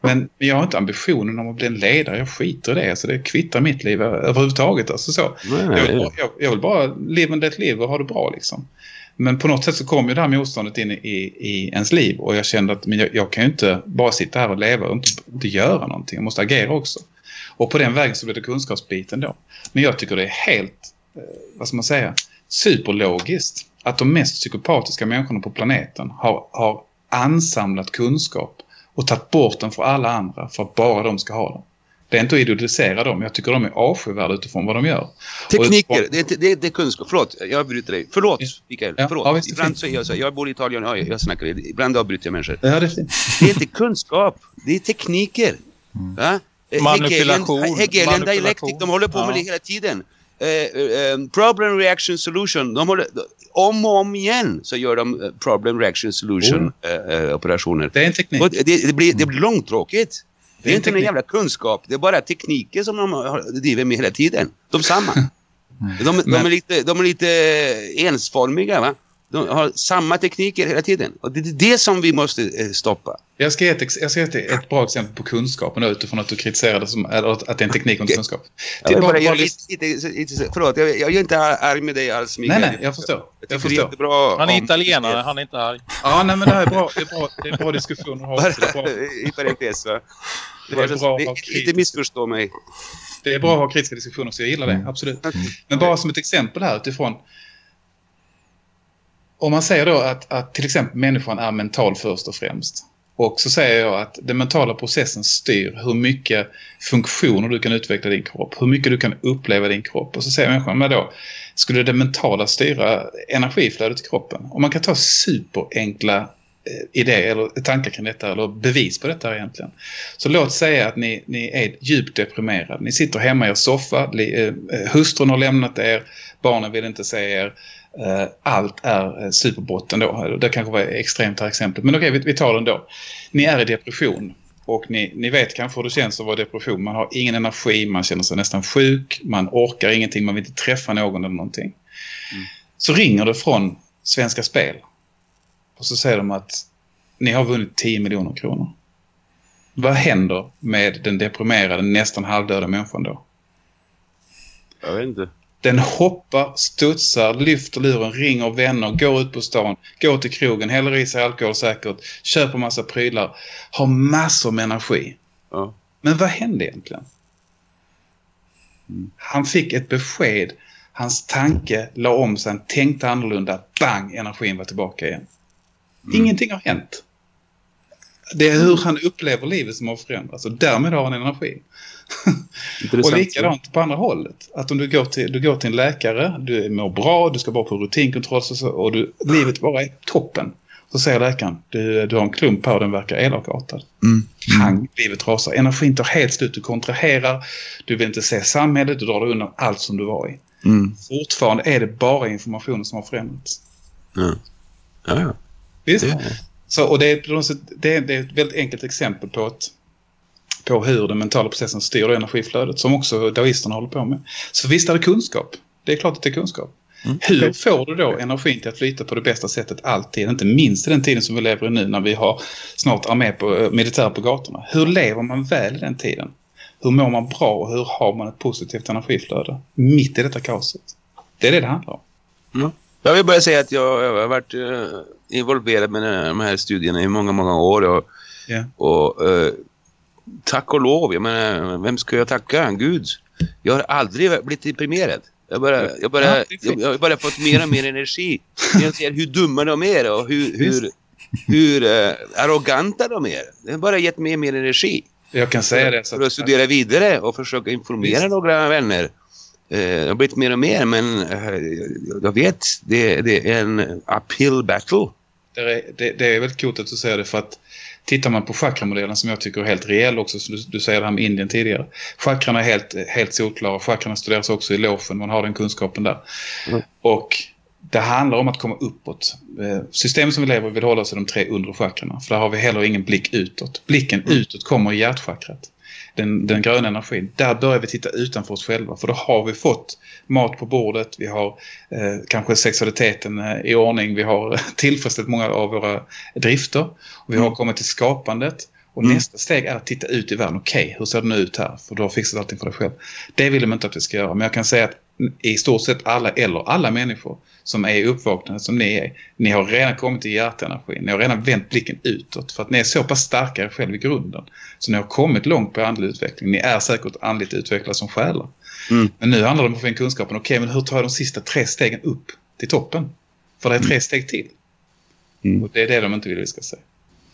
S2: Men jag har inte ambitionen om att bli en ledare. Jag skiter i det. Så det kvittar mitt liv överhuvudtaget. Alltså så.
S4: Nej,
S2: Jag vill, bara, jag, jag vill bara live and let live och ha det bra liksom. Men på något sätt så kom ju det här motståndet in i, i ens liv och jag kände att men jag, jag kan ju inte bara sitta här och leva och inte, inte göra någonting. Jag måste agera också. Och på den vägen så blev det kunskapsbiten då. Men jag tycker det är helt, eh, vad ska man säga, superlogiskt att de mest psykopatiska människorna på planeten har, har ansamlat kunskap och tagit bort den för alla andra för att bara de ska ha den. Det är inte att idolisera dem. Jag tycker de är avskyvärda utifrån vad de gör.
S4: Tekniker, det är, inte- det, är- det är kunskap. Förlåt, jag avbryter dig. Förlåt. Mikael.
S2: Ja,
S4: Förlåt.
S2: ja, visst, det
S4: Ibland så är jag så. Jag bor i Italien, ja, jag snackar det. Ibland avbryter jag människor.
S2: Ja, det är fint.
S4: Det är inte kunskap, det är tekniker. Va? Eh,
S3: Manipulation.
S4: Hegelian, Hegelian
S3: Manipulation.
S4: dialektik, de håller på med
S3: Ja.
S4: det hela tiden. Eh, eh, problem, reaction, solution. De håller, om och om igen så gör de eh, problem, reaction, solution eh, eh, operationer.
S2: Det är en teknik.
S4: Och det, det, blir, det blir långtråkigt. Det är
S2: en
S4: inte någon jävla kunskap. Det är bara tekniker som de har- driver med hela tiden. De samma. (laughs) De, de,
S2: Men-
S4: är lite, de är lite ensformiga va? De har samma tekniker hela tiden. Och det är det som vi måste eh, stoppa.
S2: Jag ska ge ett, jag ska ge ett, ett bra exempel på kunskapen utifrån att du kritiserade som, att det är en teknik och inte kunskap.
S4: Jag
S2: Det bara,
S4: bara lite, lite, förlåt, jag, jag är inte arg med dig alls Mikael.
S2: nej, nej, jag förstår.
S4: Jag
S2: Jag förstår.
S4: jättebra
S3: Han är
S4: om-
S3: italienare, han är inte arg.
S2: Ja, nej, men det här är bra, det är bra, det är bra diskussion att ha. Det bra,
S4: i parentes va?
S2: det är bra att ha
S4: Inte missförstå mig.
S2: det är bra att ha kritiska diskussioner, så jag gillar det, absolut. Men bara som ett exempel här utifrån. Om man säger då att, att till exempel människan är mental först och främst. Och så säger jag att den mentala processen styr hur mycket funktioner du kan utveckla din kropp. Hur mycket du kan uppleva din kropp. Och så säger människan, men då skulle det mentala styra energiflödet i kroppen? Och man kan ta superenkla eh, idéer eller tankar kring detta eller bevis på detta egentligen. Så låt säga att ni, ni är djupt deprimerade. Ni sitter hemma i er soffa, eh, hustrun har lämnat er, barnen vill inte se er. Eh, allt är eh, superbotten då. Det kanske var extremt här exemplet. Men okej, vi, tar den då. Ni är i depression. Och ni, ni vet kanske hur det känns att vara depression. Man har ingen energi, man känner sig nästan sjuk, man orkar ingenting, man vill inte träffa någon eller någonting. Så ringer det från Svenska Spel. Och så säger de att ni har vunnit 10 miljoner kronor. Vad händer med den deprimerade, nästan halvdöda människan då?
S4: Jag vet inte.
S2: Den hoppar, studsar, lyfter luren, ringer vänner, går ut på stan, går till krogen, häller i sig alkohol säkert, köper massa prylar, har massor med energi.
S4: Ja.
S2: Men vad hände egentligen? Han fick ett besked, hans tanke la om sig, han tänkte annorlunda, bang, energin var tillbaka igen. Ingenting har hänt. Det är hur han upplever livet som har förändrats och därmed har han energi. (laughs) och likadant på andra hållet. Att om du går till, du går till en läkare, du mår bra, du ska bara på rutinkontroll och, så, och du, livet bara är toppen. Så säger läkaren, du, du har en klump här och den verkar elakartad.
S4: Mm.
S2: Pang, livet rasar. Energin tar helt slut, du kontraherar, du vill inte se samhället, du drar dig undan allt som du var i.
S4: Mm.
S2: Fortfarande är det bara informationen som har förändrats.
S4: Ja. Ja, ja.
S2: Visst?
S4: Det,
S2: Så, och det är, det, är, det är ett väldigt enkelt exempel på, ett, på hur den mentala processen styr det energiflödet som också daoisterna håller på med. Så visst är det kunskap. Det är klart att det är kunskap.
S4: Mm.
S2: Hur får du då energin till att flyta på det bästa sättet alltid? Inte minst i den tiden som vi lever i nu när vi har snart armé på, eh, militär på gatorna. Hur lever man väl i den tiden? Hur mår man bra och hur har man ett positivt energiflöde mitt i detta kaoset? Det är det det handlar om.
S4: Jag vill bara säga att jag, jag har varit eh, involverad med de här studierna i många, många år. Och,
S2: Ja.
S4: och eh, tack och lov, jag menar, vem ska jag tacka? Gud. Jag har aldrig blivit deprimerad. Jag bara, jag
S2: är
S4: jag, jag har bara fått mer och mer energi. (laughs) Jag ser hur dumma de är och hur, hur, hur eh, arroganta de är. Det har bara gett mig mer energi.
S2: Jag kan säga det. Så
S4: För att studera vidare och försöka informera
S2: Visst.
S4: några vänner. Eh, det har blivit mer och mer, men eh, jag vet, det, det är en uphill battle.
S2: Det är, det, det är väldigt coolt att du säger det för att tittar man på chakramodellen som jag tycker är helt reell också, som du, du säger det här med Indien tidigare. Chakran är helt, helt solklara. Chakran studeras också i lofen, man har den kunskapen där.
S4: Mm.
S2: Och det handlar om att komma uppåt. Eh, Systemet som vi lever i vill hålla oss i de tre undre chakrarna. För där har vi heller ingen blick utåt. Blicken utåt kommer i hjärtchakrat. Den, den gröna energin. Där börjar vi titta utanför oss själva. För då har vi fått mat på bordet. Vi har eh, kanske sexualiteten eh, i ordning. Vi har (laughs) tillfredsställt många av våra drifter. Och vi har kommit till skapandet. Och
S4: Mm.
S2: nästa steg är att titta ut i världen. Okej, hur ser det nu ut här? För du har fixat allting för dig själv. Det vill de inte att vi ska göra. Men jag kan säga att i stort sett alla, eller alla människor som är uppvaknade som ni är. Ni har redan kommit till hjärtenergin. Ni har redan vänt blicken utåt. För att ni är så pass starka er själv i grunden. Så ni har kommit långt på andlig utveckling. Ni är säkert andligt utvecklade som själar.
S4: Mm.
S2: Men nu handlar det om att få in kunskapen. Okej, men hur tar jag de sista tre stegen upp till toppen? För det är tre steg till.
S4: Mm.
S2: Och det är det de inte vill vi ska säga.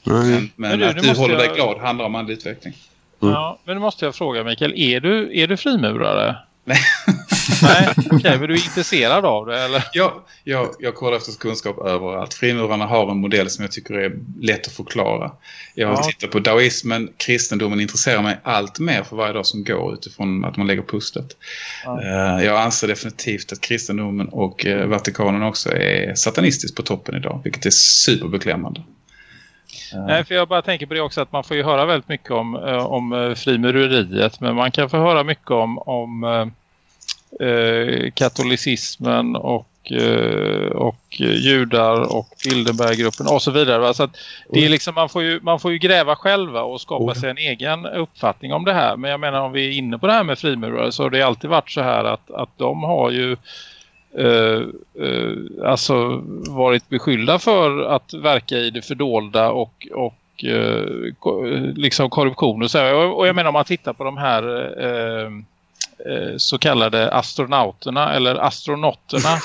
S4: Nej.
S2: Men, men,
S3: Men du,
S2: att du
S3: måste
S2: håller dig
S3: jag-
S2: glad handlar om andlig utveckling.
S4: Mm.
S3: Ja, men nu måste jag fråga Mikael, är du, är du frimurare?
S2: Nej. (laughs)
S3: Nej, okej, men du är intresserad av det eller?
S2: Jag, jag, jag kollar efter kunskap överallt. Frimurarna har en modell som jag tycker är lätt att förklara. Jag
S3: Ja.
S2: tittar på daoismen, kristendomen intresserar mig allt mer för varje dag som går utifrån att man lägger pusslet.
S3: Ja.
S2: Eh, Jag anser definitivt att kristendomen och eh, Vatikanen också är satanistiskt på toppen idag, vilket är superbeklämmande. Eh,
S3: Nej, för jag bara tänker på det också att man får ju höra väldigt mycket om, om frimureriet. Men man kan få höra mycket om, om eh, katolicismen och, eh, och judar och Bilderberggruppen och så vidare. Så det är liksom, man, får ju, man får ju gräva själva och skapa sig en egen uppfattning om det här. Men jag menar om vi är inne på det här med frimurare så har det alltid varit så här att, att de har ju eh, eh, alltså varit beskyllda för att verka i det fördolda och, och eh, ko- liksom korruption och så. här. Och, och jag menar om man tittar på de här så kallade astronauterna eller astronauterna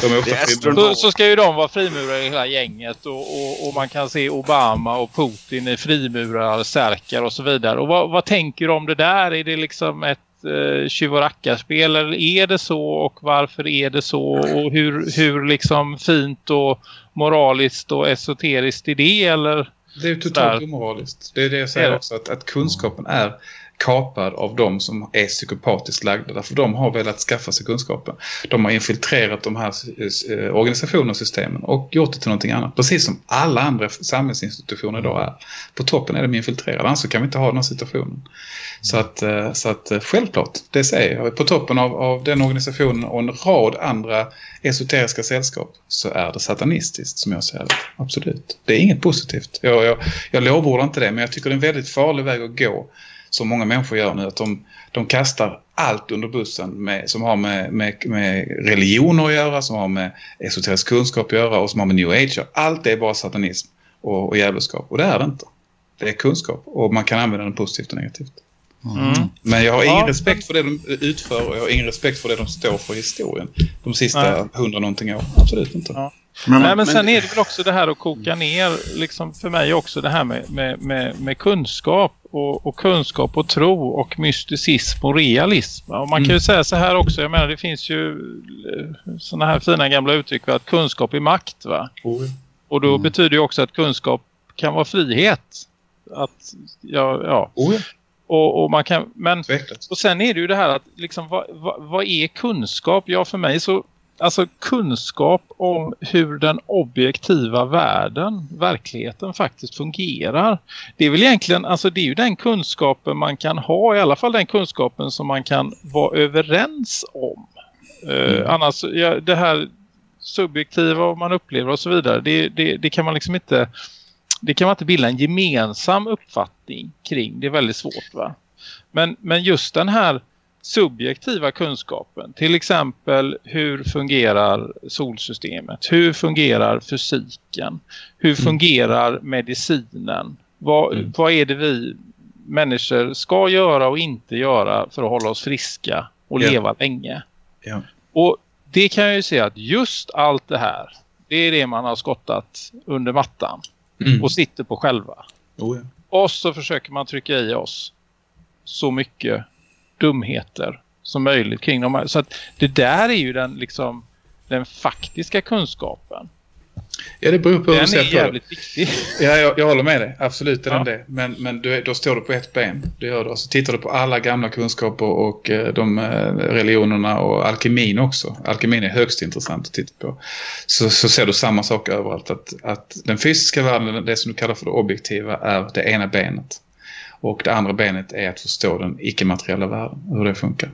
S3: som vi, (laughs) så, så ska ju de vara frimurare i hela gänget och, och, och man kan se Obama och Putin i frimurar, särkar och så vidare. Och vad, vad tänker du om det där? Är det liksom ett eh, tjuv och rackarspel eller är det så och varför är det så och hur, hur liksom fint och moraliskt och esoteriskt är det eller?
S2: Det är ju totalt omoraliskt. Det är det jag säger
S3: det?
S2: också, att, att kunskapen är kapad av de som är psykopatiskt lagda. Därför de har velat skaffa sig kunskapen. De har infiltrerat de här eh, organisationerna och systemen och gjort det till någonting annat. Precis som alla andra samhällsinstitutioner idag är. På toppen är de infiltrerade, annars kan vi inte ha den här situationen. Så att, eh, så att eh, självklart, det säger jag. På toppen av, av den organisationen och en rad andra esoteriska sällskap så är det satanistiskt som jag ser det. Absolut. Det är inget positivt. Jag, jag, jag lovordar inte det men jag tycker det är en väldigt farlig väg att gå som många människor gör nu. Att de, de kastar allt under bussen med, som har med, med, med religioner att göra, som har med esoterisk kunskap att göra och som har med new age. Allt är bara satanism och, och djävulskap. Och det är det inte. Det är kunskap och man kan använda den positivt och negativt.
S3: Mm.
S2: Men jag har
S3: Ja,
S2: ingen respekt för det de utför och jag har ingen respekt för det de står för i historien. De sista hundra någonting år. Absolut inte.
S3: Ja.
S1: Men,
S3: Nej, men sen är det väl också det här att koka ner, liksom för mig också det här med, med, med, med kunskap och, och kunskap och tro och mysticism och realism. Och man kan ju säga så här också, jag menar det finns ju sådana här fina gamla uttryck för att kunskap är makt va? Och då betyder det också att kunskap kan vara frihet. Att, ja, ja.
S2: Oh.
S3: Och, och man kan, men och sen är det ju det här att liksom, vad, vad, vad är kunskap? Ja för mig så alltså kunskap om hur den objektiva världen, verkligheten faktiskt fungerar. Det är väl egentligen, alltså det är ju den kunskapen man kan ha, i alla fall den kunskapen som man kan vara överens om. Eh, annars, ja, det här subjektiva och man upplever och så vidare, det, det, det kan man liksom inte det kan man inte bilda en gemensam uppfattning kring. Det är väldigt svårt va? Men, men just den här subjektiva kunskapen. Till exempel hur fungerar solsystemet? Hur fungerar fysiken? Hur fungerar medicinen? Vad, vad är det vi människor ska göra och inte göra för att hålla oss friska och
S2: Ja.
S3: leva länge?
S2: Ja.
S3: Och det kan jag ju se att just allt det här, det är det man har skottat under mattan
S2: Mm.
S3: och sitter på själva.
S2: Oh, ja.
S3: Och så försöker man trycka i oss så mycket dumheter som möjligt kring de här. Så att det där är ju den liksom den faktiska kunskapen.
S2: ja, det beror på hur du
S3: Den
S2: ser
S3: är jävligt viktig.
S2: Ja, jag, jag håller med dig. Absolut är
S3: Ja.
S2: den det. Men, men du, då står du på ett ben. Det gör du. Och så tittar du på alla gamla kunskaper och eh, de eh, religionerna och alkemin också. Alkemin är högst intressant att titta på. Så, så ser du samma sak överallt. Att, att den fysiska världen, det som du kallar för det objektiva, är det ena benet. Och det andra benet är att förstå den icke-materiella världen. Hur det funkar.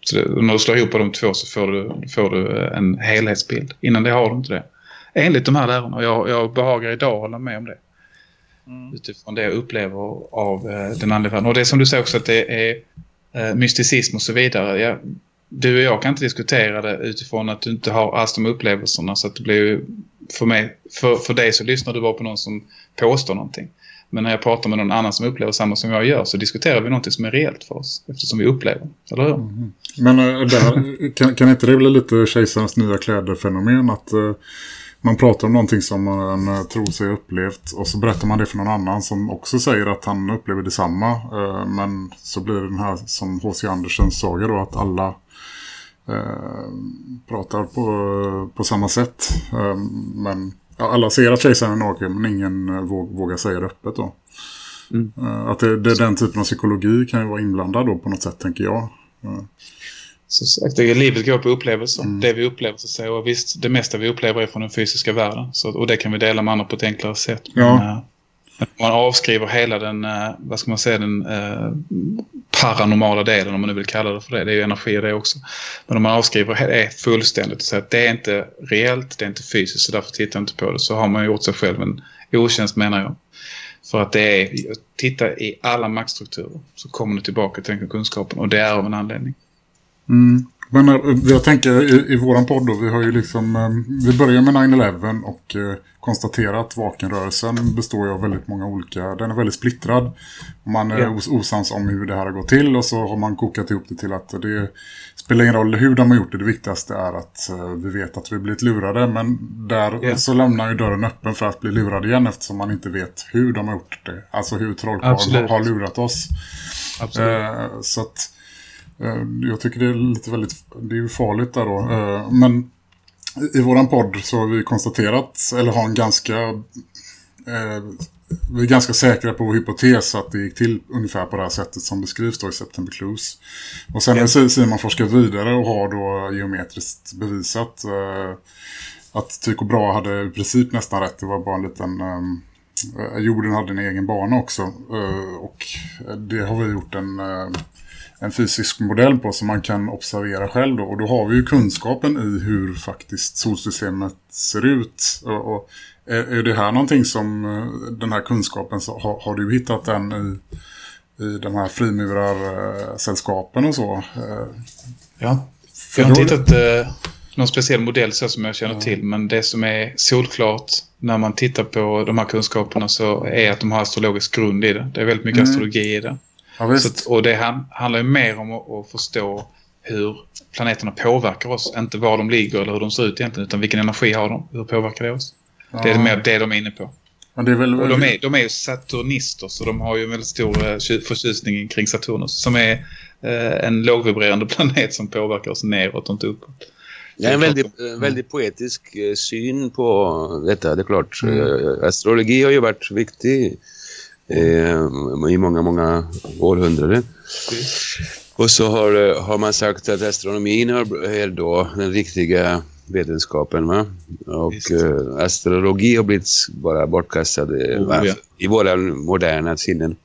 S2: Så det, när du slår ihop de två så får du, får du eh, en helhetsbild. Innan det har du inte det. Enligt de här lärarna. Och jag, jag behagar idag hålla med om det
S3: Mm.
S2: utifrån det jag upplever av eh, den andliga världen. Och det är som du säger också att det är eh, mysticism och så vidare. Ja, du och jag kan inte diskutera det utifrån att du inte har alls de upplevelserna. Så att det blir ju, för, mig, för, för dig så lyssnar du bara på någon som påstår någonting. Men när jag pratar med någon annan som upplever samma som jag gör så diskuterar vi någonting som är reellt för oss. Eftersom vi upplever. Eller hur? Mm-hmm.
S1: Men eh, äh, där, kan, kan inte det bli lite kejsarens nya kläder-fenomen? Att äh, man pratar om någonting som man äh, tror sig ha upplevt och så berättar man det för någon annan som också säger att han upplever detsamma. Äh, men så blir det den här som H.C. Andersens saga då att alla äh, pratar på, på samma sätt. Äh, men ja, alla ser att kejsaren är naken men ingen våg, vågar säga det öppet då. Äh, att det, det, den typen av psykologi kan ju vara inblandad då på något sätt tänker jag. Äh,
S2: Så sagt, det är, livet går på upplevelser. Det vi upplever så säga. Och visst, det mesta vi upplever är från den fysiska världen. Så, och det kan vi dela med andra på ett enklare sätt.
S1: Ja.
S2: Men, eh, man avskriver hela den, eh, vad ska man säga, den eh, paranormala delen om man nu vill kalla det för det. Det är ju energi det också. Men om man avskriver det fullständigt och säger att det är inte reellt, det är inte fysiskt så därför tittar jag inte på det. Så har man gjort sig själv en otjänst menar jag. För att det är, titta i alla maktstrukturer så kommer du tillbaka till den kunskapen och det är av en anledning.
S1: Mm. Men äh, jag tänker i, i våran podd då, vi har ju liksom, äh, vi börjar med 9-11 och äh, konstaterar att vakenrörelsen består ju av väldigt många olika, den är väldigt splittrad. Man är os osams om hur det här har gått till och så har man kokat ihop det till att det spelar ingen roll hur de har gjort det, det viktigaste är att vi vet att vi blivit lurade. Men där
S2: Ja.
S1: så lämnar ju dörren öppen för att bli lurad igen eftersom man inte vet hur de har gjort det. Alltså hur trollkarlen har, lurat oss.
S2: Absolut.
S1: Eh, så att eh, jag tycker det är lite väldigt, det är ju farligt där då. Eh, men i, våran podd så har vi konstaterat, eller har en ganska, eh, vi är ganska säkra på vår hypotes att det gick till ungefär på det här sättet som beskrivs då i September Clues. Och sen har Simon forskat vidare och har då geometriskt bevisat eh, att Tycho Brahe hade i princip nästan rätt. Det var bara en liten... Eh, jorden hade en egen bana också. Eh, och det har vi gjort en, eh, en fysisk modell på som man kan observera själv. Då. Och då har vi ju kunskapen i hur faktiskt solsystemet ser ut. Och, och är, är det här någonting som eh, den här kunskapen, så, har, har du hittat den i, i de här frimurarsällskapen och så? Eh,
S2: Ja. Jag har inte hittat eh, någon speciell modell så som jag känner till. Men det som är solklart när man tittar på de här kunskaperna så är att de har astrologisk grund i det. Det är väldigt mycket
S1: Mm.
S2: astrologi i det.
S1: Ja,
S2: Så att, och det han, handlar ju mer om att, att förstå hur planeterna påverkar oss. Inte var de ligger eller hur de ser ut egentligen, utan vilken energi har de? Hur påverkar det oss? Det är mer det de är inne på.
S1: Ja, det är väl...
S2: Och de är, de är ju saturnister, så de har ju en väldigt stor eh, tju- förtjusning kring Saturnus. Som är eh, en lågvibrerande (laughs) planet som påverkar oss neråt och inte uppåt.
S4: Det är en väldigt, eh, väldigt poetisk eh, syn på detta. Det är klart, eh, astrologi har ju varit viktig eh, i många, många århundraden. Och så har, eh, har man sagt att astronomin är då den riktiga vetenskapen. Va? Och eh, astrologi har blivit bara bortkastad eh,
S2: Oh, ja.
S4: i våra moderna sinnen.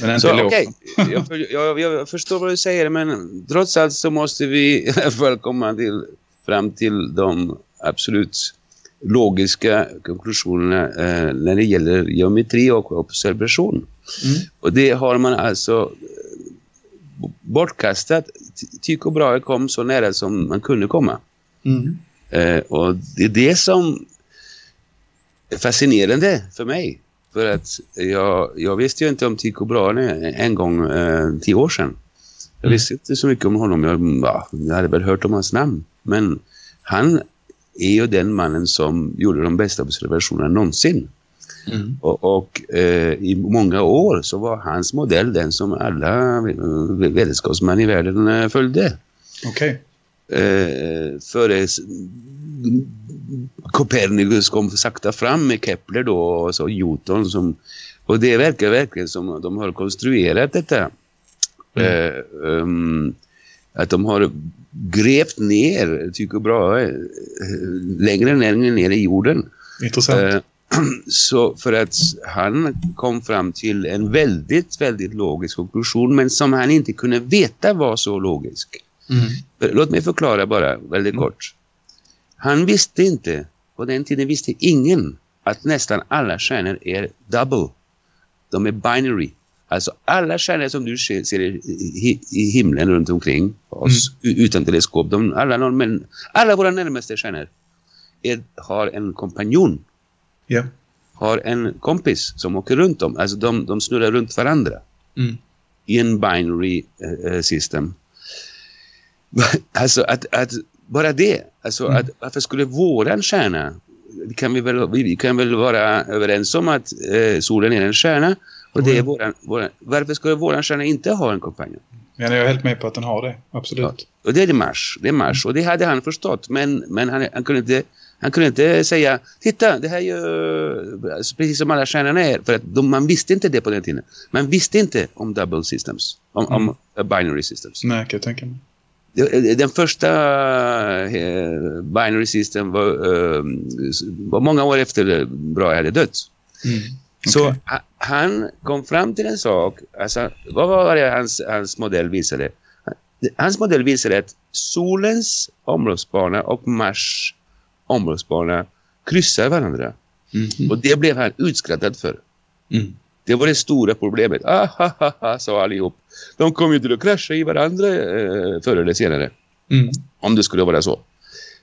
S2: Men inte
S4: Så okej, jag, jag, jag förstår vad du säger men trots allt så måste vi (laughs) komma till, fram till de absolut logiska konklusionerna eh, när det gäller geometri och observation.
S2: Mm.
S4: Och det har man alltså eh, bortkastat. Ty- Tycho Brahe kom så nära som man kunde komma.
S2: Mm.
S4: Eh, och det är det som är fascinerande för mig. För att jag, jag visste ju inte om Tycho Brahe en gång eh, tio år sedan. Jag visste inte så mycket om honom. Jag, ja, jag hade väl hört om hans namn. Men han är ju den mannen som gjorde de bästa observationerna någonsin.
S2: Mm.
S4: Och, och eh, i många år så var hans modell den som alla vetenskapsmän i världen eh, följde
S2: Okej.
S4: eh, före Copernicus kom sakta fram med Kepler då och så Newton som och det verkar verkligen som att de har konstruerat detta eh, um, att de har grävt ner Tycho Brahe eh, längre ner, ner i jorden
S2: Intressant.
S4: Eh, (clears throat) så för att han kom fram till en väldigt, väldigt logisk konklusion men som han inte kunde veta var så logisk.
S2: Mm.
S4: Låt mig förklara bara väldigt kort. Han visste inte, på den tiden visste ingen att nästan alla stjärnor är double. De är binary. Alltså alla stjärnor som du ser, ser i, i, himlen runt omkring oss u- utan teleskop, de, alla, norr- men, alla våra närmaste stjärnor är, har en kompanjon,
S2: Ja.
S4: har en kompis som åker runt dem. Alltså de, de snurrar runt varandra
S2: Mm.
S4: i en binary eh, system. (laughs) Alltså att, att bara det, alltså att varför skulle våran stjärna, kan vi, väl, vi kan väl vara överens om att eh, solen är en stjärna och det är våran, våran, varför skulle våran stjärna inte ha en kompanjon?
S2: Men jag är helt med på att den har det. Absolut.
S4: Och det är Mars, det är Mars och det hade han förstått men, men han, han, kunde inte, han kunde inte säga titta det här är ju alltså, precis som alla stjärnorna är för att de, man visste inte det på den tiden. Man visste inte om double systems, om, om uh, binary systems.
S2: Nej, kan jag tänka mig.
S4: Den första eh, binary system var, eh, var många år efter Brahe hade dött.
S2: Mm.
S4: Så ha- han kom fram till en sak, alltså, vad var det hans, hans modell visade? Hans modell visade att solens omloppsbana och Mars omloppsbana kryssar varandra.
S2: Mhm.
S4: Och det blev han utskrattad för.
S2: Mm.
S4: Det var det stora problemet. Ah, ha, ha, ha, sa allihop. De kommer ju till att krascha i varandra eh, förr eller senare.
S2: Mm.
S4: Om det skulle vara så.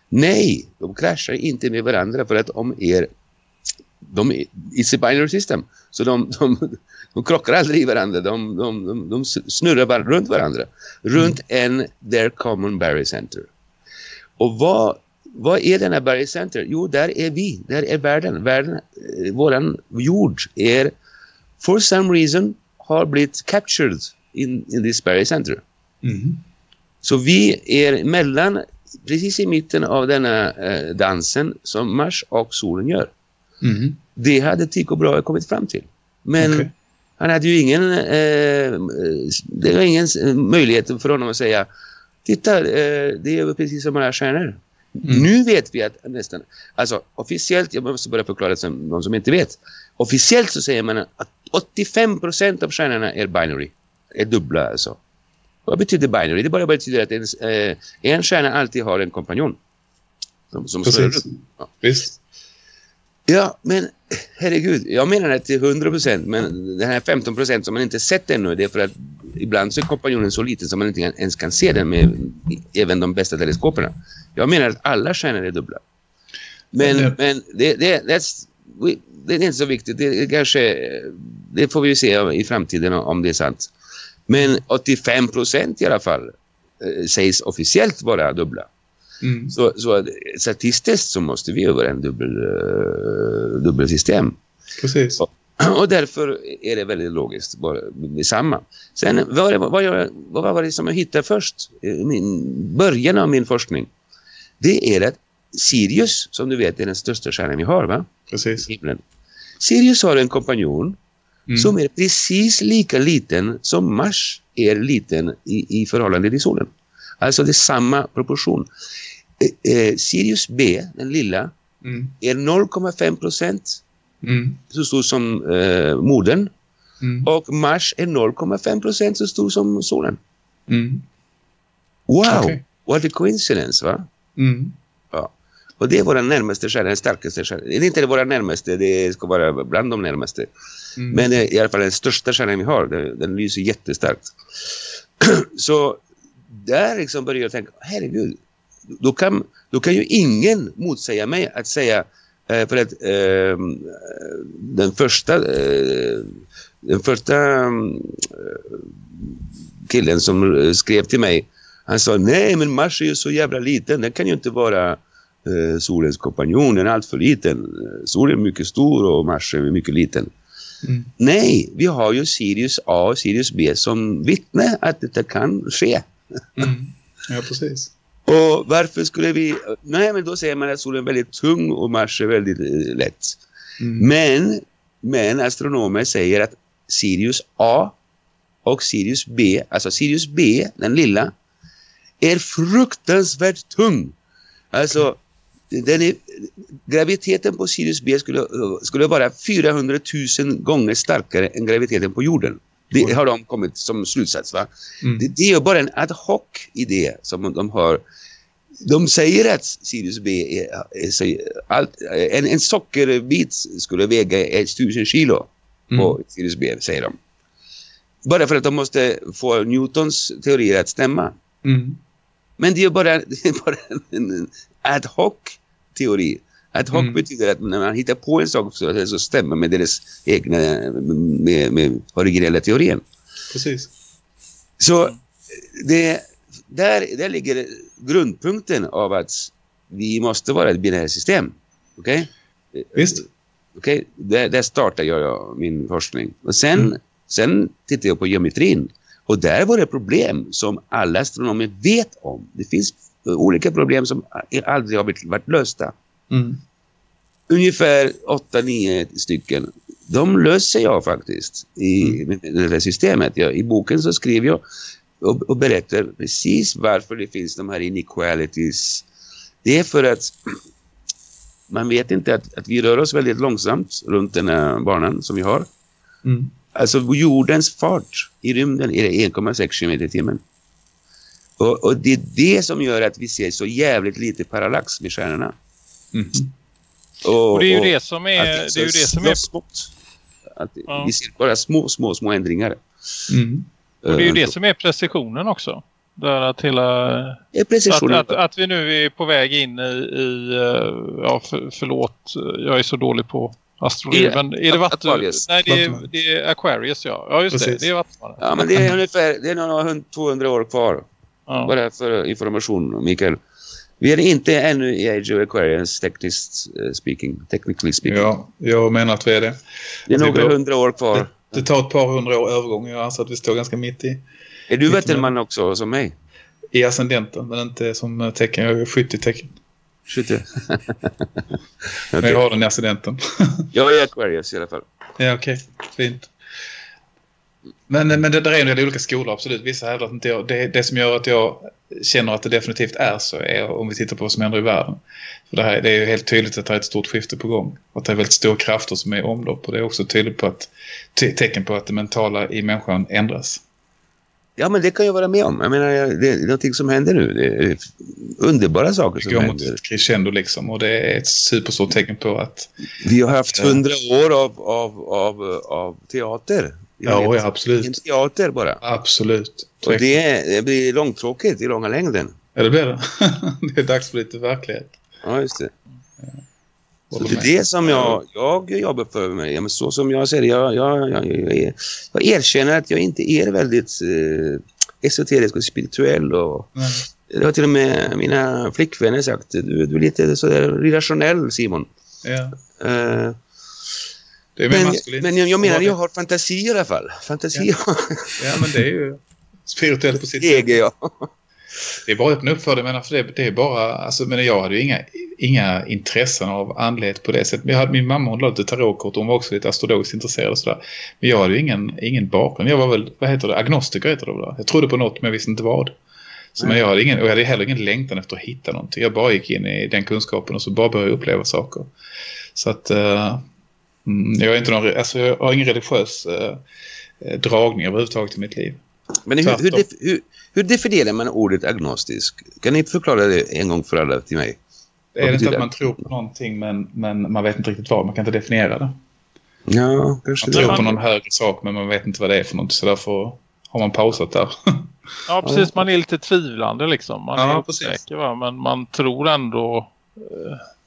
S4: Nej, de kraschar inte med varandra för att de är de är, it's a binary system. Så de, de, de krockar aldrig i varandra. De, de, de, de snurrar var, runt varandra. Runt en their common Barry center. Och vad, vad är denna Barry center? Jo, där är vi. Där är världen. världen eh, våran jord är for some reason har blivit captured in, in this Barry center.
S2: Mm.
S4: Så vi är mellan, precis i mitten av denna eh, dansen som Mars och solen gör.
S2: Mm.
S4: Det hade Tycho Brahe kommit fram till. Men
S2: Okej.
S4: han hade ju ingen, eh, det var ingen eh, möjlighet för honom att säga titta, eh, det är precis som alla stjärnor. Nu vet vi att nästan, alltså officiellt, jag måste bara förklara det som någon som inte vet. Officiellt så säger man att 85% av stjärnorna är binary, är dubbla alltså. Vad betyder binary? Det bara betyder att en, eh, en stjärna alltid har en kompanjon. Som, som
S2: Precis.
S4: Ja.
S2: Visst.
S4: Ja, men herregud, jag menar det till 100% men den här 15% som man inte sett ännu det är för att ibland så är kompanjonen så liten som man inte ens kan se den med även de bästa teleskoperna. Jag menar att alla stjärnor är dubbla. Men,
S2: Ja.
S4: men det, det, that's, we- det är inte så viktigt. Det, kanske, det får vi ju se i framtiden om det är sant. Men 85% i alla fall eh, sägs officiellt vara dubbla.
S2: Mm.
S4: Så, så statistiskt så måste vi över en dubbel, uh, dubbelsystem.
S2: Precis. (clears throat)
S4: Och därför är det väldigt logiskt bara detsamma. Sen, vad, vad, jag, vad var det som jag hittade först? i Min, början av min forskning. Det är att Sirius, som du vet, är den största stjärnan vi har, va?
S2: Precis.
S4: Himlen. Sirius har en kompanjon
S2: Mm.
S4: som är precis lika liten som Mars är liten i, i förhållande till solen. Alltså det är samma proportion. Eh, eh, Sirius B, den lilla,
S2: Mm.
S4: är 0,5 procent
S2: Mm.
S4: så stor som eh, modern
S2: Mm.
S4: och Mars är 0,5 procent så stor som solen.
S2: Mm.
S4: Wow!
S2: Okej.
S4: What a coincidence, va?
S2: Mm.
S4: Ja. Och det är våra närmaste stjärna, den starkaste stjärnan. Det är inte våra närmaste, det ska vara bland de närmaste.
S2: Mm.
S4: Men eh, i alla fall den största stjärnan vi har, den, den lyser jättestarkt. (clears throat) så där liksom börjar jag tänka, herregud, då kan, då kan ju ingen motsäga mig att säga, eh, för att eh, den första, eh, den första eh, killen som eh, skrev till mig, han sa, nej men Mars är ju så jävla liten, den kan ju inte vara eh, solens kompanjon, den är allt för liten. Solen är mycket stor och Mars är mycket liten.
S2: Mm.
S4: Nej, vi har ju Sirius A och Sirius B som vittne att detta kan ske.
S2: Mm. Ja, precis.
S4: Och varför skulle vi... Nej, men då säger man att solen är väldigt tung och Mars är väldigt eh, lätt.
S2: Mm.
S4: Men, men astronomer säger att Sirius A och Sirius B, alltså Sirius B, den lilla, är fruktansvärt tung. Alltså, den är, graviteten på Sirius B skulle, skulle vara 400 000 gånger starkare än graviteten på jorden. Det har de kommit som slutsats va?
S2: Mm.
S4: Det, det är bara en ad hoc idé som de har. De säger att Sirius B är, är så, allt, en, en sockerbit skulle väga 1000 kilo på Sirius B, säger de. Bara för att de måste få Newtons teorier att stämma.
S2: Mm.
S4: Men det är bara, (laughs) det är bara en ad hoc teori. Ad hoc
S2: Mm.
S4: betyder att när man hittar på en sak så, så stämmer med deras egna, med, med originella teorien.
S2: Precis.
S4: Så det, där, där ligger grundpunkten av att vi måste vara ett binärt system. Okej?
S2: Visst.
S4: Okej, där, där startar jag min forskning. Och sen,
S2: Mm.
S4: sen tittar jag på geometrin. Och där var det problem som alla astronomer vet om. Det finns olika problem som aldrig har varit lösta.
S2: Mm.
S4: Ungefär 8-9 stycken. De löser jag faktiskt i
S2: Mm.
S4: det här systemet. Jag, I boken så skriver jag och, och berättar precis varför det finns de här inequalities. Det är för att (clears throat) man vet inte att, att vi rör oss väldigt långsamt runt den här banan som vi har.
S2: Mm.
S4: Alltså jordens fart i rymden är det 1,6 km i timmen. Och, och det är det som gör att vi ser så jävligt lite parallax med stjärnorna.
S2: Mm.
S3: Och det är ju det som är...
S4: att
S3: Det är ju det som är...
S4: smått. Att
S3: Ja.
S4: Vi ser bara små, små, små ändringar.
S2: Mm.
S3: Och det är ju
S4: Eh,
S3: det som är precisionen också. Där att hela...
S4: det är
S3: Att, att, att vi nu är på väg in i... i eh, ja, för, förlåt. Jag är så dålig på astronomi.
S4: Är-
S3: Men är det vatten?
S4: Aquarius.
S3: Nej, det är, det är Aquarius, ja. Ja, just det.
S2: Precis.
S3: Det är vattenmannen.
S4: Ja, men det är ungefär det är några hund- 200 år kvar.
S3: Ja.
S4: Bara för information, Mikael. Vi är inte ännu i Age of Aquarius, techniskt eh, speaking. Technically speaking.
S2: Ja, jag menar att vi är det.
S4: det är några
S2: går-
S4: hundra år kvar.
S2: Det tar ett par hundra år övergång. Jag anser att vi står ganska mitt i,
S4: Är du
S2: Mitt
S4: Vätterman också, som mig?
S2: i ascendenten, men inte som tecken. Jag är skyttetecken.
S4: Skytte. (laughs)
S2: Men
S4: Okej.
S2: jag har den i ascendenten.
S4: Jag är Aquarius i alla fall.
S2: ja, okej. Fint. Men, men det där är en del olika skolor, absolut. Vissa hävdar att inte jag... Det, det som gör att jag känner att det definitivt är så är om vi tittar på vad som händer i världen. För det, här, det är ju helt tydligt att det är ett stort skifte på gång. Att det är väldigt stora krafter som är i omlopp. Och det är också tydligt på att, te tecken på att det mentala i människan ändras.
S4: Ja, men det kan jag vara med om. Jag menar, det är någonting som händer nu. Det är underbara saker
S2: Det
S4: som
S2: går mot
S4: händer.
S2: ett crescendo liksom. Och det är ett superstort tecken på att...
S4: Vi har haft hundra år av, av, av, av teater.
S2: Ja, ja, absolut.
S4: En teater bara.
S2: Absolut.
S4: Och det, är- det blir långtråkigt i långa längden.
S2: Ja, det blir det. (laughs) det är dags för lite verklighet.
S4: Ja, just det. Så det är det som jag, jag jobbar för mig. Men så som jag ser det, jag, jag, jag, jag, jag erkänner att jag inte är väldigt eh, esoterisk och spirituell. Och,
S2: Nej.
S4: det har till och med mina flickvänner sagt. Du, du är lite sådär irrationell Simon.
S2: Ja.
S4: Eh,
S2: Det är mer
S4: men,
S2: maskulint.
S4: men jag, jag menar jag har fantasi i alla fall. Fantasi
S2: Ja, men det är ju spirituellt på sitt sätt.
S4: jag.
S2: Det är bara att öppna upp för det, men för det, det är bara, alltså, men jag hade ju inga, inga intressen av andlighet på det sättet. Men jag hade, min mamma hon lade lite tarotkort, hon var också lite astrologiskt intresserad och sådär. Men jag hade ju ingen, ingen bakgrund. Jag var väl, vad heter det, agnostiker heter det väl? Jag trodde på något men jag visste inte vad. Så, men jag hade, ingen, och jag hade heller ingen längtan efter att hitta någonting. Jag bara gick in i den kunskapen och så bara började jag uppleva saker. Så att eh, mm, jag är inte någon, alltså jag har ingen religiös eh, eh, dragning överhuvudtaget i mitt liv.
S4: Men hur, hur, def, hur, hur definierar man ordet agnostisk? Kan ni förklara det en gång för alla till mig?
S2: Det
S4: Vad
S2: är inte
S4: betyder
S2: att man tror på någonting men, men man vet inte riktigt vad. Man kan inte definiera det.
S4: Ja, kanske
S2: Man
S4: det.
S2: tror
S3: man-
S2: på någon högre sak men man vet inte vad det är för något. Så därför har man pausat där. (laughs)
S3: Ja, precis. Man är lite tvivlande liksom. Man
S2: Ja,
S3: är
S2: precis.
S3: osäker va? Men man tror ändå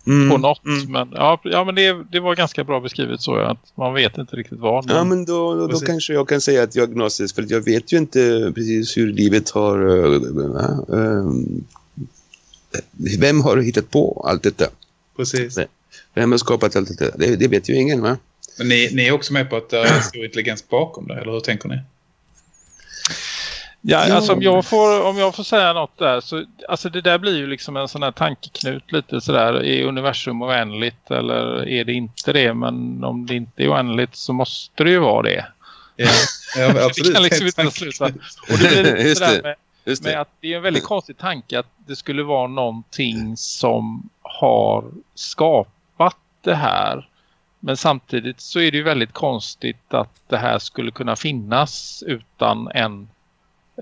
S4: Mm,
S3: på något.
S4: mm.
S3: Men, ja, ja, men det, det var ganska bra beskrivet så att man vet inte riktigt vad.
S4: Ja, men då, då, då kanske jag kan säga att jag är agnostisk för jag vet ju inte precis hur livet har... äh, äh, vem har hittat på allt detta?
S2: Precis.
S4: Vem har skapat allt detta? Det, det vet ju ingen, va?
S2: Men ni, ni är också med på att det är stor intelligens bakom det, eller hur tänker ni?
S3: Ja, alltså om jag, får, om jag får säga något där så alltså det där blir ju liksom en sån här tankeknut lite sådär. Är universum oändligt eller är det inte det? Men om det inte är oändligt så måste det ju vara det.
S2: Ja, ja (laughs)
S3: Det kan liksom inte ta slut. va? Och det blir lite sådär med, med att det är en väldigt konstig tanke att det skulle vara någonting som har skapat det här. Men samtidigt så är det ju väldigt konstigt att det här skulle kunna finnas utan en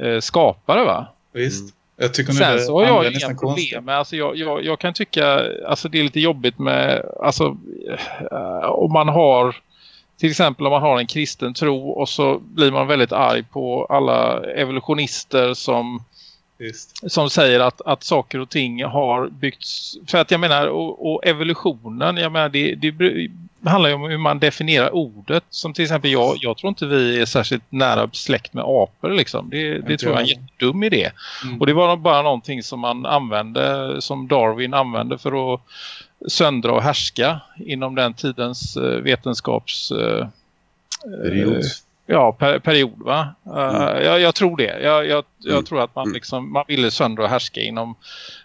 S3: eh, skapare va?
S2: Visst. Jag tycker
S3: Sen
S2: det
S3: så har jag inga problem med, alltså jag, jag, jag kan tycka, alltså det är lite jobbigt med, alltså eh, om man har, till exempel om man har en kristen tro och så blir man väldigt arg på alla evolutionister som
S2: Visst.
S3: som säger att, att saker och ting har byggts för att jag menar och, och evolutionen jag menar det, det br- handlar ju om hur man definierar ordet som till exempel jag, jag tror inte vi är särskilt nära släkt med apor liksom det, det tror jag är en jättedum idé
S2: Mm.
S3: och det var bara någonting som man använde som Darwin använde för att söndra och härska inom den tidens eh, vetenskaps eh,
S4: Period.
S3: eh, ja, per, period va? Eh, jag, jag tror det. Jag, jag, jag
S4: Mm.
S3: tror att man,
S4: Mm.
S3: liksom, man ville söndra och härska inom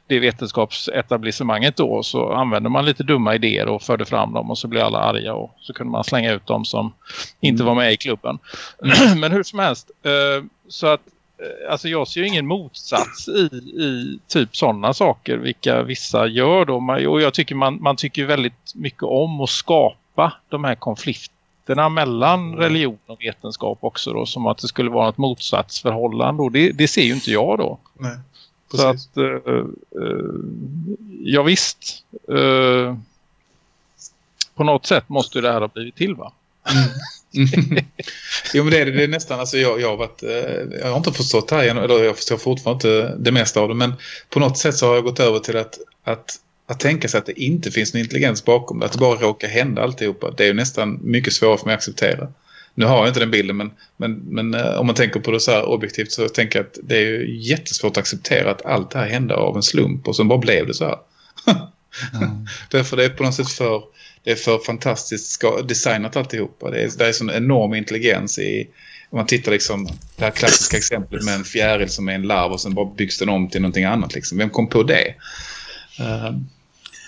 S3: det vetenskapsetablissemanget då. Så använde man lite dumma idéer och förde fram dem och så blev alla arga och så kunde man slänga ut dem som inte var med i klubben. (clears throat) Men hur som helst. eh, så att eh, alltså jag ser ju ingen motsats i, i typ sådana saker vilka vissa gör då. Och jag tycker man, man tycker väldigt mycket om att skapa de här konflikterna mellan religion och vetenskap också då. Som att det skulle vara ett motsatsförhållande och det, det ser ju inte jag då.
S2: Nej.
S3: Så
S2: Precis.
S3: att, eh, eh, ja visst. eh, på något sätt måste det här ha blivit till va?
S2: Mm. (laughs) jo men det är det, är nästan, alltså jag, jag har varit, eh, jag har inte förstått det här eller jag förstår fortfarande inte det mesta av det, men på något sätt så har jag gått över till att, att, att tänka sig att det inte finns någon intelligens bakom det, att det bara råkar hända alltihopa. Det är ju nästan mycket svårare för mig att acceptera. Nu har jag inte den bilden, men, men, men eh, om man tänker på det så här objektivt så tänker jag att det är ju jättesvårt att acceptera att allt det här hände av en slump och sen bara blev det så här. (laughs) Därför det är på något sätt för, det är för fantastiskt designat alltihopa. Det är, det är sån enorm intelligens i, om man tittar liksom, det här klassiska exemplet med en fjäril som är en larv och sen bara byggs den om till någonting annat. Liksom. Vem kom på det? Eh,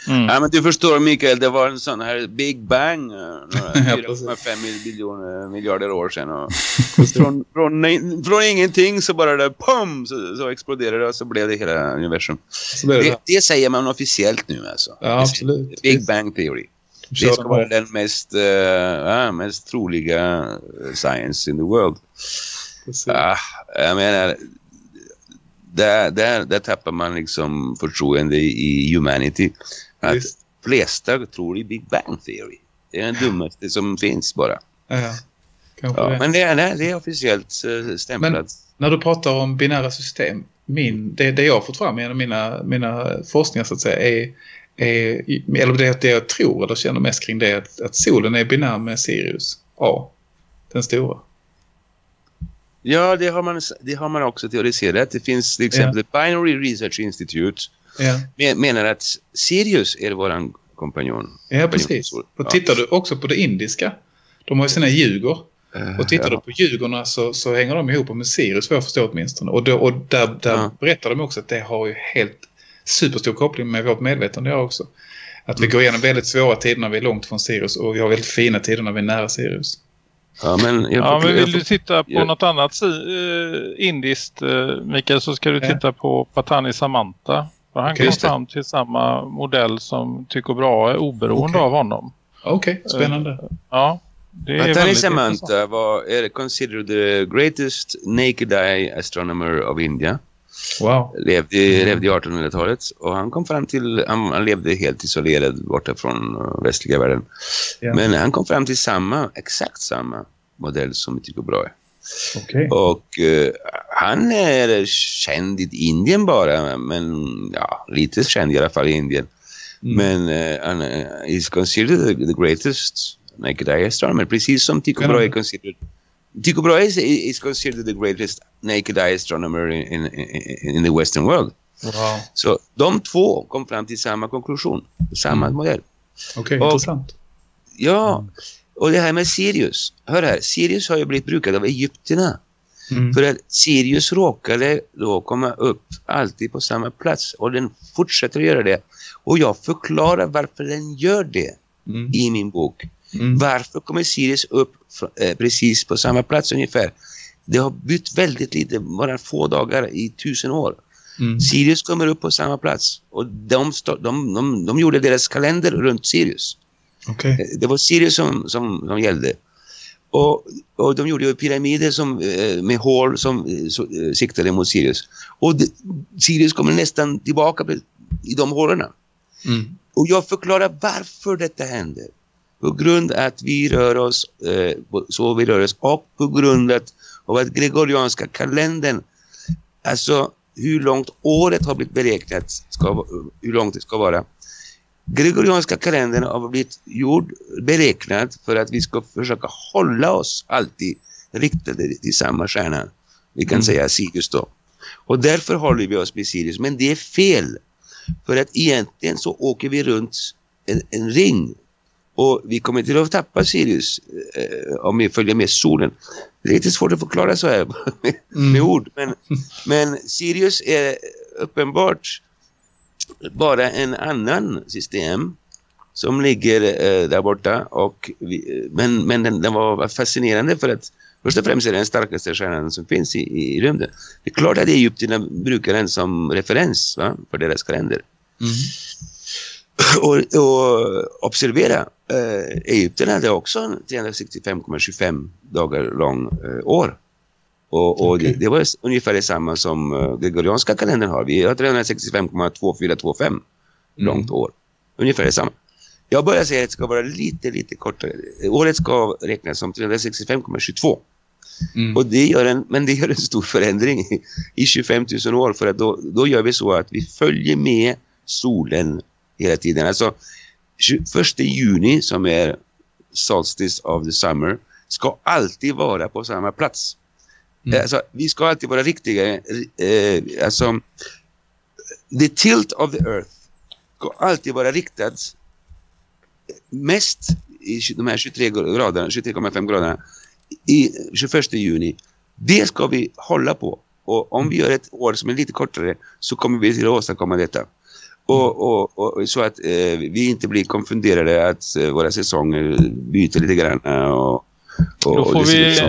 S3: Mm.
S4: Ja, men du förstår Mikael, det var en sån här Big Bang eh, några (laughs)
S2: Ja,
S4: 4,5 biljoner miljarder år sedan. Och (laughs) från, från, från ingenting så bara det pum så, så exploderade det och så blev det hela universum.
S2: det,
S4: Det, det säger man officiellt nu alltså.
S2: Ja, absolut.
S4: Big Bang theory.
S2: De
S4: Det ska
S2: den
S4: vara den mest, uh, ja, mest troliga eh, science in the world.
S2: Precis.
S4: Ah, jag menar, där, där, där tappar man liksom förtroende i humanity. Att
S2: Visst.
S4: flesta tror i Big Bang Theory. Det är den dummaste som finns bara.
S2: Ja, ja. Det.
S4: men det är, det är officiellt uh, stämplat.
S2: Men- När du pratar om binära system, min, det, det jag har fått fram genom mina, mina forskningar så att säga är, är eller det, det jag tror eller känner mest kring det är att, att solen är binär med Sirius A. Den stora.
S4: Ja, det har, man, det har man också teoriserat. Det finns till exempel ja. Binary Research Institute
S2: Ja,
S4: men, menar att Sirius är våran kompanjon.
S2: ja precis. Och tittar du också på det indiska, de har ju sina ljugor. Och tittar du
S4: ja.
S2: på ljugorna så, så hänger de ihop med Sirius vad jag förstår åtminstone. Och, då, och där, där
S4: Ja.
S2: berättar de också att det har ju helt superstor koppling med vårt medvetande jag också. Att
S4: Mm.
S2: vi går igenom väldigt svåra tider när vi är långt från Sirius och vi har väldigt fina tider när vi är nära Sirius.
S4: Ja, men jag,
S3: Ja, men
S4: jag,
S3: vill du titta på
S4: jag-
S3: något annat eh, indiskt, eh, Mikael, så ska du
S2: Ja.
S3: titta på Patani Samantha. För han
S2: Okej,
S3: kom fram till samma modell som Tycho Brahe, oberoende
S2: Okej.
S3: av honom.
S2: Okej, spännande.
S3: Ja, det är intressant.
S4: Samantha var, är considered the greatest naked eye astronomer of India.
S2: Wow.
S4: Levde, i- levde i 1800-talet och han kom fram till, han, han levde helt isolerad borta från uh, västliga världen.
S2: Ja.
S4: Men han kom fram till samma, exakt samma modell som Tycho Brahe.
S2: Okej.
S4: Och eh, han är känd i Indien bara, men ja, lite känd i alla fall i Indien.
S2: Mm.
S4: Men eh, han eh, is considered the, the greatest naked eye astronomer, precis som Tycho. Brahe är considered. Tycho Brahe is, is considered the greatest naked eye astronomer in, in, in, in the western world.
S2: Wow.
S4: Så de två kom fram till samma konklusion, samma
S2: Mm.
S4: modell.
S2: Okej,
S4: Och-
S2: intressant.
S4: Ja, och det här med Sirius. Hör här, Sirius har ju blivit brukad av egyptierna.
S2: Mm.
S4: För att Sirius råkade då komma upp alltid på samma plats och den fortsätter att göra det. Och jag förklarar varför den gör det
S2: Mm.
S4: i min bok.
S2: Mm.
S4: Varför kommer Sirius upp eh, precis på samma plats ungefär? Det har bytt väldigt lite, bara få dagar i tusen år.
S2: Mm.
S4: Sirius kommer upp på samma plats och de, de, de, de gjorde deras kalender runt Sirius.
S2: Okej.
S4: Det var Sirius som, som, som gällde. Och, och de gjorde pyramider som, eh, med hål som eh, så, eh, siktade mot Sirius. Och det, Sirius kommer nästan tillbaka i de hålen.
S2: Mm.
S4: Och jag förklarar varför detta händer. På grund att vi rör oss eh, så vi rör oss och på grund att, av att gregorianska kalendern, alltså hur långt året har blivit beräknat, ska, hur långt det ska vara. Gregorianska kalendern har blivit gjord, beräknad för att vi ska försöka hålla oss alltid riktade till samma stjärna. Vi kan
S2: Mm.
S4: säga Sirius då. Och därför håller vi oss med Sirius. Men det är fel. För att egentligen så åker vi runt en, en ring. Och vi kommer till att tappa Sirius eh, om vi följer med solen. Det är lite svårt att förklara så här (laughs) med,
S2: Mm.
S4: med ord. Men, men Sirius är uppenbart bara en annan system som ligger eh, där borta. Och vi, men men den, den var fascinerande för att först och främst är det den starkaste stjärnan som finns i, i, rymden. Det är klart att egyptierna brukar den som referens va, för deras kalender.
S2: Mm.
S4: Och, och observera, eh, Egypten hade också en 365,25 dagar lång eh, år. Och, och
S2: Okej.
S4: det, det var ungefär detsamma som uh, gregorianska kalendern har. Vi har 365,2425 långt år. Ungefär detsamma. Jag börjar säga att det ska vara lite, lite kortare. Året ska räknas som 365,22.
S2: Mm.
S4: Och det gör en, men det gör en stor förändring i, i 25 000 år för att då, då gör vi så att vi följer med solen hela tiden. Alltså 21 juni som är solstice of the summer ska alltid vara på samma plats.
S2: Mm.
S4: Alltså, vi ska alltid vara riktiga. Eh, alltså, the tilt of the earth ska alltid vara riktad mest i de här 23 graderna, 23,5 graderna i 21 juni. Det ska vi hålla på. Och om vi gör ett år som är lite kortare så kommer vi till att åstadkomma detta. Och, och, och, så att eh, vi inte blir konfunderade att eh, våra säsonger byter lite grann. Och, och,
S3: Då får vi,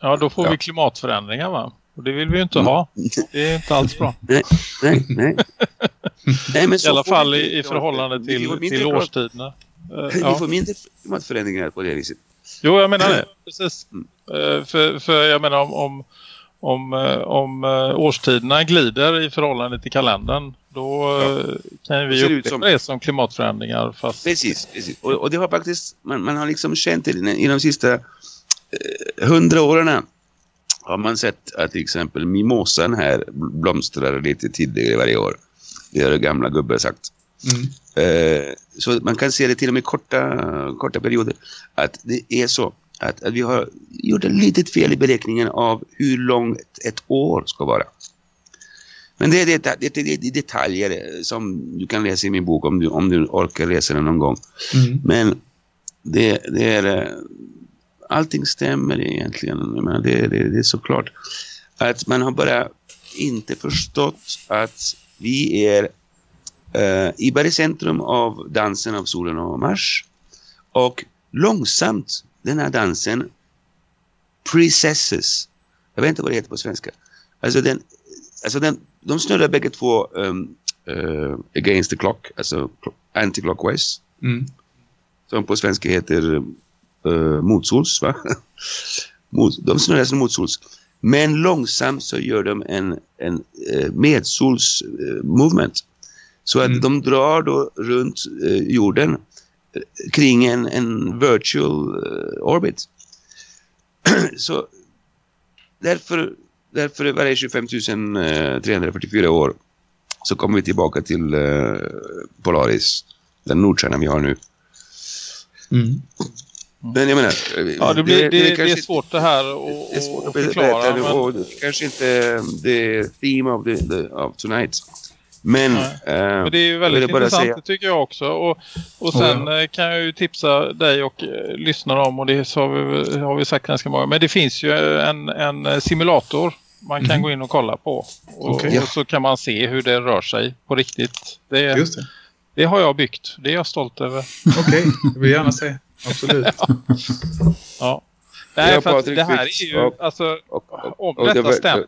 S3: ja, då får
S4: Ja.
S3: vi klimatförändringar va? Och det vill vi ju inte ha. (laughs) Det är inte alls bra.
S4: Nej, nej. nej men
S3: I alla fall i, i förhållande till, till årstiderna. Eh,
S4: Vi
S3: ja.
S4: får mindre klimatförändringar på det viset.
S3: Jo, jag menar det. (clears throat) Precis.
S4: Mm.
S3: Eh, För, för jag menar om, om, om, eh, om årstiderna glider i förhållande till kalendern då eh, kan vi uppleva
S4: som-
S3: det som klimatförändringar. Fast,
S4: Precis, precis. Och, och det har faktiskt, man, man har liksom känt det i de sista hundra åren har man sett att till exempel mimosan här blomstrar lite tidigare varje år. Det har gamla gubbar sagt.
S2: Mm.
S4: Eh, så man kan se det till och med korta, korta perioder att det är så att, att vi har gjort ett litet fel i beräkningen av hur långt ett år ska vara. Men det är, det, det, det, det detaljer eh, som du kan läsa i min bok om du, om du orkar läsa den någon gång.
S2: Mm.
S4: Men det, det är... Allting stämmer egentligen. Menar, det, det, det är såklart att man har bara inte förstått att vi är eh, i bara centrum av dansen av solen och Mars. Och långsamt den här dansen precesses. Jag vet inte vad det heter på svenska. Alltså den, alltså den de snurrar bägge två um, uh, against the clock, alltså anti-clockwise.
S2: Mm.
S4: Som på svenska heter uh, motsols, va? (laughs) Mot, de snurrar som motsols. Men långsamt så gör de en, en uh, medsols uh, movement. Så att
S2: Mm.
S4: de drar då runt uh, jorden eh, kring en, en virtual uh, orbit. (clears throat) så därför, därför varje 25 eh, 344 år så kommer vi tillbaka till eh, Polaris, den nordstjärnan vi har nu.
S2: Mm.
S4: Men jag menar... eh,
S3: Ja, det, blir, det, det,
S4: kanske
S3: är svårt det här att,
S4: det är svårt att förklara.
S3: förklara. Men,
S4: Och det kanske inte the theme of, the, the, of tonight. Men, eh,
S3: men det är ju
S4: jag
S3: väldigt intressant,
S4: säga-
S3: det tycker jag också. Och, och sen eh, kan jag ju tipsa dig och eh, lyssnarna om, och det så har vi, har vi sagt ganska många, men det finns ju en, en eh, simulator man kan
S2: Mhm.
S3: gå in och kolla på. Och,
S2: Okej.
S3: och så kan man se hur det rör sig på riktigt. Det,
S2: Just det.
S3: det har jag byggt, det är jag stolt över.
S2: Okej, jag vill gärna se. Absolut. (laughs)
S3: Ja. Nej,
S4: Ja,
S3: för att det här är ju,
S4: och-
S3: alltså, om
S4: och
S3: detta stämmer,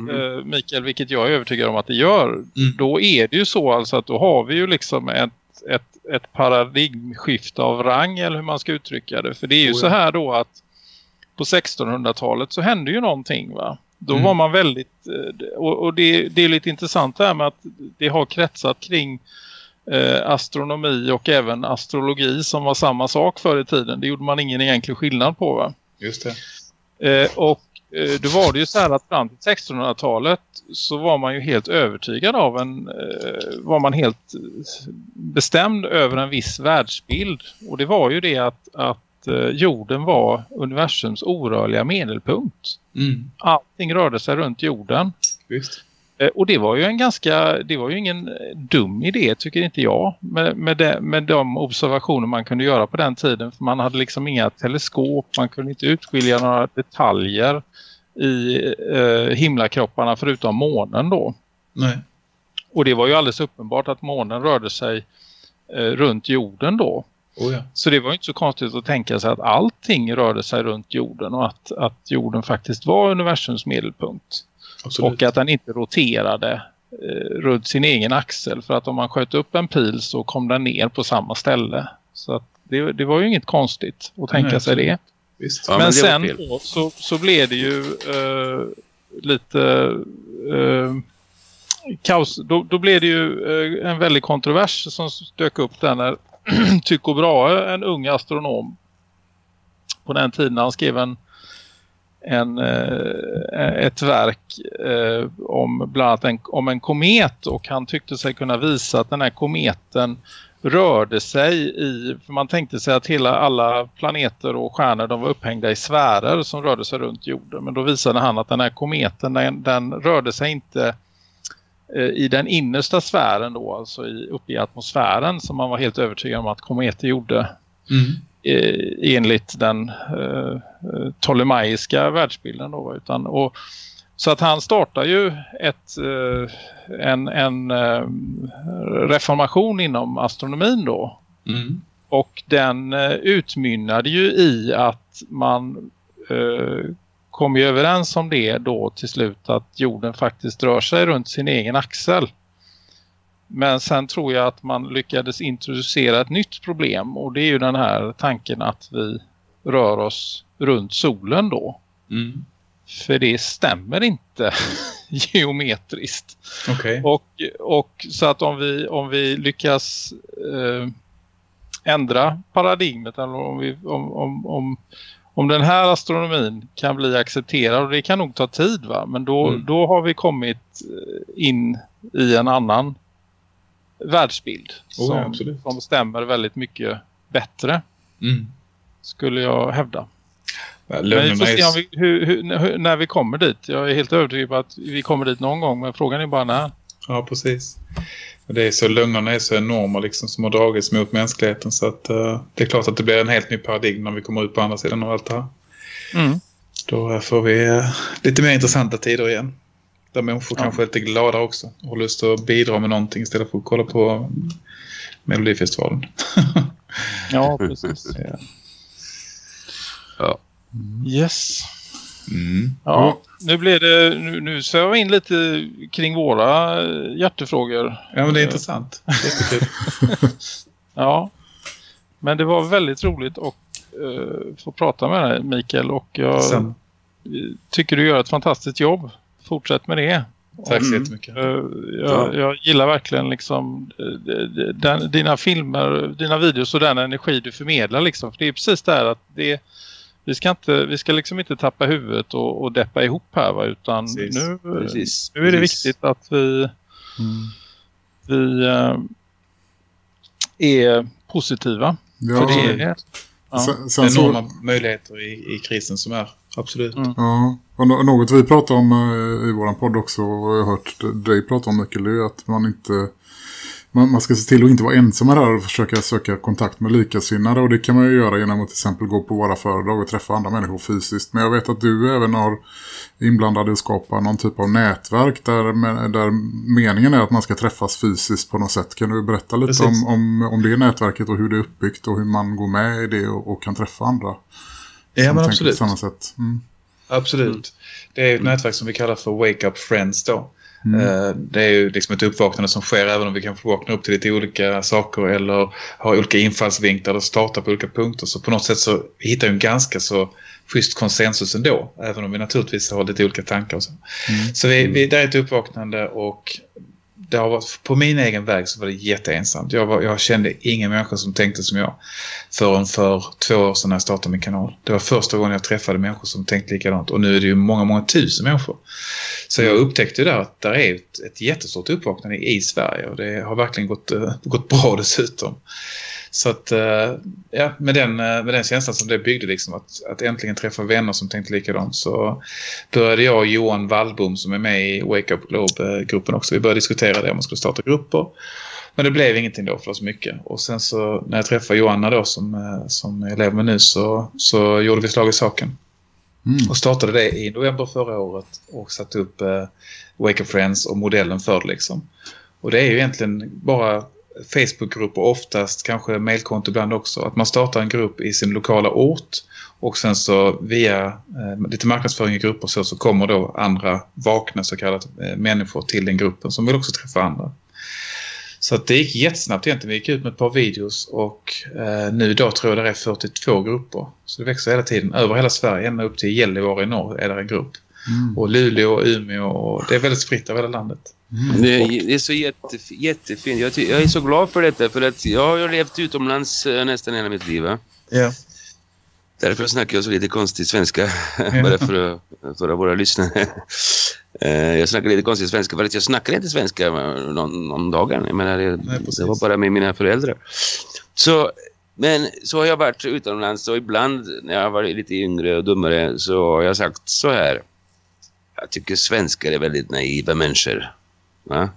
S4: Mhm.
S3: eh, Mikael, vilket jag är övertygad om att det gör,
S2: Mm.
S3: då är det ju så alltså att då har vi ju liksom ett, ett, ett paradigmskifte av rang eller hur man ska uttrycka det. För det är ju
S2: Oh ja.
S3: så här då att på 1600-talet så hände ju någonting va. Då
S2: Mm.
S3: var man väldigt, eh, och, och det, det är lite intressant det här med att det har kretsat kring eh, astronomi och även astrologi som var samma sak förr i tiden. Det gjorde man ingen egentlig skillnad på va.
S2: Just det.
S3: Eh, och eh, då var det ju så här att fram till 1600-talet så var man ju helt övertygad av en, eh, var man helt eh, bestämd över en viss världsbild. Och det var ju det att, att eh, jorden var universums orörliga medelpunkt.
S2: Mm.
S3: Allting rörde sig runt jorden.
S2: Visst.
S3: Eh, Och det var ju en ganska, det var ju ingen eh, dum idé tycker inte jag. Med, med, det, med de observationer man kunde göra på den tiden. För man hade liksom inga teleskop, man kunde inte utskilja några detaljer i eh, himlakropparna förutom månen då.
S2: Nej.
S3: Och det var ju alldeles uppenbart att månen rörde sig eh, runt jorden då.
S2: Oh ja.
S3: Så det var inte så konstigt att tänka sig att allting rörde sig runt jorden och att, att jorden faktiskt var universums medelpunkt.
S2: Absolut.
S3: Och att den inte roterade eh, runt sin egen axel. För att om man sköt upp en pil så kom den ner på samma ställe. Så att det, det var ju inget konstigt att tänka
S2: Nej,
S3: sig det.
S2: Visst.
S4: Ja,
S3: men
S4: men det
S3: sen då, så, så blev det ju eh, lite eh, kaos. Då, då blev det ju eh, en väldig kontrovers som dök upp där när (clears throat) Tycho Brahe, en ung astronom på den tiden han skrev en, en, eh, ett verk eh, om bland annat en, om en komet och han tyckte sig kunna visa att den här kometen rörde sig i, för man tänkte sig att hela alla planeter och stjärnor de var upphängda i sfärer som rörde sig runt jorden. Men då visade han att den här kometen den, den rörde sig inte eh, i den innersta sfären då, alltså i, uppe i atmosfären som man var helt övertygad om att kometer gjorde
S2: Mm
S3: enligt den eh, ptolemaiska världsbilden då, utan, och, så att han startar ju ett, eh, en, en eh, reformation inom astronomin då
S2: Mm.
S3: och den eh, utmynnade ju i att man eh, kom ju överens om det då till slut att jorden faktiskt rör sig runt sin egen axel. Men sen tror jag att man lyckades introducera ett nytt problem och det är ju den här tanken att vi rör oss runt solen då.
S2: Mm.
S3: För det stämmer inte (laughs) geometriskt.
S2: Okej.
S3: Och, och så att om vi, om vi lyckas eh, ändra paradigmet eller om, vi, om, om, om, om den här astronomin kan bli accepterad och det kan nog ta tid va men då,
S2: Mm.
S3: då har vi kommit eh, in i en annan världsbild
S2: Oh,
S3: som,
S2: ja,
S3: som stämmer väldigt mycket bättre
S2: Mm.
S3: skulle jag hävda. Men vi får se om vi, hur, hur, när vi kommer dit. Jag är helt övertygad på att vi kommer dit någon gång. Men frågan är bara när.
S2: Ja, precis. Det är så, lögnerna är så enorma liksom, som har dragits mot mänskligheten. Så att, eh, det är klart att det blir en helt ny paradigm när vi kommer ut på andra sidan av allt det här.
S3: Mm.
S2: Då får vi eh, lite mer intressanta tider igen. Där människor
S3: Ja.
S2: kanske är lite glada också. Och har lust att bidra med någonting istället för att kolla på Melodifestivalen.
S3: Ja, (laughs) precis.
S2: Ja.
S4: Ja.
S3: Yes.
S2: Mm.
S3: Ja, nu blir det, nu, nu svävar vi in lite kring våra eh, hjärtefrågor.
S2: ja, men det är intressant.
S3: Ja, men det var väldigt roligt att uh, få prata med dig Mikael och jag
S2: Sen,
S3: tycker du gör ett fantastiskt jobb. Fortsätt med det.
S2: tack så
S4: Mm.
S2: jättemycket.
S3: Eh,
S4: Ja.
S3: jag, jag gillar verkligen liksom eh, den, dina filmer, dina videos och den energi du förmedlar liksom. För det är precis det här att det vi ska inte, vi ska liksom inte tappa huvudet och, och deppa ihop här va, utan
S2: Precis.
S3: nu,
S4: Precis.
S3: nu är det
S4: Precis.
S3: viktigt att vi,
S1: Mm.
S3: vi eh, är positiva.
S1: Ja,
S3: För det är, ja.
S1: sen, sen så,
S2: Enorma möjligheter i, i krisen som är. Absolut.
S3: Mm.
S1: Ja, och något vi pratar om eh, i våran podd också och jag har hört dig prata om mycket det är att man inte man, ska se till att inte vara ensam med det här och försöka söka kontakt med likasinnade och det kan man ju göra genom att till exempel gå på våra föredrag och träffa andra människor fysiskt. Men jag vet att du även har inblandad i att skapa någon typ av nätverk där, där meningen är att man ska träffas fysiskt på något sätt. Kan du berätta lite
S2: Precis.
S1: om, om, om det nätverket och hur det är uppbyggt och hur man går med i det och, och kan träffa andra?
S2: Ja, men absolut.
S1: På samma sätt. Mm.
S2: Absolut. Det är ett nätverk som vi kallar för Wake Up Friends då.
S1: Mm.
S2: Eh, Det är ju liksom ett uppvaknande som sker även om vi kanske vaknar upp till lite olika saker eller har olika infallsvinklar och startar på olika punkter. Så på något sätt så hittar vi en ganska så schysst konsensus ändå. Även om vi naturligtvis har lite olika tankar och så.
S1: Mm.
S2: Så vi, vi, det är ett uppvaknande och det har varit, på min egen väg så var det jätteensamt. Jag, var, jag kände ingen människa som tänkte som jag förrän för två år sedan när jag startade min kanal. Det var första gången jag träffade människor som tänkte likadant och nu är det ju många, många tusen människor. Så jag upptäckte ju där att det är ett, ett jättestort uppvaknande i Sverige och det har verkligen gått, eh, gått bra dessutom. Så att, eh, ja, med den, eh, med den känslan som det byggde liksom att, att äntligen träffa vänner som tänkte likadant så började jag och Johan Wallbom som är med i Wake Up Globe-gruppen också. Vi började diskutera det om man skulle starta grupper. Men det blev ingenting då för så mycket. Och sen så när jag träffade Johanna då som, eh, som jag lever med nu så, så gjorde vi slag i saken.
S1: Mm.
S2: Och startade det i november förra året och satte upp eh, Wake Up Friends och modellen för det liksom. Och det är ju egentligen bara Facebookgrupper oftast, kanske mailkonto ibland också. Att man startar en grupp i sin lokala ort och sen så via eh, lite marknadsföring i grupper så, så kommer då andra vakna så kallade eh, människor till den gruppen som vill också träffa andra. Så att det gick jättesnabbt egentligen. Vi gick ut med ett par videos och eh, nu idag tror jag det är 42 grupper. Så det växer hela tiden. Över hela Sverige, ända upp till Gällivare i norr är det en grupp.
S1: Mm.
S2: Och Luleå och Umeå och det är väldigt spritt över hela landet.
S1: Mm.
S4: Det, är- det är så jättef jättefint. Jag, jag är så glad för detta för att jag har levt utomlands eh, nästan hela mitt liv. va?
S2: Ja.
S4: Därför snackar jag så lite konstig svenska. (laughs) Bara för, för våra lyssnare. (laughs) Eh, jag snackar lite konstig svenska för att jag snackar inte svenska någon, någon dagen. Jag menar, det,
S2: Nej,
S4: det var bara med mina föräldrar. Så, men så har jag varit utomlands och ibland när jag var lite yngre och dummare så har jag sagt så här. Jag tycker svenskar är väldigt naiva människor.
S2: Mm.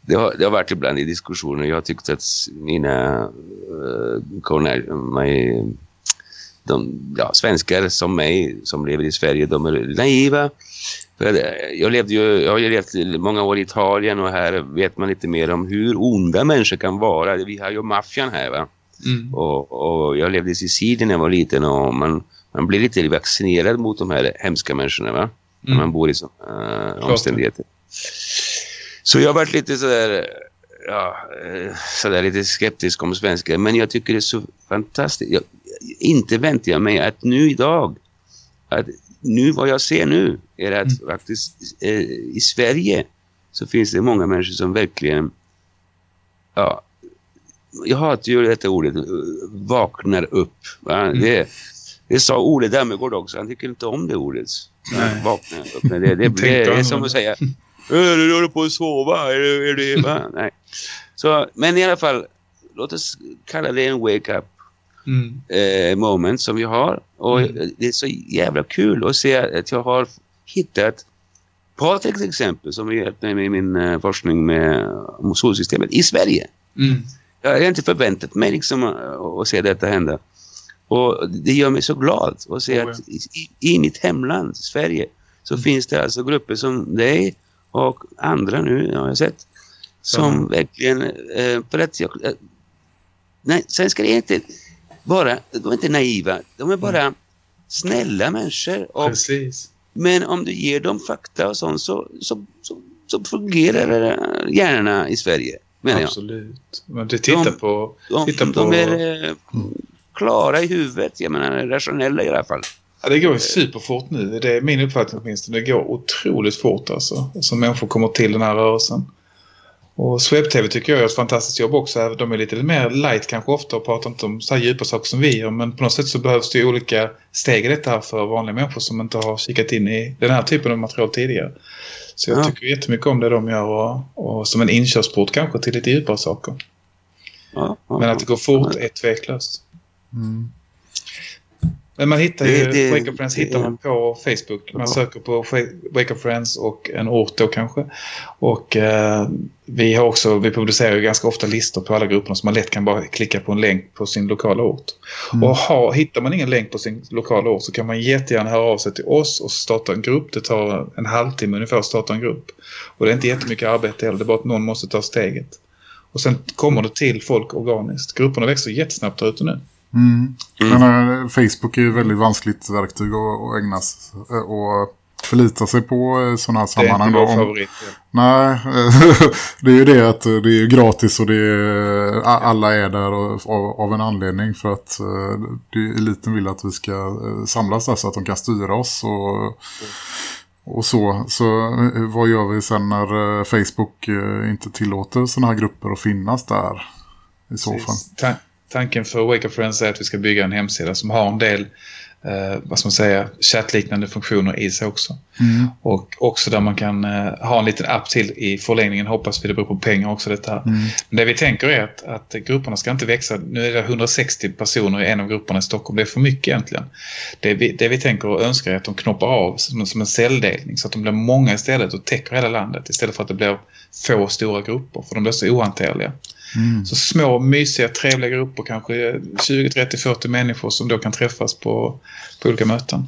S4: Det har, det har varit ibland i diskussioner. Jag har tyckt att mina uh, mig, de, ja, svenskar som mig som lever i Sverige, de är naiva. För eh, jag, levde ju, jag har ju levt många år i Italien och här vet man lite mer om hur onda människor kan vara. Vi har ju maffian här va.
S2: Mm.
S4: Och, och jag levde i Sicilien när jag var liten och man, man blir lite vaccinerad mot de här hemska människorna va. När
S2: Mm.
S4: man bor i sådana uh, omständigheter. Så jag har varit lite sådär, ja, eh, sådär lite skeptisk om svenskar. Men jag tycker det är så fantastiskt. Jag, inte väntar jag mig att nu idag, att nu vad jag ser nu är att faktiskt eh, i Sverige så finns det många människor som verkligen, ja, jag hatar ju detta ordet, eh, vaknar upp. Va? Det, det sa Ole Dammegård också, han tycker inte om det ordet.
S2: Nej.
S4: Vaknar upp. Det, det, (laughs) det, det är som att säga, "Äh, (laughs) du håller på att sova, är det, är det, (laughs) va? Nej. Så, men i alla fall, låt oss kalla det en wake-up.
S2: Mm.
S4: eh, moment som vi har. Och
S2: Mm.
S4: det är så jävla kul att se att jag har hittat Patrik till exempel som har hjälpt mig med min eh, forskning med solsystemet i Sverige.
S2: Mm.
S4: Jag har inte förväntat mig liksom att, att se detta hända. Och det gör mig så glad att se
S2: Oh, ja.
S4: att i, i mitt hemland, Sverige, så
S2: Mm.
S4: finns det alltså grupper som dig och andra nu, har jag sett, som
S2: Samma.
S4: verkligen, eh, för att jag, eh, nej, svenskar är inte bara, de är inte naiva, de är bara snälla människor. Och,
S2: Precis.
S4: men om du ger dem fakta och sånt så, så, så, så fungerar gärna i Sverige, menar jag.
S2: Absolut. Men du tittar
S4: De-
S2: på...
S4: De,
S2: Titta på-
S4: de är eh, klara i huvudet, jag menar rationella i alla fall.
S2: Ja, det går ju superfort nu. Det är min uppfattning åtminstone. Det går otroligt fort alltså. Som människor kommer till den här rörelsen. Och Sweb-TV tycker jag gör ett fantastiskt jobb också. De är lite mer light kanske ofta och pratar inte om så här djupa saker som vi gör. Men på något sätt så behövs det ju olika steg i detta här för vanliga människor som inte har kikat in i den här typen av material tidigare. Så jag
S4: Ja.
S2: tycker jättemycket om det de gör och, och som en inkörsport kanske till lite djupare saker.
S4: Ja, ja,
S2: Men att det går fort är tveklöst.
S1: Mm.
S2: Men man hittar ju
S4: Det- det-
S2: Wake Up Friends hittar man på Facebook. Man söker på Wake Up Friends och en ort då kanske. Och eh, vi har också, vi publicerar ju ganska ofta listor på alla grupperna så man lätt kan bara klicka på en länk på sin lokala ort.
S1: Mm.
S2: Och ha, hittar man ingen länk på sin lokala ort så kan man jättegärna höra av sig till oss och starta en grupp. Det tar en halvtimme ungefär att starta en grupp. Och det är inte jättemycket arbete heller, det är bara att någon måste ta steget. Och sen kommer det till folk organiskt. Grupperna växer jättesnabbt där ute nu.
S1: Mm.
S4: Mm.
S1: Men Facebook är ju väldigt vanskligt verktyg att, att ägna s- äh, och förlita sig på sådana här
S2: Det är
S1: sammanhang.
S2: inte vår favorit.
S1: nej, (laughs) det är ju det att det är gratis och det är, alla är där av, av en anledning för att äh, det, eliten vill att vi ska äh, samlas där så att de kan styra oss och, och så. Så vad gör vi sen när Facebook inte tillåter sådana här grupper att finnas där i så fall?
S2: Tanken för Wake Up Friends är att vi ska bygga en hemsida som har en del eh, vad ska man säga, chattliknande funktioner i sig också.
S1: Mm.
S2: Och också där man kan eh, ha en liten app till i förlängningen, hoppas vi, det beror på pengar också detta här.
S1: Mm.
S2: Men det vi tänker är att, att grupperna ska inte växa. Nu är det 160 personer i en av grupperna i Stockholm. Det är för mycket egentligen. Det vi, det vi tänker och önskar är att de knoppar av som, som en celldelning så att de blir många istället och täcker hela landet istället för att det blir få stora grupper för de blir så ohanterliga.
S1: Mm.
S2: Så små, mysiga, trevliga grupper, kanske 20, 30, 40 människor som då kan träffas på, på olika möten.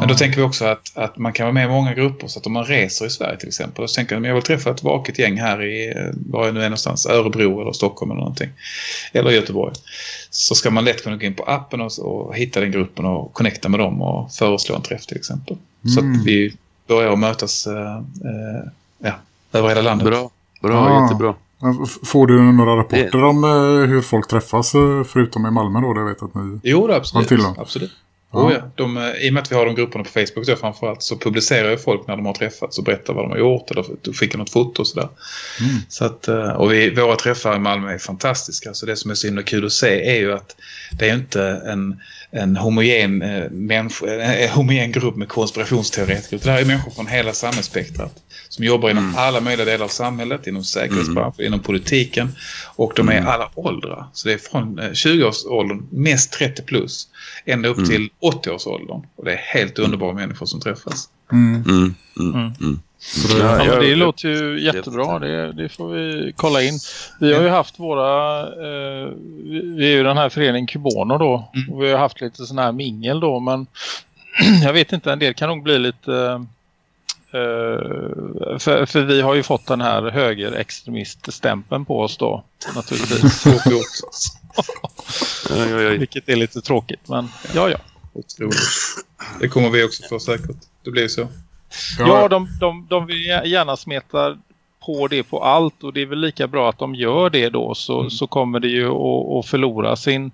S2: Men då tänker vi också att, att man kan vara med i många grupper så att om man reser i Sverige till exempel och så tänker man jag vill träffa ett vaket gäng här i, var jag nu är någonstans, Örebro eller Stockholm eller någonting. Eller Göteborg. Så ska man lätt kunna gå in på appen och, och hitta den gruppen och connecta med dem och föreslå en träff till exempel. Så
S1: Mm.
S2: att vi börjar att mötas eh, eh, ja, över hela landet.
S4: Bra, bra,
S1: Ah.
S4: jättebra.
S1: Får du några rapporter om eh, hur folk träffas eh, förutom i Malmö då? Det vet att ni...
S2: Jo, det, absolut.
S1: Till då.
S2: absolut.
S1: Ja.
S2: Oh, ja. de, eh, I och med att vi har de grupperna på Facebook då framförallt så publicerar ju folk när de har träffats och berättar vad de har gjort eller skickar något foto och sådär.
S1: Mm.
S2: Så att, och vi, våra träffar i Malmö är fantastiska. Så det som är så himla kul att se är ju att det är inte en, en homogen, eh, människo, en homogen grupp med konspirationsteoretiker. Det här är människor från hela samhällsspektrat som jobbar inom
S4: Mm.
S2: alla möjliga delar av samhället, inom säkerhetsbranschen, inom politiken. Och de är alla åldrar. Så det är från eh, 20-årsåldern, mest 30 plus, ända upp
S4: Mm.
S2: till 80-årsåldern. Och det är helt underbara människor som träffas.
S1: Mm.
S4: Mm, mm,
S1: det,
S4: Ja,
S3: men det låter ju jättebra. Det, det får vi kolla in. Vi har ju haft våra... Eh, vi är ju den här föreningen Kubono då.
S2: Mm.
S3: Och vi har haft lite sån här mingel då. Men (clears throat) jag vet inte, en del kan nog bli lite... Eh, för, för vi har ju fått den här högerextremiststämpeln på oss då. Naturligtvis. (laughs) (laughs) Vilket är lite tråkigt. Men ja, ja.
S2: Otroligt. Det kommer vi också få säkert. Det blir så.
S3: Ja, de, de, de vill gärna smeta på det på allt och det är väl lika bra att de gör det då så,
S2: Mm.
S3: så kommer det ju att, att förlora sin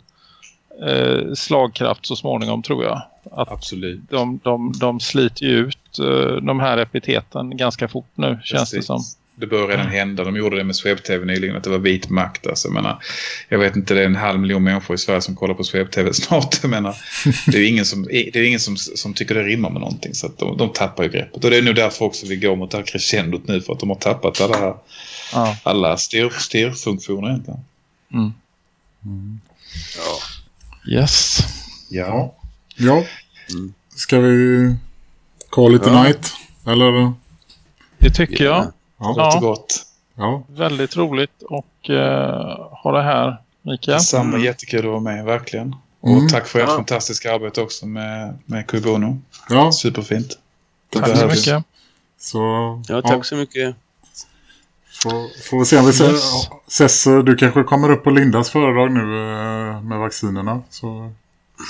S3: eh, slagkraft så småningom tror jag. Att
S2: Absolut.
S3: de, de, de sliter ju ut eh, de här epiteten ganska fort nu känns det
S2: Precis.
S3: som.
S2: Det bör redan hända. De gjorde det med Sweb-TV nyligen, att det var vit makt. Alltså, jag, menar, jag vet inte, det är en halv miljon människor i Sverige som kollar på Sweb-TV (laughs) snart. Jag menar, det är ingen, som, det är ingen som, som tycker det rimmar med någonting. Så att de, de tappar ju greppet. Och det är nog därför också vi går mot det här crescendot nu. För att de har tappat alla,
S3: Ja.
S2: alla styr, styrfunktioner egentligen.
S3: Mm.
S4: Ja.
S3: Yes.
S2: Ja.
S1: Ja.
S5: Mm.
S1: Ska vi call it a night? Eller?
S3: Det tycker jag.
S1: Ja.
S2: Gott
S3: Ja.
S2: och gott.
S1: Ja.
S3: Väldigt roligt och uh, ha det här, Mikael.
S2: Samma
S5: Mm.
S2: jättekul att vara med, verkligen. Och
S1: Mm.
S2: tack för ert
S5: Ja.
S2: fantastiska arbete också med, med Kubono.
S1: Ja.
S2: Superfint. Det
S3: Tack så
S2: behövs.
S3: mycket.
S1: Så,
S5: Ja, tack så mycket.
S1: Får, får vi se om vi ses. Ses. Du kanske kommer upp på Lindas föredrag nu eh, med vaccinerna. Så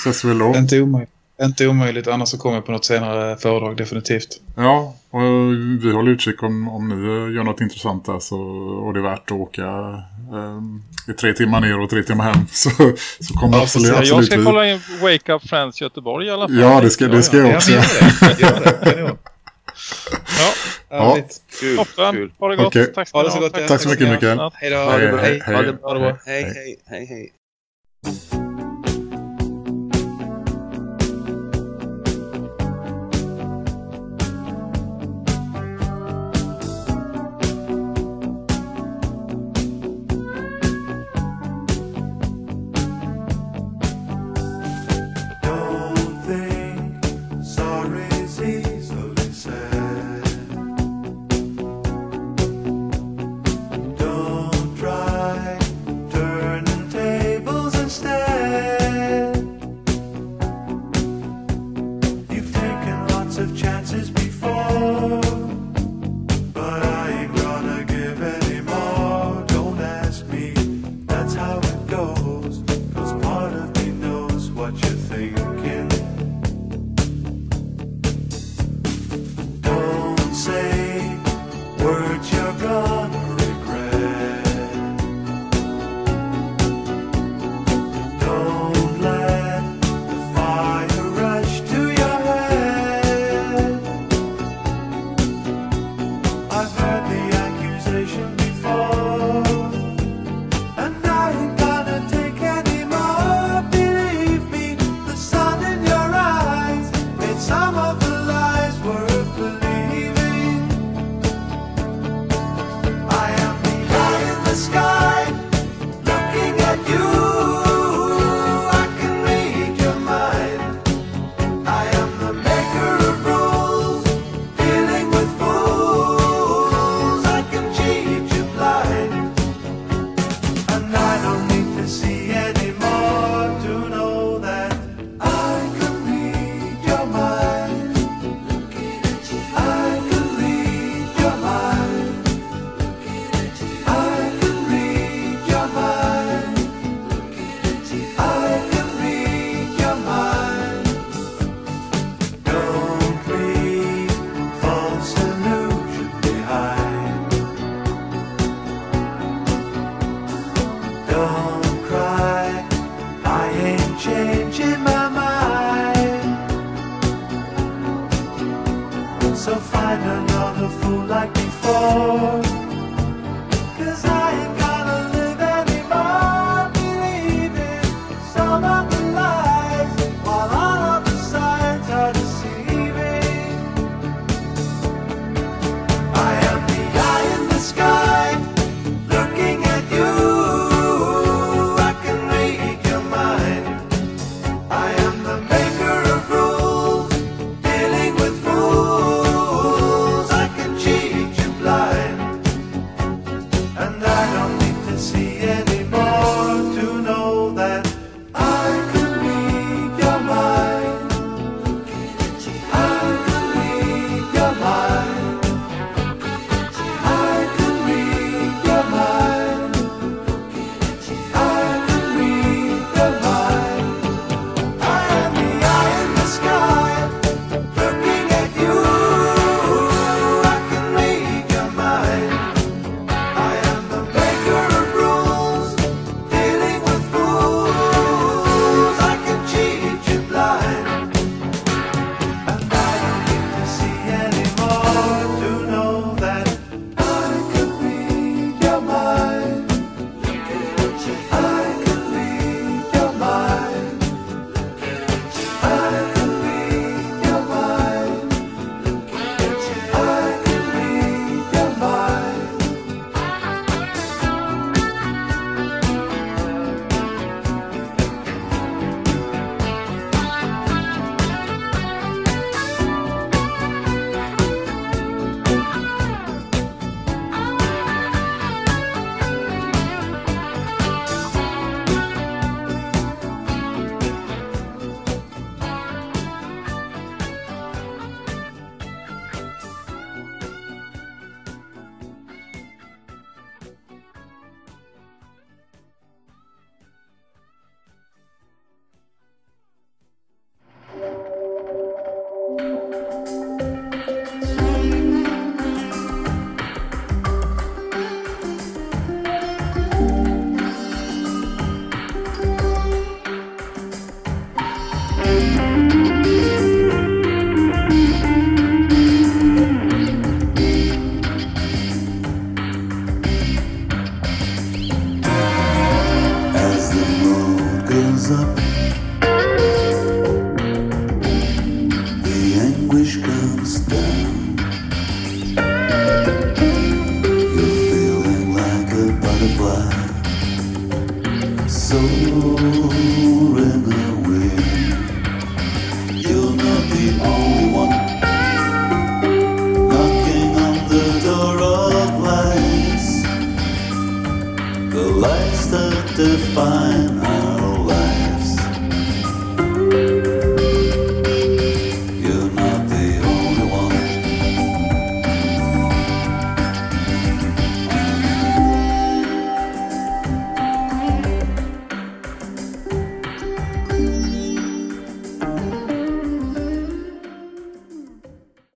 S1: ses vi då.
S2: Inte omöjligt. Inte omöjligt, annars så kommer jag på något senare föredrag definitivt.
S1: Ja, och vi håller utkik om, om ni gör något intressant där så, och det är värt att åka eh, i tre timmar ner och tre timmar hem (laughs) så, så kommer
S2: Ja,
S1: absolut.
S3: Ja, jag
S1: absolut
S3: ska
S1: vi.
S3: kolla in Wake Up Friends Göteborg i alla fall.
S1: Ja, det ska, det ska jag också.
S2: Ja, gör det.
S3: Ja,
S2: Härligt.
S5: Kul.
S3: toppen.
S5: kul.
S3: Ha det gott.
S1: Okej.
S3: Tack
S2: Ha det så gott.
S1: Tack så mycket, Mikael.
S2: Hej då.
S1: Hej,
S5: Hej. Hej, hej, hej,